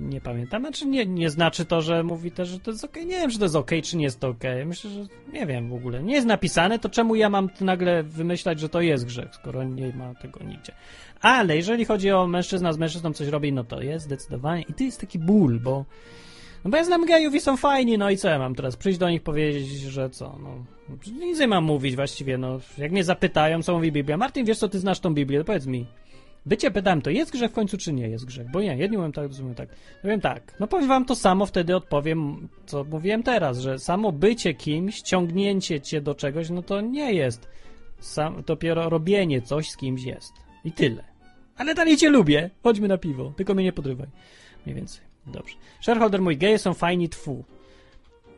Nie pamiętam. Znaczy nie, nie znaczy to, że mówi też, że to jest okej. Nie wiem, czy to jest okej, czy nie jest okej. Myślę, że nie wiem w ogóle. Nie jest napisane, to czemu ja mam nagle wymyślać, że to jest grzech, skoro nie ma tego nigdzie. Ale jeżeli chodzi o mężczyzna z mężczyzną coś robi, no to jest zdecydowanie. I to jest taki ból, bo no bo ja znam gejów i są fajni, no i co ja mam teraz? Przyjść do nich powiedzieć, że co? No, nic nie mam mówić właściwie, no. Jak mnie zapytają, co mówi Biblia. Martin, wiesz co, ty znasz tą Biblię, to powiedz mi. Bycie pytałem, to jest grzech w końcu, czy nie jest grzech? Bo nie, jedni mówią tak, drudzy mówią tak. Ja wiem tak, no powiem wam to samo, wtedy odpowiem, co mówiłem teraz, że samo bycie kimś, ciągnięcie cię do czegoś, no to nie jest. Sam, dopiero robienie coś z kimś jest. I tyle. Ale dalej cię lubię, chodźmy na piwo, tylko mnie nie podrywaj. Mniej więcej. Dobrze. Shareholder mój, geje są fajni, tfu.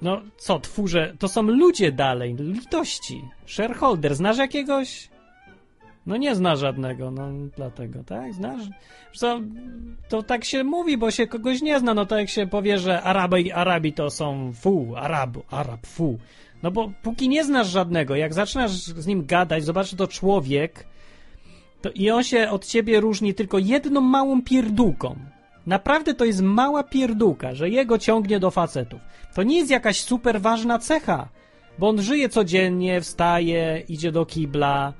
No co, tfu, że to są ludzie dalej, litości. Shareholder, znasz jakiegoś? No nie zna żadnego, no dlatego, tak? Znasz? Co, to tak się mówi, bo się kogoś nie zna, no to jak się powie, że Arabi, Arabi to są fu, Arab, Arab, fu. No bo póki nie znasz żadnego, jak zaczynasz z nim gadać, zobacz, to człowiek, to i on się od ciebie różni tylko jedną małą pierdółką. Naprawdę to jest mała pierdółka, że jego ciągnie do facetów. To nie jest jakaś super ważna cecha, bo on żyje codziennie, wstaje, idzie do kibla,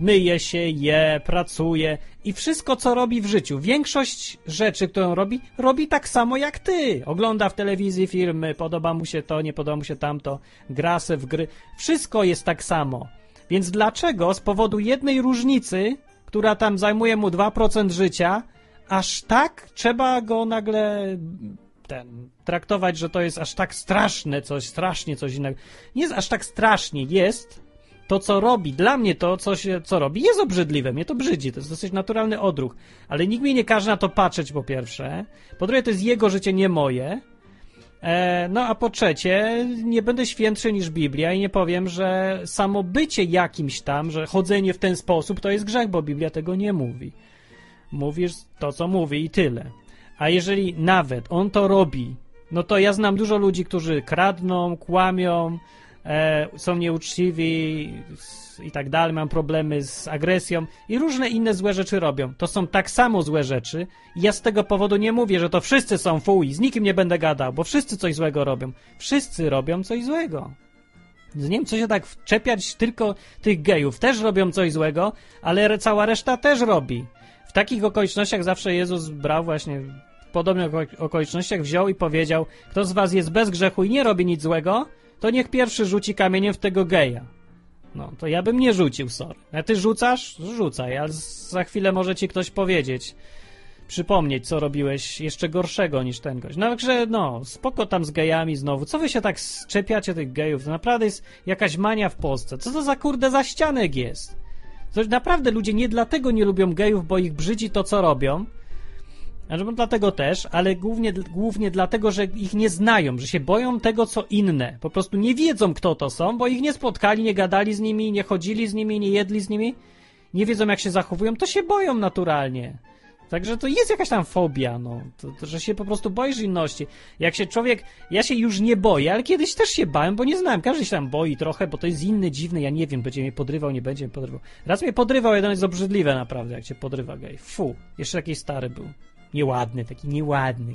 myje się, je, pracuje i wszystko, co robi w życiu. Większość rzeczy, którą robi, robi tak samo jak ty. Ogląda w telewizji filmy, podoba mu się to, nie podoba mu się tamto, gra se w gry. Wszystko jest tak samo. Więc dlaczego z powodu jednej różnicy, która tam zajmuje mu 2% życia, aż tak trzeba go nagle ten, traktować, że to jest aż tak straszne coś, strasznie coś innego. Nie jest aż tak strasznie, jest to, co robi. Dla mnie to, co, się, co robi, jest obrzydliwe. Mnie to brzydzi, to jest dosyć naturalny odruch. Ale nikt mnie nie każe na to patrzeć, po pierwsze. Po drugie, to jest jego życie, nie moje. E, no a po trzecie, nie będę świętszy niż Biblia i nie powiem, że samo bycie jakimś tam, że chodzenie w ten sposób to jest grzech, bo Biblia tego nie mówi. Mówisz to, co mówi i tyle. A jeżeli nawet on to robi, no to ja znam dużo ludzi, którzy kradną, kłamią, są nieuczciwi i tak dalej, mają problemy z agresją i różne inne złe rzeczy robią. To są tak samo złe rzeczy. I ja z tego powodu nie mówię, że to wszyscy są fuj, z nikim nie będę gadał, bo wszyscy coś złego robią. Wszyscy robią coś złego. Nie wiem, co się tak wczepiać tylko tych gejów. Też robią coś złego, ale cała reszta też robi. W takich okolicznościach zawsze Jezus brał właśnie w podobnych oko- okolicznościach wziął i powiedział, kto z was jest bez grzechu i nie robi nic złego, to niech pierwszy rzuci kamieniem w tego geja. No, to ja bym nie rzucił, sorry. A ty rzucasz? Rzucaj, a z- za chwilę może ci ktoś powiedzieć, przypomnieć, co robiłeś jeszcze gorszego niż ten gość. No, także, no, spoko tam z gejami znowu. Co wy się tak szczepiacie tych gejów? To naprawdę jest jakaś mania w Polsce. Co to za kurde za ścianek jest? To naprawdę ludzie nie dlatego nie lubią gejów, bo ich brzydzi to, co robią, znaczy, dlatego też, ale głównie, głównie dlatego, że ich nie znają, że się boją tego, co inne. Po prostu nie wiedzą, kto to są, bo ich nie spotkali, nie gadali z nimi, nie chodzili z nimi, nie jedli z nimi, nie wiedzą, jak się zachowują, to się boją naturalnie. Także to jest jakaś tam fobia, no, to, to, że się po prostu boisz inności. Jak się człowiek, ja się już nie boję, ale kiedyś też się bałem, bo nie znałem, każdy się tam boi trochę, bo to jest inny, dziwny, ja nie wiem, będzie mnie podrywał, nie będzie mnie podrywał. Raz mnie podrywał, jeden jest obrzydliwe naprawdę, jak cię podrywa gej. Fu, jeszcze taki stary był. Nieładny, taki nieładny.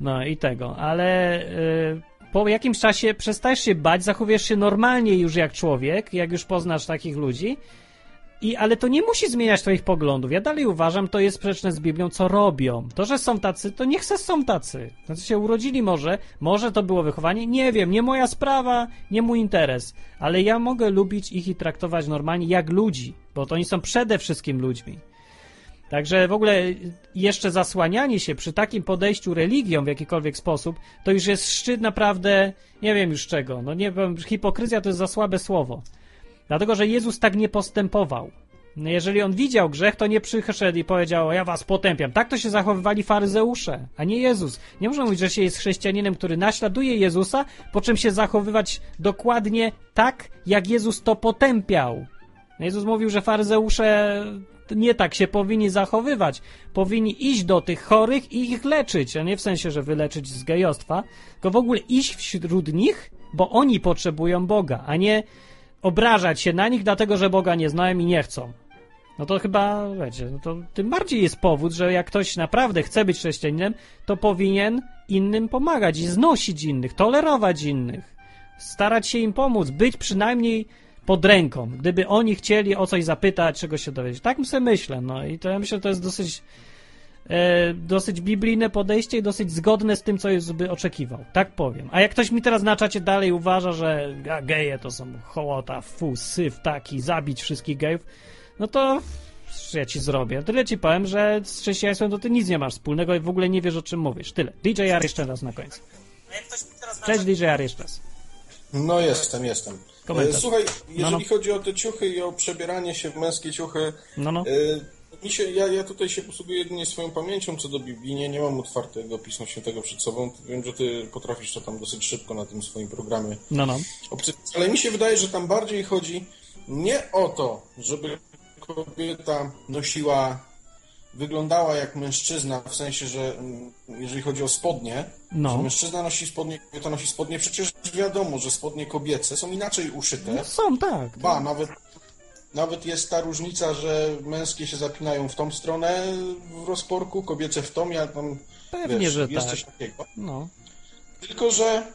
No i tego, ale y, po jakimś czasie przestajesz się bać, zachowujesz się normalnie już jak człowiek, jak już poznasz takich ludzi. I, ale to nie musi zmieniać twoich poglądów. Ja dalej uważam, to jest sprzeczne z Biblią, co robią. To, że są tacy, to niech se są tacy. Znaczy się urodzili może, może to było wychowanie, nie wiem, nie moja sprawa, nie mój interes. Ale ja mogę lubić ich i traktować normalnie jak ludzi, bo to oni są przede wszystkim ludźmi. Także w ogóle jeszcze zasłanianie się przy takim podejściu religią w jakikolwiek sposób, to już jest szczyt naprawdę, nie wiem już czego. No nie wiem, hipokryzja to jest za słabe słowo. Dlatego, że Jezus tak nie postępował. No Jeżeli on widział grzech, to nie przyszedł i powiedział, ja was potępiam. Tak to się zachowywali faryzeusze, a nie Jezus. Nie można mówić, że się jest chrześcijaninem, który naśladuje Jezusa, po czym się zachowywać dokładnie tak, jak Jezus to potępiał. Jezus mówił, że faryzeusze nie tak się powinni zachowywać. Powinni iść do tych chorych i ich leczyć, a nie w sensie, że wyleczyć z gejostwa, tylko w ogóle iść wśród nich, bo oni potrzebują Boga, a nie obrażać się na nich, dlatego że Boga nie znają i nie chcą. No to chyba, wiecie, no to tym bardziej jest powód, że jak ktoś naprawdę chce być chrześcijaninem, to powinien innym pomagać i znosić innych, tolerować innych, starać się im pomóc, być przynajmniej pod ręką, gdyby oni chcieli o coś zapytać, czego się dowiedzieć. Tak sobie myślę, no i to ja myślę, że to jest dosyć e, dosyć biblijne podejście i dosyć zgodne z tym, co Jezus by oczekiwał. Tak powiem. A jak ktoś mi teraz na czacie dalej uważa, że a, geje to są hołota, fu, syf taki, zabić wszystkich gejów, no to ja ci zrobię? Tyle ci powiem, że z chrześcijaństwem to ty nic nie masz wspólnego i w ogóle nie wiesz, o czym mówisz. Tyle. DJ R jeszcze raz na końcu. Cześć DJ R jeszcze raz. No jestem, jestem. Komentarz. E, Słuchaj, jeżeli No, no. chodzi o te ciuchy i o przebieranie się w męskie ciuchy, No, no. e, mi się, ja, ja tutaj się posługuję jedynie swoją pamięcią co do Biblii, nie, nie mam otwartego Pisma Świętego przed sobą. Wiem, że ty potrafisz to tam dosyć szybko na tym swoim programie No, no. ale mi się wydaje, że tam bardziej chodzi nie o to, żeby kobieta nosiła, wyglądała jak mężczyzna, w sensie, że mm, jeżeli chodzi o spodnie, No. że mężczyzna nosi spodnie, kobieta nosi spodnie, przecież wiadomo, że spodnie kobiece są inaczej uszyte. No są, tak. Ba, nawet, nawet jest ta różnica, że męskie się zapinają w tą stronę w rozporku, kobiece w tą, ja tam, Pewnie, wiesz, że jest tak. coś takiego. No. Tylko, że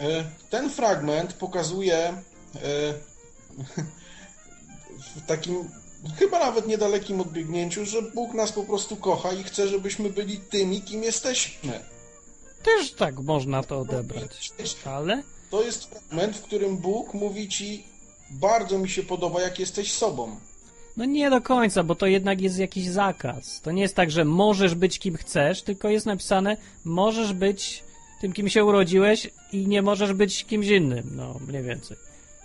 e, ten fragment pokazuje e, w takim chyba nawet niedalekim odbiegnięciu, że Bóg nas po prostu kocha i chce, żebyśmy byli tymi, kim jesteśmy. Też tak można to odebrać. Ale? To jest fragment, w którym Bóg mówi ci, bardzo mi się podoba, jak jesteś sobą. No nie do końca, bo to jednak jest jakiś zakaz. To nie jest tak, że możesz być kim chcesz, tylko jest napisane, możesz być tym, kim się urodziłeś i nie możesz być kimś innym. No, mniej więcej.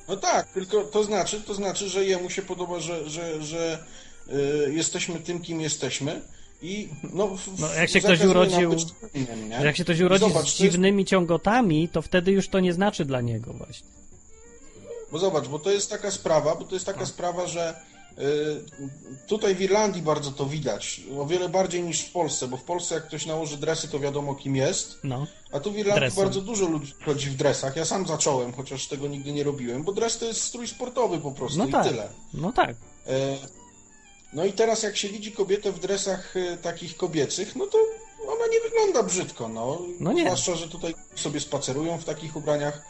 No tak, tylko to znaczy, to znaczy, że jemu się podoba, że, że, że y, jesteśmy tym, kim jesteśmy. I no, w, No, jak się ktoś urodził, innym, jak się ktoś urodzi Zobacz, z to jest- dziwnymi ciągotami, to wtedy już to nie znaczy dla niego właśnie. Bo zobacz, bo to jest taka sprawa, bo to jest taka sprawa, że tutaj w Irlandii bardzo to widać, o wiele bardziej niż w Polsce, bo w Polsce jak ktoś nałoży dresy, to wiadomo kim jest, No. a tu w Irlandii Dresy. bardzo dużo ludzi chodzi w dresach. Ja sam zacząłem, chociaż tego nigdy nie robiłem, bo dres to jest strój sportowy po prostu No i tak. tyle. No tak. E, No i teraz jak się widzi kobietę w dresach e, takich kobiecych, no to ona nie wygląda brzydko, no. No nie. Zwłaszcza, że tutaj sobie spacerują w takich ubraniach.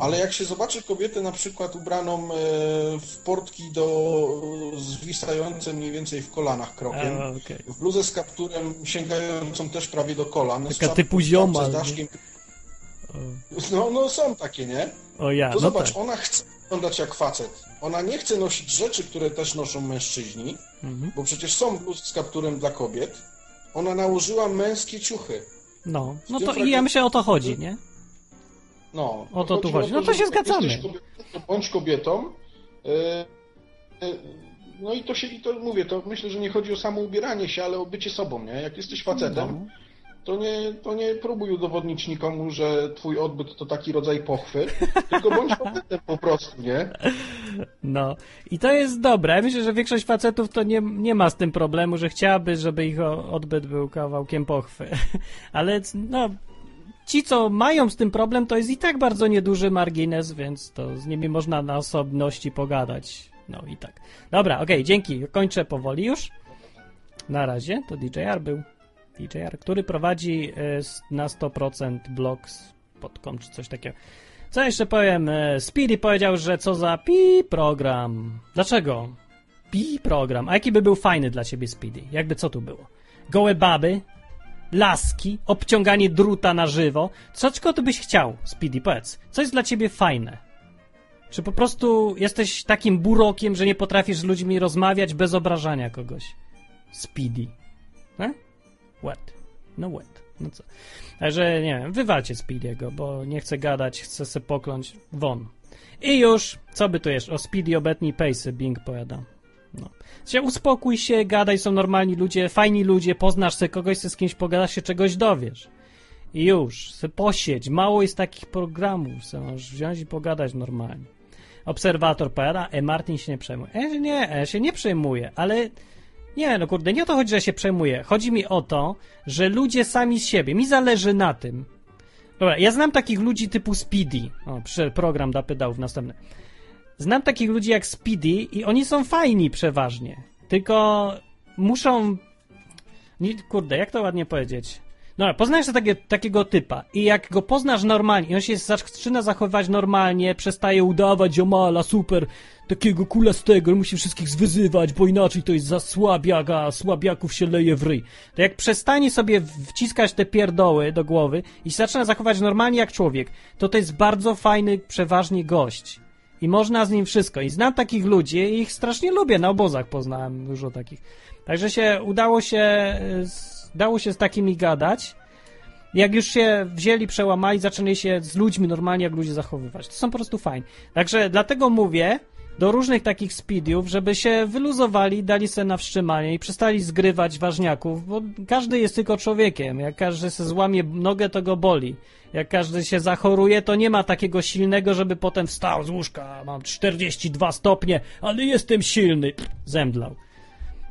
Ale jak się zobaczy kobietę na przykład ubraną e, w portki do zwisające mniej więcej w kolanach krokiem, A, okej. w bluzę z kapturem sięgającą też prawie do kolan, z Taka czapką, typu zioma, z daszkiem, No, no są takie, nie? O ja, To no zobacz, tak. ona chce wyglądać jak facet. Ona nie chce nosić rzeczy, które też noszą mężczyźni, Mhm. bo przecież są bluzki z kapturem dla kobiet. Ona nałożyła męskie ciuchy. No, no to i ja myślę o to chodzi, nie? No, O to tu chodzi. No to się zgadzamy. kobietą, bądź kobietą. e, e, No i to się, i to mówię, to myślę, że nie chodzi o samo ubieranie się, ale o bycie sobą, nie? Jak jesteś facetem, No. to nie, to nie próbuj udowodnić nikomu, że twój odbyt to taki rodzaj pochwy, tylko bądź facetem po prostu, nie? No. I to jest dobre. Ja myślę, że większość facetów to nie, nie ma z tym problemu, że chciałaby, żeby ich odbyt był kawałkiem pochwy. Ale no, ci, co mają z tym problem, to jest i tak bardzo nieduży margines, więc to z nimi można na osobności pogadać. No i tak. Dobra, okej, dzięki. Kończę powoli już. Na razie to DJR był. DJR, który prowadzi e, na 100% blogs.com czy coś takiego. Co jeszcze powiem? E, Speedy powiedział, że co za pi program. Dlaczego? Pi program. A jaki by był fajny dla ciebie Speedy? Jakby co tu było? Gołe baby? Laski? Obciąganie druta na żywo? Co czego ty byś chciał, Speedy? Powiedz. Co jest dla ciebie fajne? Czy po prostu jesteś takim burokiem, że nie potrafisz z ludźmi rozmawiać bez obrażania kogoś? Speedy. E? What? No what? No co? Także nie wiem, wywalcie Speedy'ego, bo nie chcę gadać, chcę se pokląć won. I już, co by tu jeszcze? O Speedy obetnij pace'y, Bing powiada. No. Się uspokój się, gadaj, są normalni ludzie, fajni ludzie, poznasz se kogoś, se z kimś pogadasz się, czegoś dowiesz. I już, posiedź, mało jest takich programów, se możesz wziąć i pogadać normalnie. Obserwator powiada, e, Martin się nie przejmuje. E, nie, e, się nie przejmuje, ale nie, no kurde, nie o to chodzi, że się przejmuje. Chodzi mi o to, że ludzie sami z siebie, mi zależy na tym. Dobra, ja znam takich ludzi typu Speedy. O, program da pedałów następny. Znam takich ludzi jak Speedy i oni są fajni przeważnie. Tylko muszą... Kurde, jak to ładnie powiedzieć? No, poznajesz takie, takiego typa i jak go poznasz normalnie i on się zaczyna zachowywać normalnie, przestaje udawać ziomala, super, takiego kulastego, musi wszystkich zwyzywać, bo inaczej to jest za słabiak, a słabiaków się leje w ryj. To jak przestanie sobie wciskać te pierdoły do głowy i zaczyna zachować normalnie jak człowiek, to to jest bardzo fajny, przeważnie gość. I można z nim wszystko. I znam takich ludzi i ich strasznie lubię. Na obozach poznałem dużo takich. Także się udało się, z, dało się z takimi gadać. Jak już się wzięli, przełamali, zaczęli się z ludźmi normalnie jak ludzie zachowywać. To są po prostu fajni. Także dlatego mówię do różnych takich speediów, żeby się wyluzowali, dali sobie na wstrzymanie i przestali zgrywać ważniaków, bo każdy jest tylko człowiekiem. Jak każdy się złamie nogę, to go boli. Jak każdy się zachoruje, to nie ma takiego silnego, żeby potem wstał z łóżka, mam 42 stopnie, ale jestem silny. Zemdlał.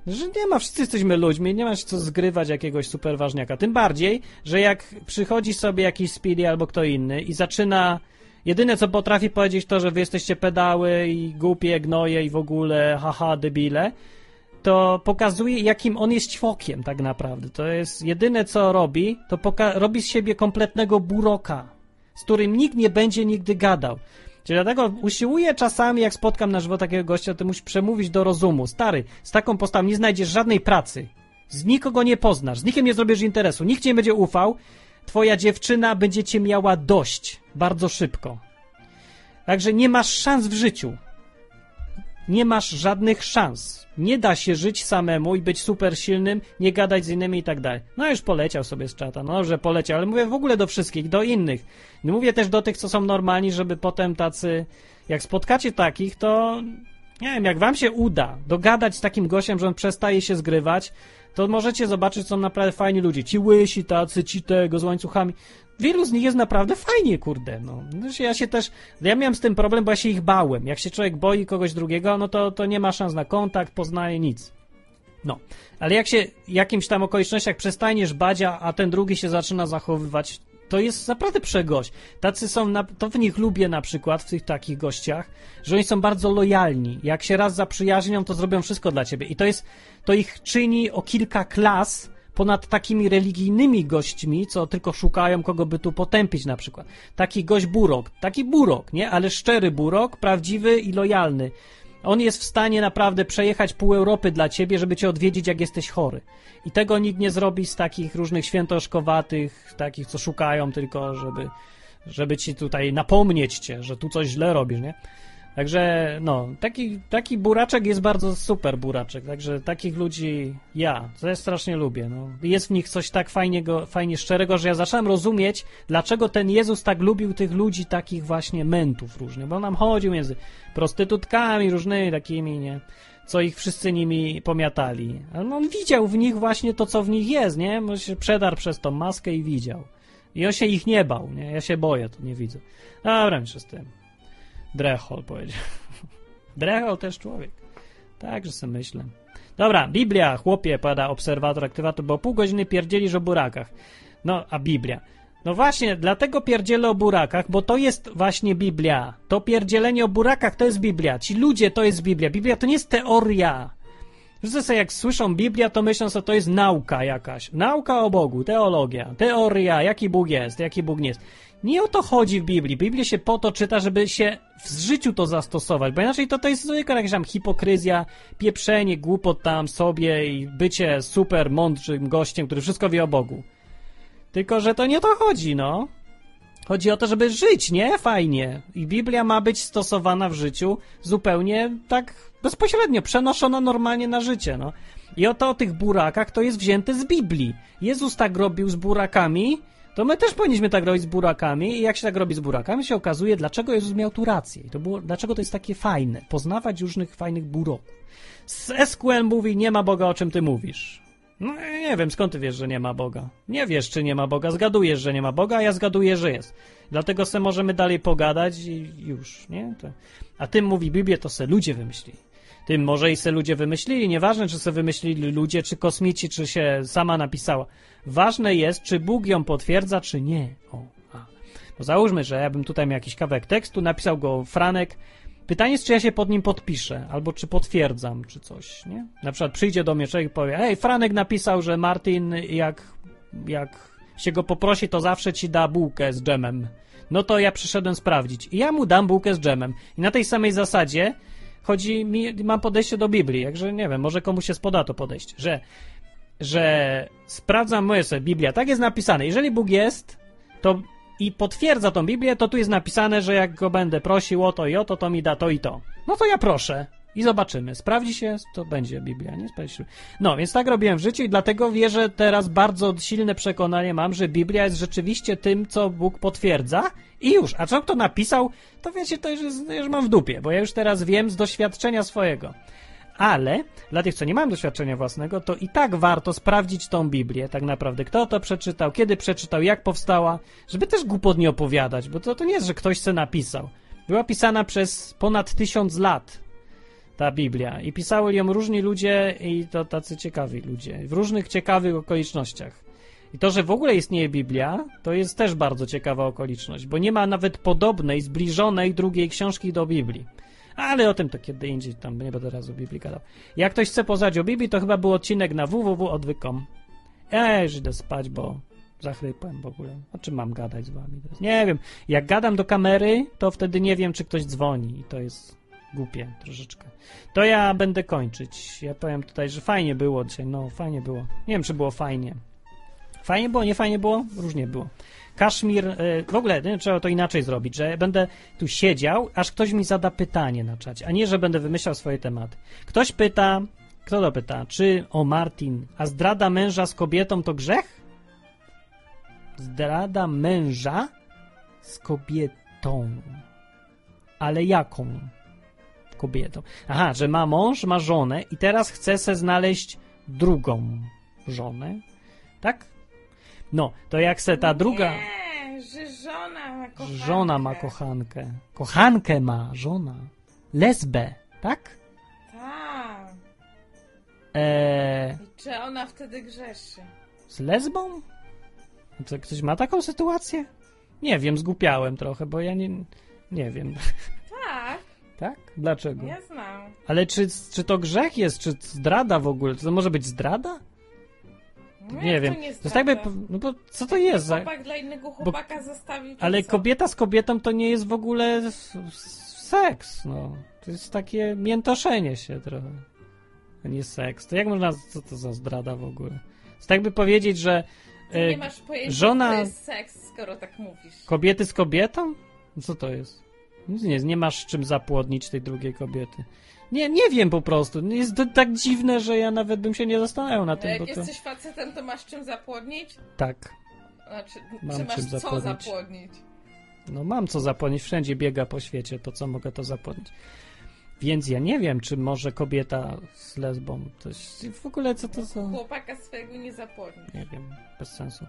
Że nie ma, wszyscy jesteśmy ludźmi, nie ma się co zgrywać jakiegoś super ważniaka. Tym bardziej, że jak przychodzi sobie jakiś speedy albo kto inny i zaczyna. Jedyne co potrafi powiedzieć to, że wy jesteście pedały i głupie, gnoje i w ogóle haha, debile, to pokazuje, jakim on jest ćwokiem tak naprawdę. To jest jedyne co robi, to poka- robi z siebie kompletnego buroka, z którym nikt nie będzie nigdy gadał. Czyli dlatego usiłuję czasami, jak spotkam na żywo takiego gościa, to musi przemówić do rozumu. Stary, z taką postawą nie znajdziesz żadnej pracy. Z nikogo nie poznasz, z nikim nie zrobisz interesu, nikt nie będzie ufał. Twoja dziewczyna będzie cię miała dość bardzo szybko. Także nie masz szans w życiu. Nie masz żadnych szans. Nie da się żyć samemu i być super silnym, nie gadać z innymi i tak dalej. No już poleciał sobie z czata, no że poleciał, ale mówię w ogóle do wszystkich, do innych. No mówię też do tych, co są normalni, żeby potem tacy, jak spotkacie takich, to nie wiem, jak wam się uda dogadać z takim gościem, że on przestaje się zgrywać, to możecie zobaczyć, są naprawdę fajni ludzie. Ci łysi, tacy, ci tego z łańcuchami. Wielu z nich jest naprawdę fajnie, kurde. No. Znaczy, Ja się też, ja miałem z tym problem, bo ja się ich bałem. Jak się człowiek boi kogoś drugiego, no to, to nie ma szans na kontakt, poznaje nic. No, ale jak się jakimś tam okolicznościach przestaniesz bać, a a ten drugi się zaczyna zachowywać, to jest naprawdę przegość. Tacy są, na, to w nich lubię na przykład, w tych takich gościach, że oni są bardzo lojalni. Jak się raz zaprzyjaźnią, to zrobią wszystko dla ciebie. I to jest, to ich czyni o kilka klas ponad takimi religijnymi gośćmi, co tylko szukają kogo by tu potępić na przykład. Taki gość burok, taki burok, nie? Ale szczery burok, prawdziwy i lojalny. On jest w stanie naprawdę przejechać pół Europy dla ciebie, żeby cię odwiedzić, jak jesteś chory. I tego nikt nie zrobi z takich różnych świętoszkowatych, takich, co szukają tylko, żeby żeby ci tutaj napomnieć cię, że tu coś źle robisz, nie? Także, no, taki, taki buraczek jest bardzo super buraczek, także takich ludzi ja, ja strasznie lubię, no. Jest w nich coś tak fajnego, fajnie szczerego, że ja zacząłem rozumieć, dlaczego ten Jezus tak lubił tych ludzi, takich właśnie mentów różnych, bo on nam chodził między prostytutkami różnymi takimi, nie? Co ich wszyscy nimi pomiatali. No, on widział w nich właśnie to, co w nich jest, nie? On się przedarł przez tą maskę i widział. I on się ich nie bał, nie? Ja się boję, to nie widzę. Dobra, mniejsza z tym. Drechol powiedział. Drechol też człowiek. Także sobie myślę. Dobra, Biblia, chłopie, pada obserwator, aktywator, bo pół godziny pierdzielisz o burakach. No, a Biblia. No właśnie, dlatego pierdzielę o burakach, bo to jest właśnie Biblia. To pierdzielenie o burakach to jest Biblia. Ci ludzie to jest Biblia. Biblia to nie jest teoria. Wszyscy sobie jak słyszą Biblia, to myślą, że to jest nauka jakaś. Nauka o Bogu, teologia, teoria, jaki Bóg jest, jaki Bóg nie jest. Nie o to chodzi w Biblii. Biblię się po to czyta, żeby się w życiu to zastosować, bo inaczej to, to jest zwykła jakaś tam hipokryzja, pieprzenie, głupot tam sobie i bycie super mądrym gościem, który wszystko wie o Bogu. Tylko, że to nie o to chodzi, no. Chodzi o to, żeby żyć, nie? Fajnie. I Biblia ma być stosowana w życiu zupełnie tak bezpośrednio, przenoszona normalnie na życie, no. I oto o tych burakach to jest wzięte z Biblii. Jezus tak robił z burakami, to my też powinniśmy tak robić z burakami i jak się tak robi z burakami, się okazuje, dlaczego Jezus miał tu rację. I to było, dlaczego to jest takie fajne, poznawać różnych fajnych buroków. Z SQL mówi, nie ma Boga, o czym ty mówisz. No nie wiem, skąd ty wiesz, że nie ma Boga? Nie wiesz, czy nie ma Boga, zgadujesz, że nie ma Boga, a ja zgaduję, że jest. Dlatego se możemy dalej pogadać i już, nie? To... A tym mówi Biblię, to se ludzie wymyślili. Tym może i se ludzie wymyślili, nieważne, czy se wymyślili ludzie, czy kosmici, czy się sama napisała. Ważne jest, czy Bóg ją potwierdza, czy nie. O, a. Bo załóżmy, że ja bym tutaj miał jakiś kawałek tekstu, napisał go Franek, Pytanie jest, czy ja się pod nim podpiszę, albo czy potwierdzam, czy coś, nie? Na przykład przyjdzie do mnie człowiek i powie, hej, Franek napisał, że Martin, jak, jak się go poprosi, to zawsze ci da bułkę z dżemem. No to ja przyszedłem sprawdzić. I ja mu dam bułkę z dżemem. I na tej samej zasadzie chodzi mi, mam podejście do Biblii, jakże nie wiem, może komuś się spoda to podejście, że, że sprawdzam, moje sobie, Biblia, tak jest napisane. Jeżeli Bóg jest, to i potwierdza tą Biblię, to tu jest napisane, że jak go będę prosił o to i o to, to mi da to i to. No to ja proszę. I zobaczymy. Sprawdzi się, to będzie Biblia, nie? Sprawdzi się. No, więc tak robiłem w życiu i dlatego wierzę teraz bardzo silne przekonanie mam, że Biblia jest rzeczywiście tym, co Bóg potwierdza i już. A co kto napisał, to wiecie, to już, jest, już mam w dupie, bo ja już teraz wiem z doświadczenia swojego. Ale dla tych, co nie mają doświadczenia własnego, to i tak warto sprawdzić tą Biblię, tak naprawdę, kto to przeczytał, kiedy przeczytał, jak powstała, żeby też głupot nie opowiadać, bo to, to nie jest, że ktoś se napisał. Była pisana przez ponad tysiąc lat ta Biblia i pisali ją różni ludzie i to tacy ciekawi ludzie, w różnych ciekawych okolicznościach. I to, że w ogóle istnieje Biblia, to jest też bardzo ciekawa okoliczność, bo nie ma nawet podobnej, zbliżonej drugiej książki do Biblii. Ale o tym to kiedy indziej, tam nie będę raz o Biblii gadał. Jak ktoś chce poznać o Biblii, to chyba był odcinek na www.odwykom. Ja już idę spać, bo zachrypłem w ogóle. O czym mam gadać z wami? Nie wiem. Jak gadam do kamery, to wtedy nie wiem, czy ktoś dzwoni i to jest głupie troszeczkę. To ja będę kończyć. Ja powiem tutaj, że fajnie było dzisiaj. No, fajnie było. Nie wiem, czy było fajnie. Fajnie było, nie fajnie było? Różnie było. Kaszmir, y, w ogóle nie, trzeba to inaczej zrobić, że będę tu siedział, aż ktoś mi zada pytanie na czacie, a nie, że będę wymyślał swoje tematy. Ktoś pyta, kto to pyta, czy o Martin, a zdrada męża z kobietą to grzech? Zdrada męża z kobietą. Ale jaką kobietą? Aha, że ma mąż, ma żonę i teraz chce se znaleźć drugą żonę. Tak? No, to jak se ta druga. Nie, że żona ma kochankę. Żona ma kochankę. Kochankę ma, żona. Lesbę, tak? Tak. Eee, I czy ona wtedy grzeszy? z lesbą? To ktoś ma taką sytuację? Nie wiem, zgupiałem trochę, bo ja nie, nie wiem. Tak, Tak? Dlaczego? ja znam. Ale czy, czy to grzech jest, czy zdrada w ogóle? To może być zdrada? No nie wiem. To, nie To jest jakby, zdrada? no bo co to jest za... Chłopak dla innego chłopaka zostawił. to Ale co? kobieta z kobietą to nie jest w ogóle seks, no. To jest takie miętoszenie się trochę. To nie seks. To jak można, co to za zdrada w ogóle? To tak by powiedzieć, że E, nie masz pojęcia, żona- to jest seks, skoro tak mówisz. Kobiety z kobietą? Co to jest? Nie, nie masz czym zapłodnić tej drugiej kobiety. Nie, nie wiem po prostu. Jest to tak dziwne, że ja nawet bym się nie zastanawiał nad A tym, jak bo to... jesteś facetem, to masz czym zapłodnić? Tak. Znaczy, Mam czy masz czym co zapłodnić. zapłodnić? No mam co zapłodnić, wszędzie biega po świecie, to co mogę to zapłodnić. Więc ja nie wiem, czy może kobieta z lesbą coś... W ogóle co to za... Chłopaka swojego nie zapłodnić. Nie wiem, bez sensu.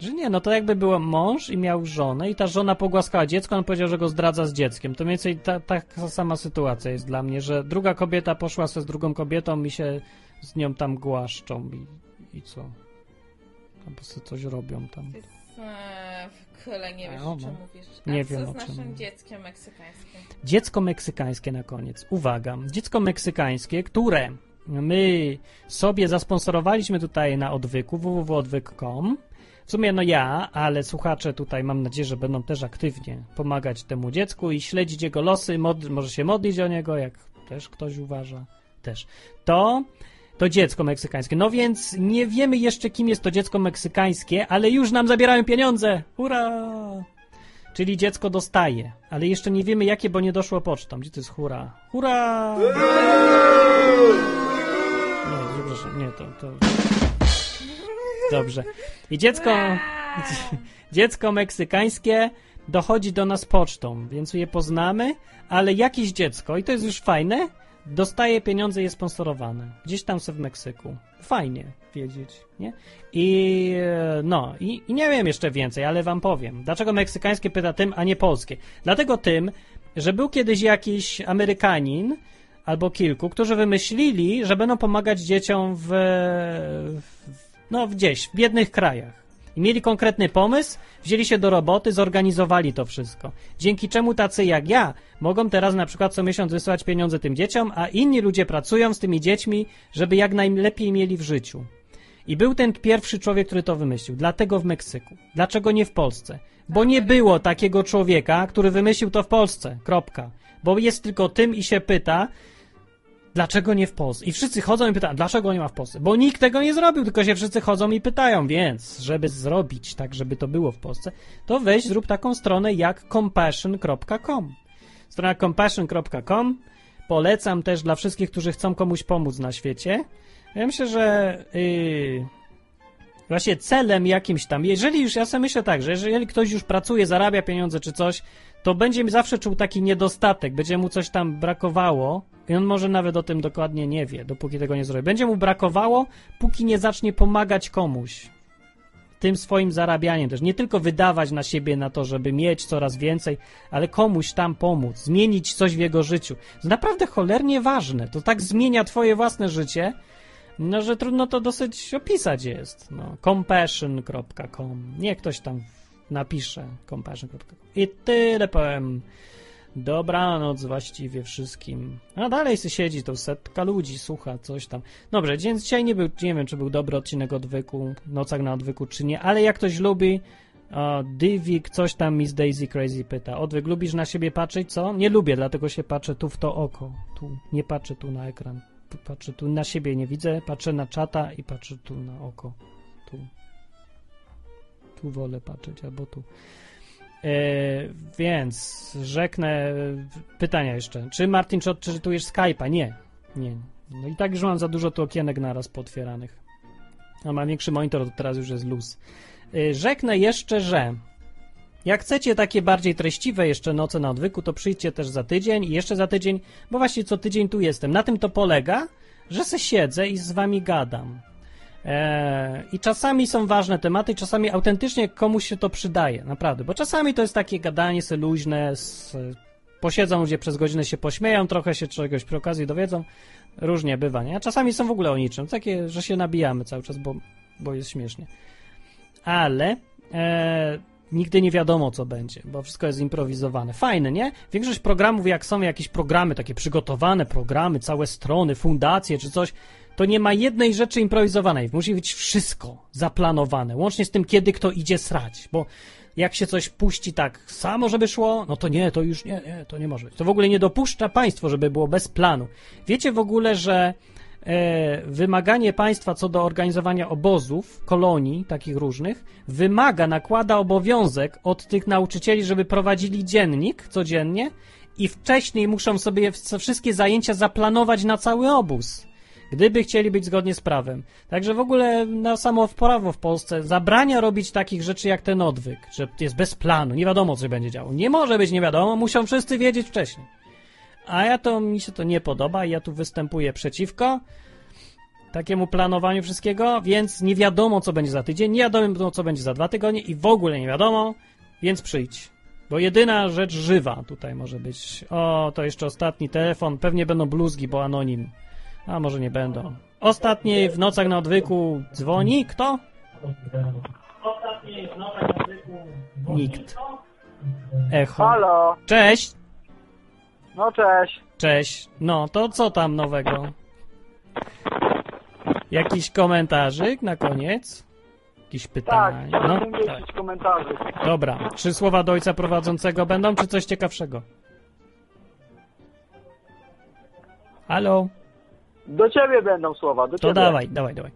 Że nie, no to jakby był mąż i miał żonę i ta żona pogłaskała dziecko, on powiedział, że go zdradza z dzieckiem. To mniej więcej ta, taka sama sytuacja jest dla mnie, że druga kobieta poszła sobie z drugą kobietą i się z nią tam głaszczą i, i co? Albo sobie coś robią tam. Eee, w kole nie wiesz, A, o czym no. mówisz. A Nie co wiem, z naszym mówię. dzieckiem meksykańskim? Dziecko meksykańskie na koniec. Uwaga, dziecko meksykańskie, które my sobie zasponsorowaliśmy tutaj na odwyku www.odwyk.com. W sumie no ja, ale słuchacze tutaj mam nadzieję, że będą też aktywnie pomagać temu dziecku i śledzić jego losy, mod, może się modlić o niego, jak też ktoś uważa. Też. To to dziecko meksykańskie. No więc nie wiemy jeszcze, kim jest to dziecko meksykańskie, ale już nam zabierają pieniądze. Hurra! Czyli dziecko dostaje, ale jeszcze nie wiemy jakie, bo nie doszło pocztą. Gdzie to jest hura? Hura! Nie, nie, to, to... Dobrze. I dziecko, dziecko meksykańskie dochodzi do nas pocztą, więc je poznamy, ale jakieś dziecko, i to jest już fajne, dostaje pieniądze i jest sponsorowane. Gdzieś tam sobie w Meksyku. Fajnie wiedzieć, nie? I e, no, i, i nie wiem jeszcze więcej, ale wam powiem. Dlaczego meksykańskie pyta tym, a nie polskie? Dlatego tym, że był kiedyś jakiś Amerykanin, albo kilku, którzy wymyślili, że będą pomagać dzieciom w, w no gdzieś, w biednych krajach. I mieli konkretny pomysł, wzięli się do roboty, zorganizowali to wszystko. Dzięki czemu tacy jak ja mogą teraz na przykład co miesiąc wysyłać pieniądze tym dzieciom, a inni ludzie pracują z tymi dziećmi, żeby jak najlepiej mieli w życiu. I był ten pierwszy człowiek, który to wymyślił. Dlatego w Meksyku. Dlaczego nie w Polsce? Bo nie było takiego człowieka, który wymyślił to w Polsce. Kropka. Bo jest tylko tym i się pyta, dlaczego nie w Polsce? I wszyscy chodzą i pytają, dlaczego nie ma w Polsce? Bo nikt tego nie zrobił, tylko się wszyscy chodzą i pytają, więc żeby zrobić tak, żeby to było w Polsce, to weź zrób taką stronę jak compassion.com. Strona compassion.com polecam też dla wszystkich, którzy chcą komuś pomóc na świecie. Ja myślę, że yy, właśnie celem jakimś tam, jeżeli już, ja sobie myślę tak, że jeżeli ktoś już pracuje, zarabia pieniądze czy coś, to będzie mi zawsze czuł taki niedostatek, będzie mu coś tam brakowało i on może nawet o tym dokładnie nie wie, dopóki tego nie zrobi. Będzie mu brakowało, póki nie zacznie pomagać komuś. Tym swoim zarabianiem też. Nie tylko wydawać na siebie na to, żeby mieć coraz więcej, ale komuś tam pomóc, zmienić coś w jego życiu. To naprawdę cholernie ważne. To tak zmienia twoje własne życie, no, że trudno to dosyć opisać jest. No, compassion.com. Nie ktoś tam napisze compassion.com. I tyle powiem. Dobranoc właściwie wszystkim. A dalej se siedzi to setka ludzi, słucha coś tam. Dobrze, więc dzisiaj nie był, nie wiem, czy był dobry odcinek odwyku, nocach na odwyku, czy nie, ale jak ktoś lubi, o, Divik, coś tam Miss Daisy Crazy pyta. Odwyk, lubisz na siebie patrzeć, co? Nie lubię, dlatego się patrzę tu w to oko. Tu, nie patrzę tu na ekran. Tu Patrzę tu na siebie, nie widzę, patrzę na czata i patrzę tu na oko. Tu. Tu wolę patrzeć, albo tu. E, więc rzeknę pytania jeszcze. Czy Martin, czy odczytujesz Skype'a? Nie. Nie. No i tak już mam za dużo tu okienek naraz potwieranych. A mam większy monitor, to teraz już jest luz. E, rzeknę jeszcze, że jak chcecie takie bardziej treściwe jeszcze noce na odwyku, to przyjdźcie też za tydzień i jeszcze za tydzień, bo właśnie co tydzień tu jestem. Na tym to polega, że se siedzę i z wami gadam. Eee, I czasami są ważne tematy, czasami autentycznie komuś się to przydaje, naprawdę, bo czasami to jest takie gadanie se luźne, z, posiedzą ludzie przez godzinę się pośmieją, trochę się czegoś przy okazji dowiedzą, różnie bywa, nie? A czasami są w ogóle o niczym, takie, że się nabijamy cały czas, bo, bo jest śmiesznie. Ale e, nigdy nie wiadomo, co będzie, bo wszystko jest improwizowane. Fajne, nie? Większość programów, jak są jakieś programy, takie przygotowane programy, całe strony, fundacje czy coś, to nie ma jednej rzeczy improwizowanej. Musi być wszystko zaplanowane, łącznie z tym, kiedy kto idzie srać, bo jak się coś puści tak samo, żeby szło, no to nie, to już nie, nie, to nie może być. To w ogóle nie dopuszcza państwo, żeby było bez planu. Wiecie w ogóle, że e, wymaganie państwa co do organizowania obozów, kolonii takich różnych, wymaga, nakłada obowiązek od tych nauczycieli, żeby prowadzili dziennik codziennie i wcześniej muszą sobie wszystkie zajęcia zaplanować na cały obóz. Gdyby chcieli być zgodnie z prawem. Także w ogóle na samo prawo w Polsce zabrania robić takich rzeczy jak ten odwyk, że jest bez planu, nie wiadomo co się będzie działo. Nie może być nie wiadomo, muszą wszyscy wiedzieć wcześniej. A ja to, mi się to nie podoba i ja tu występuję przeciwko takiemu planowaniu wszystkiego, więc nie wiadomo co będzie za tydzień, nie wiadomo co będzie za dwa tygodnie i w ogóle nie wiadomo, więc przyjdź. Bo jedyna rzecz żywa tutaj może być. O, to jeszcze ostatni telefon. Pewnie będą bluzgi, bo anonim. A może nie będą. Ostatni w nocach na odwyku dzwoni. Kto? Ostatni w nocach na odwyku Nikt. Echo. Halo, Cześć. no cześć. Cześć. No, to co tam nowego? Jakiś komentarzyk na koniec? Jakieś Tak, pytania? chciałbym no, umieścić komentarzy. Dobra. Trzy słowa do ojca prowadzącego będą, czy coś ciekawszego? Halo? Do ciebie będą słowa, do To ciebie. dawaj, dawaj, dawaj.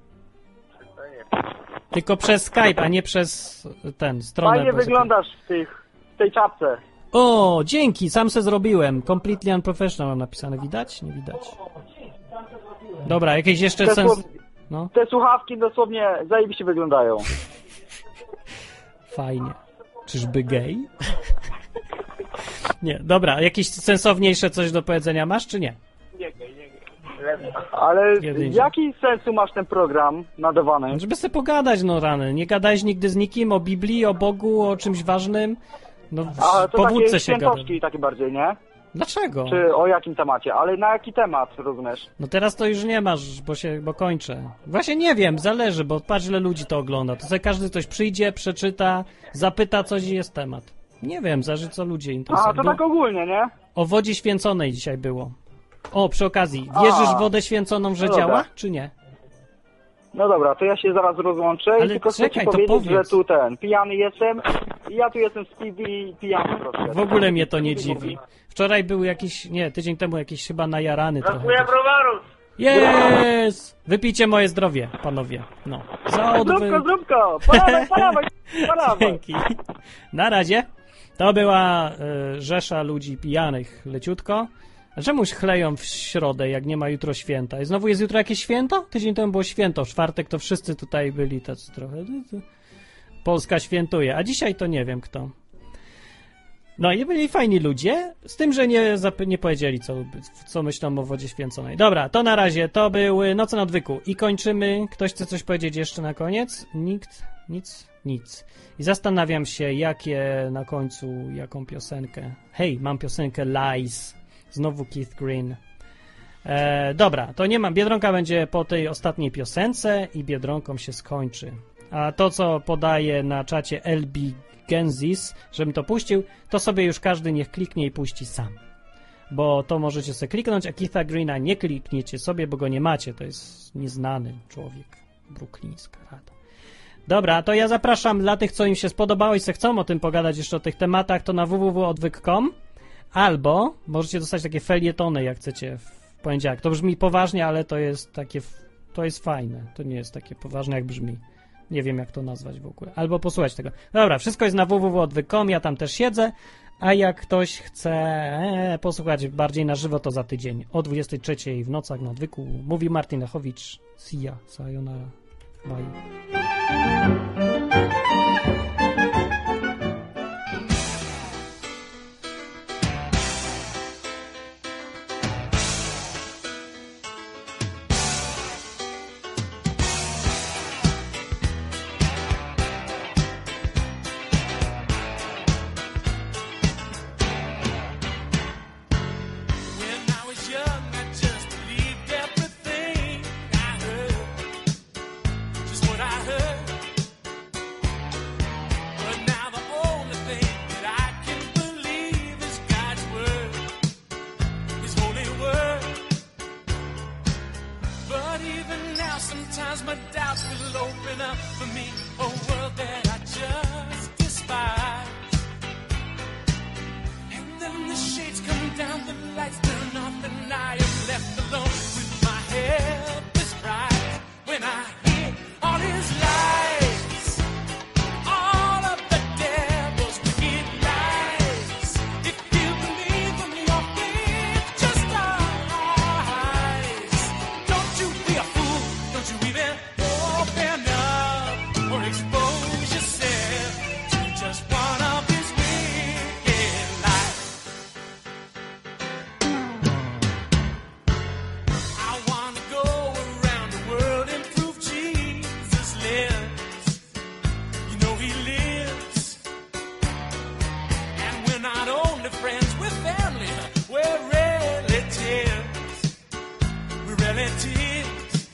Tylko przez Skype, a nie przez ten, stronę. Fajnie wyglądasz w, tych, w tej czapce. O, dzięki, sam se zrobiłem. Completely unprofessional mam napisane. Widać? Nie widać. Dobra, jakieś jeszcze Te, sens... No, te słuchawki dosłownie zajebiście wyglądają. fajnie. Czyżby gej? nie, dobra, jakieś sensowniejsze coś do powiedzenia masz, czy nie? Ale jaki sensu masz ten program nadawany? Żeby sobie pogadać, no rany. Nie gadałeś nigdy z nikim o Biblii, o Bogu, o czymś ważnym? No, A to po takie się gada. takie bardziej, nie? Dlaczego? Czy o jakim temacie? Ale na jaki temat, rozumiesz? No teraz to już nie masz, bo się, bo kończę. Właśnie nie wiem, zależy, bo patrz ile ludzi to ogląda. To sobie każdy ktoś przyjdzie, przeczyta, zapyta coś i jest temat. Nie wiem, zależy co ludzie interesują. A, to tak ogólnie, nie? O wodzie święconej dzisiaj było. O, przy okazji, wierzysz w wodę święconą, że No dobra. działa, czy nie? No dobra, to ja się zaraz rozłączę Ale i tylko chcę czekaj, ci to powiedzieć, powiedz. że tu ten, pijany jestem i ja tu jestem z TV pijany troszkę. W ogóle mnie to nie dziwi. Wczoraj był jakiś, nie, tydzień temu jakiś chyba najarany trochę. browarów! Jest! Wypijcie moje zdrowie, panowie. No. Za odwy... Zróbko, zróbko! Palawaj, palawaj, palawaj! Dzięki. Na razie. To była y, rzesza ludzi pijanych leciutko. Czemuś chleją w środę, jak nie ma jutro święta? I znowu jest jutro jakieś święto? Tydzień temu było święto, w czwartek to wszyscy tutaj byli tacy trochę. Polska świętuje, a dzisiaj to nie wiem kto. No i byli fajni ludzie, z tym, że nie, nie powiedzieli, co, co myślą o wodzie święconej. Dobra, to na razie, to były Noce na odwyku i kończymy. Ktoś chce coś powiedzieć jeszcze na koniec? Nikt? Nic? Nic. I zastanawiam się, jakie na końcu, jaką piosenkę. Hej, mam piosenkę Lies. Znowu Keith Green. E, dobra, to nie mam. Biedronka będzie po tej ostatniej piosence i Biedronką się skończy. A to, co podaje na czacie LB Genzis, żebym to puścił, to sobie już każdy niech kliknie i puści sam. Bo to możecie sobie kliknąć, a Keitha Greena nie klikniecie sobie, bo go nie macie. To jest nieznany człowiek. Brooklińska rada. Dobra, to ja zapraszam dla tych, co im się spodobało i se chcą o tym pogadać jeszcze o tych tematach, to na www.odwyk.com albo możecie dostać takie felietony, jak chcecie w poniedziałek. To brzmi poważnie, ale to jest takie, to jest fajne. To nie jest takie poważne, jak brzmi. Nie wiem, jak to nazwać w ogóle. Albo posłuchać tego. Dobra, wszystko jest na www.odwyk.com, ja tam też siedzę, a jak ktoś chce e, posłuchać bardziej na żywo, to za tydzień o 23 w nocach na odwyku. Mówi Martin Lechowicz. See ya, sayonara, bye. vanities.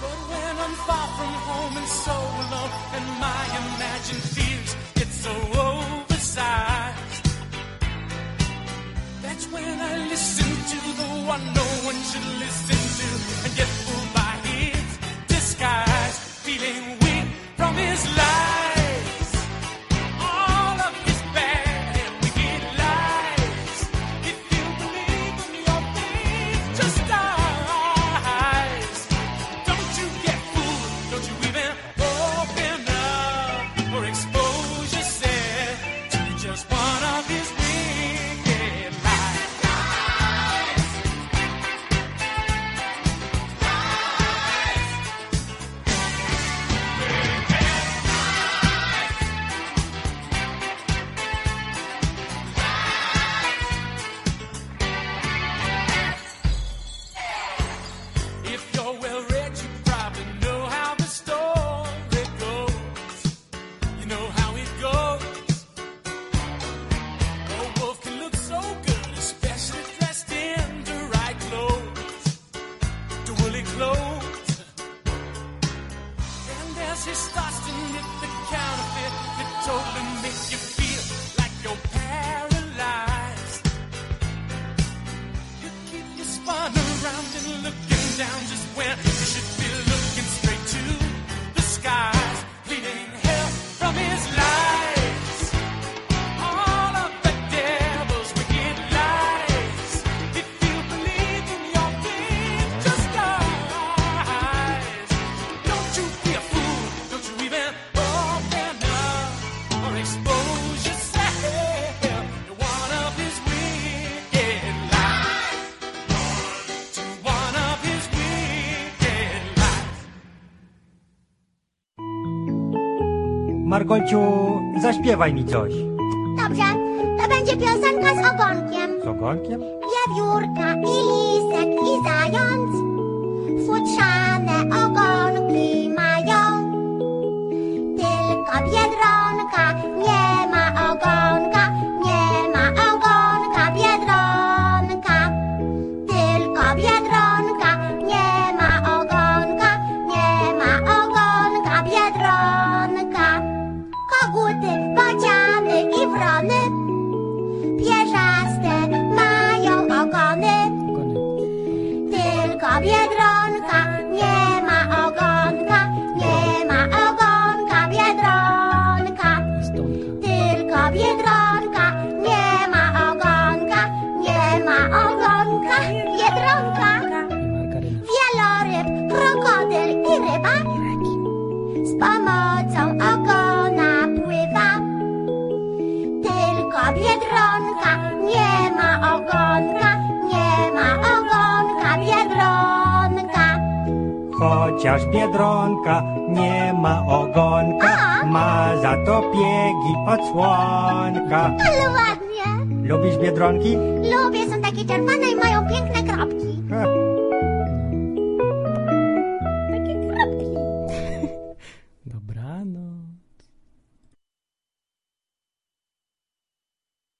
But when I'm far from home and so alone, and my imagined fears get so oversized, that's when I listen to the one no one should listen Olciu, zaśpiewaj mi coś. Dobrze, to będzie piosenka z ogonkiem. Z ogonkiem?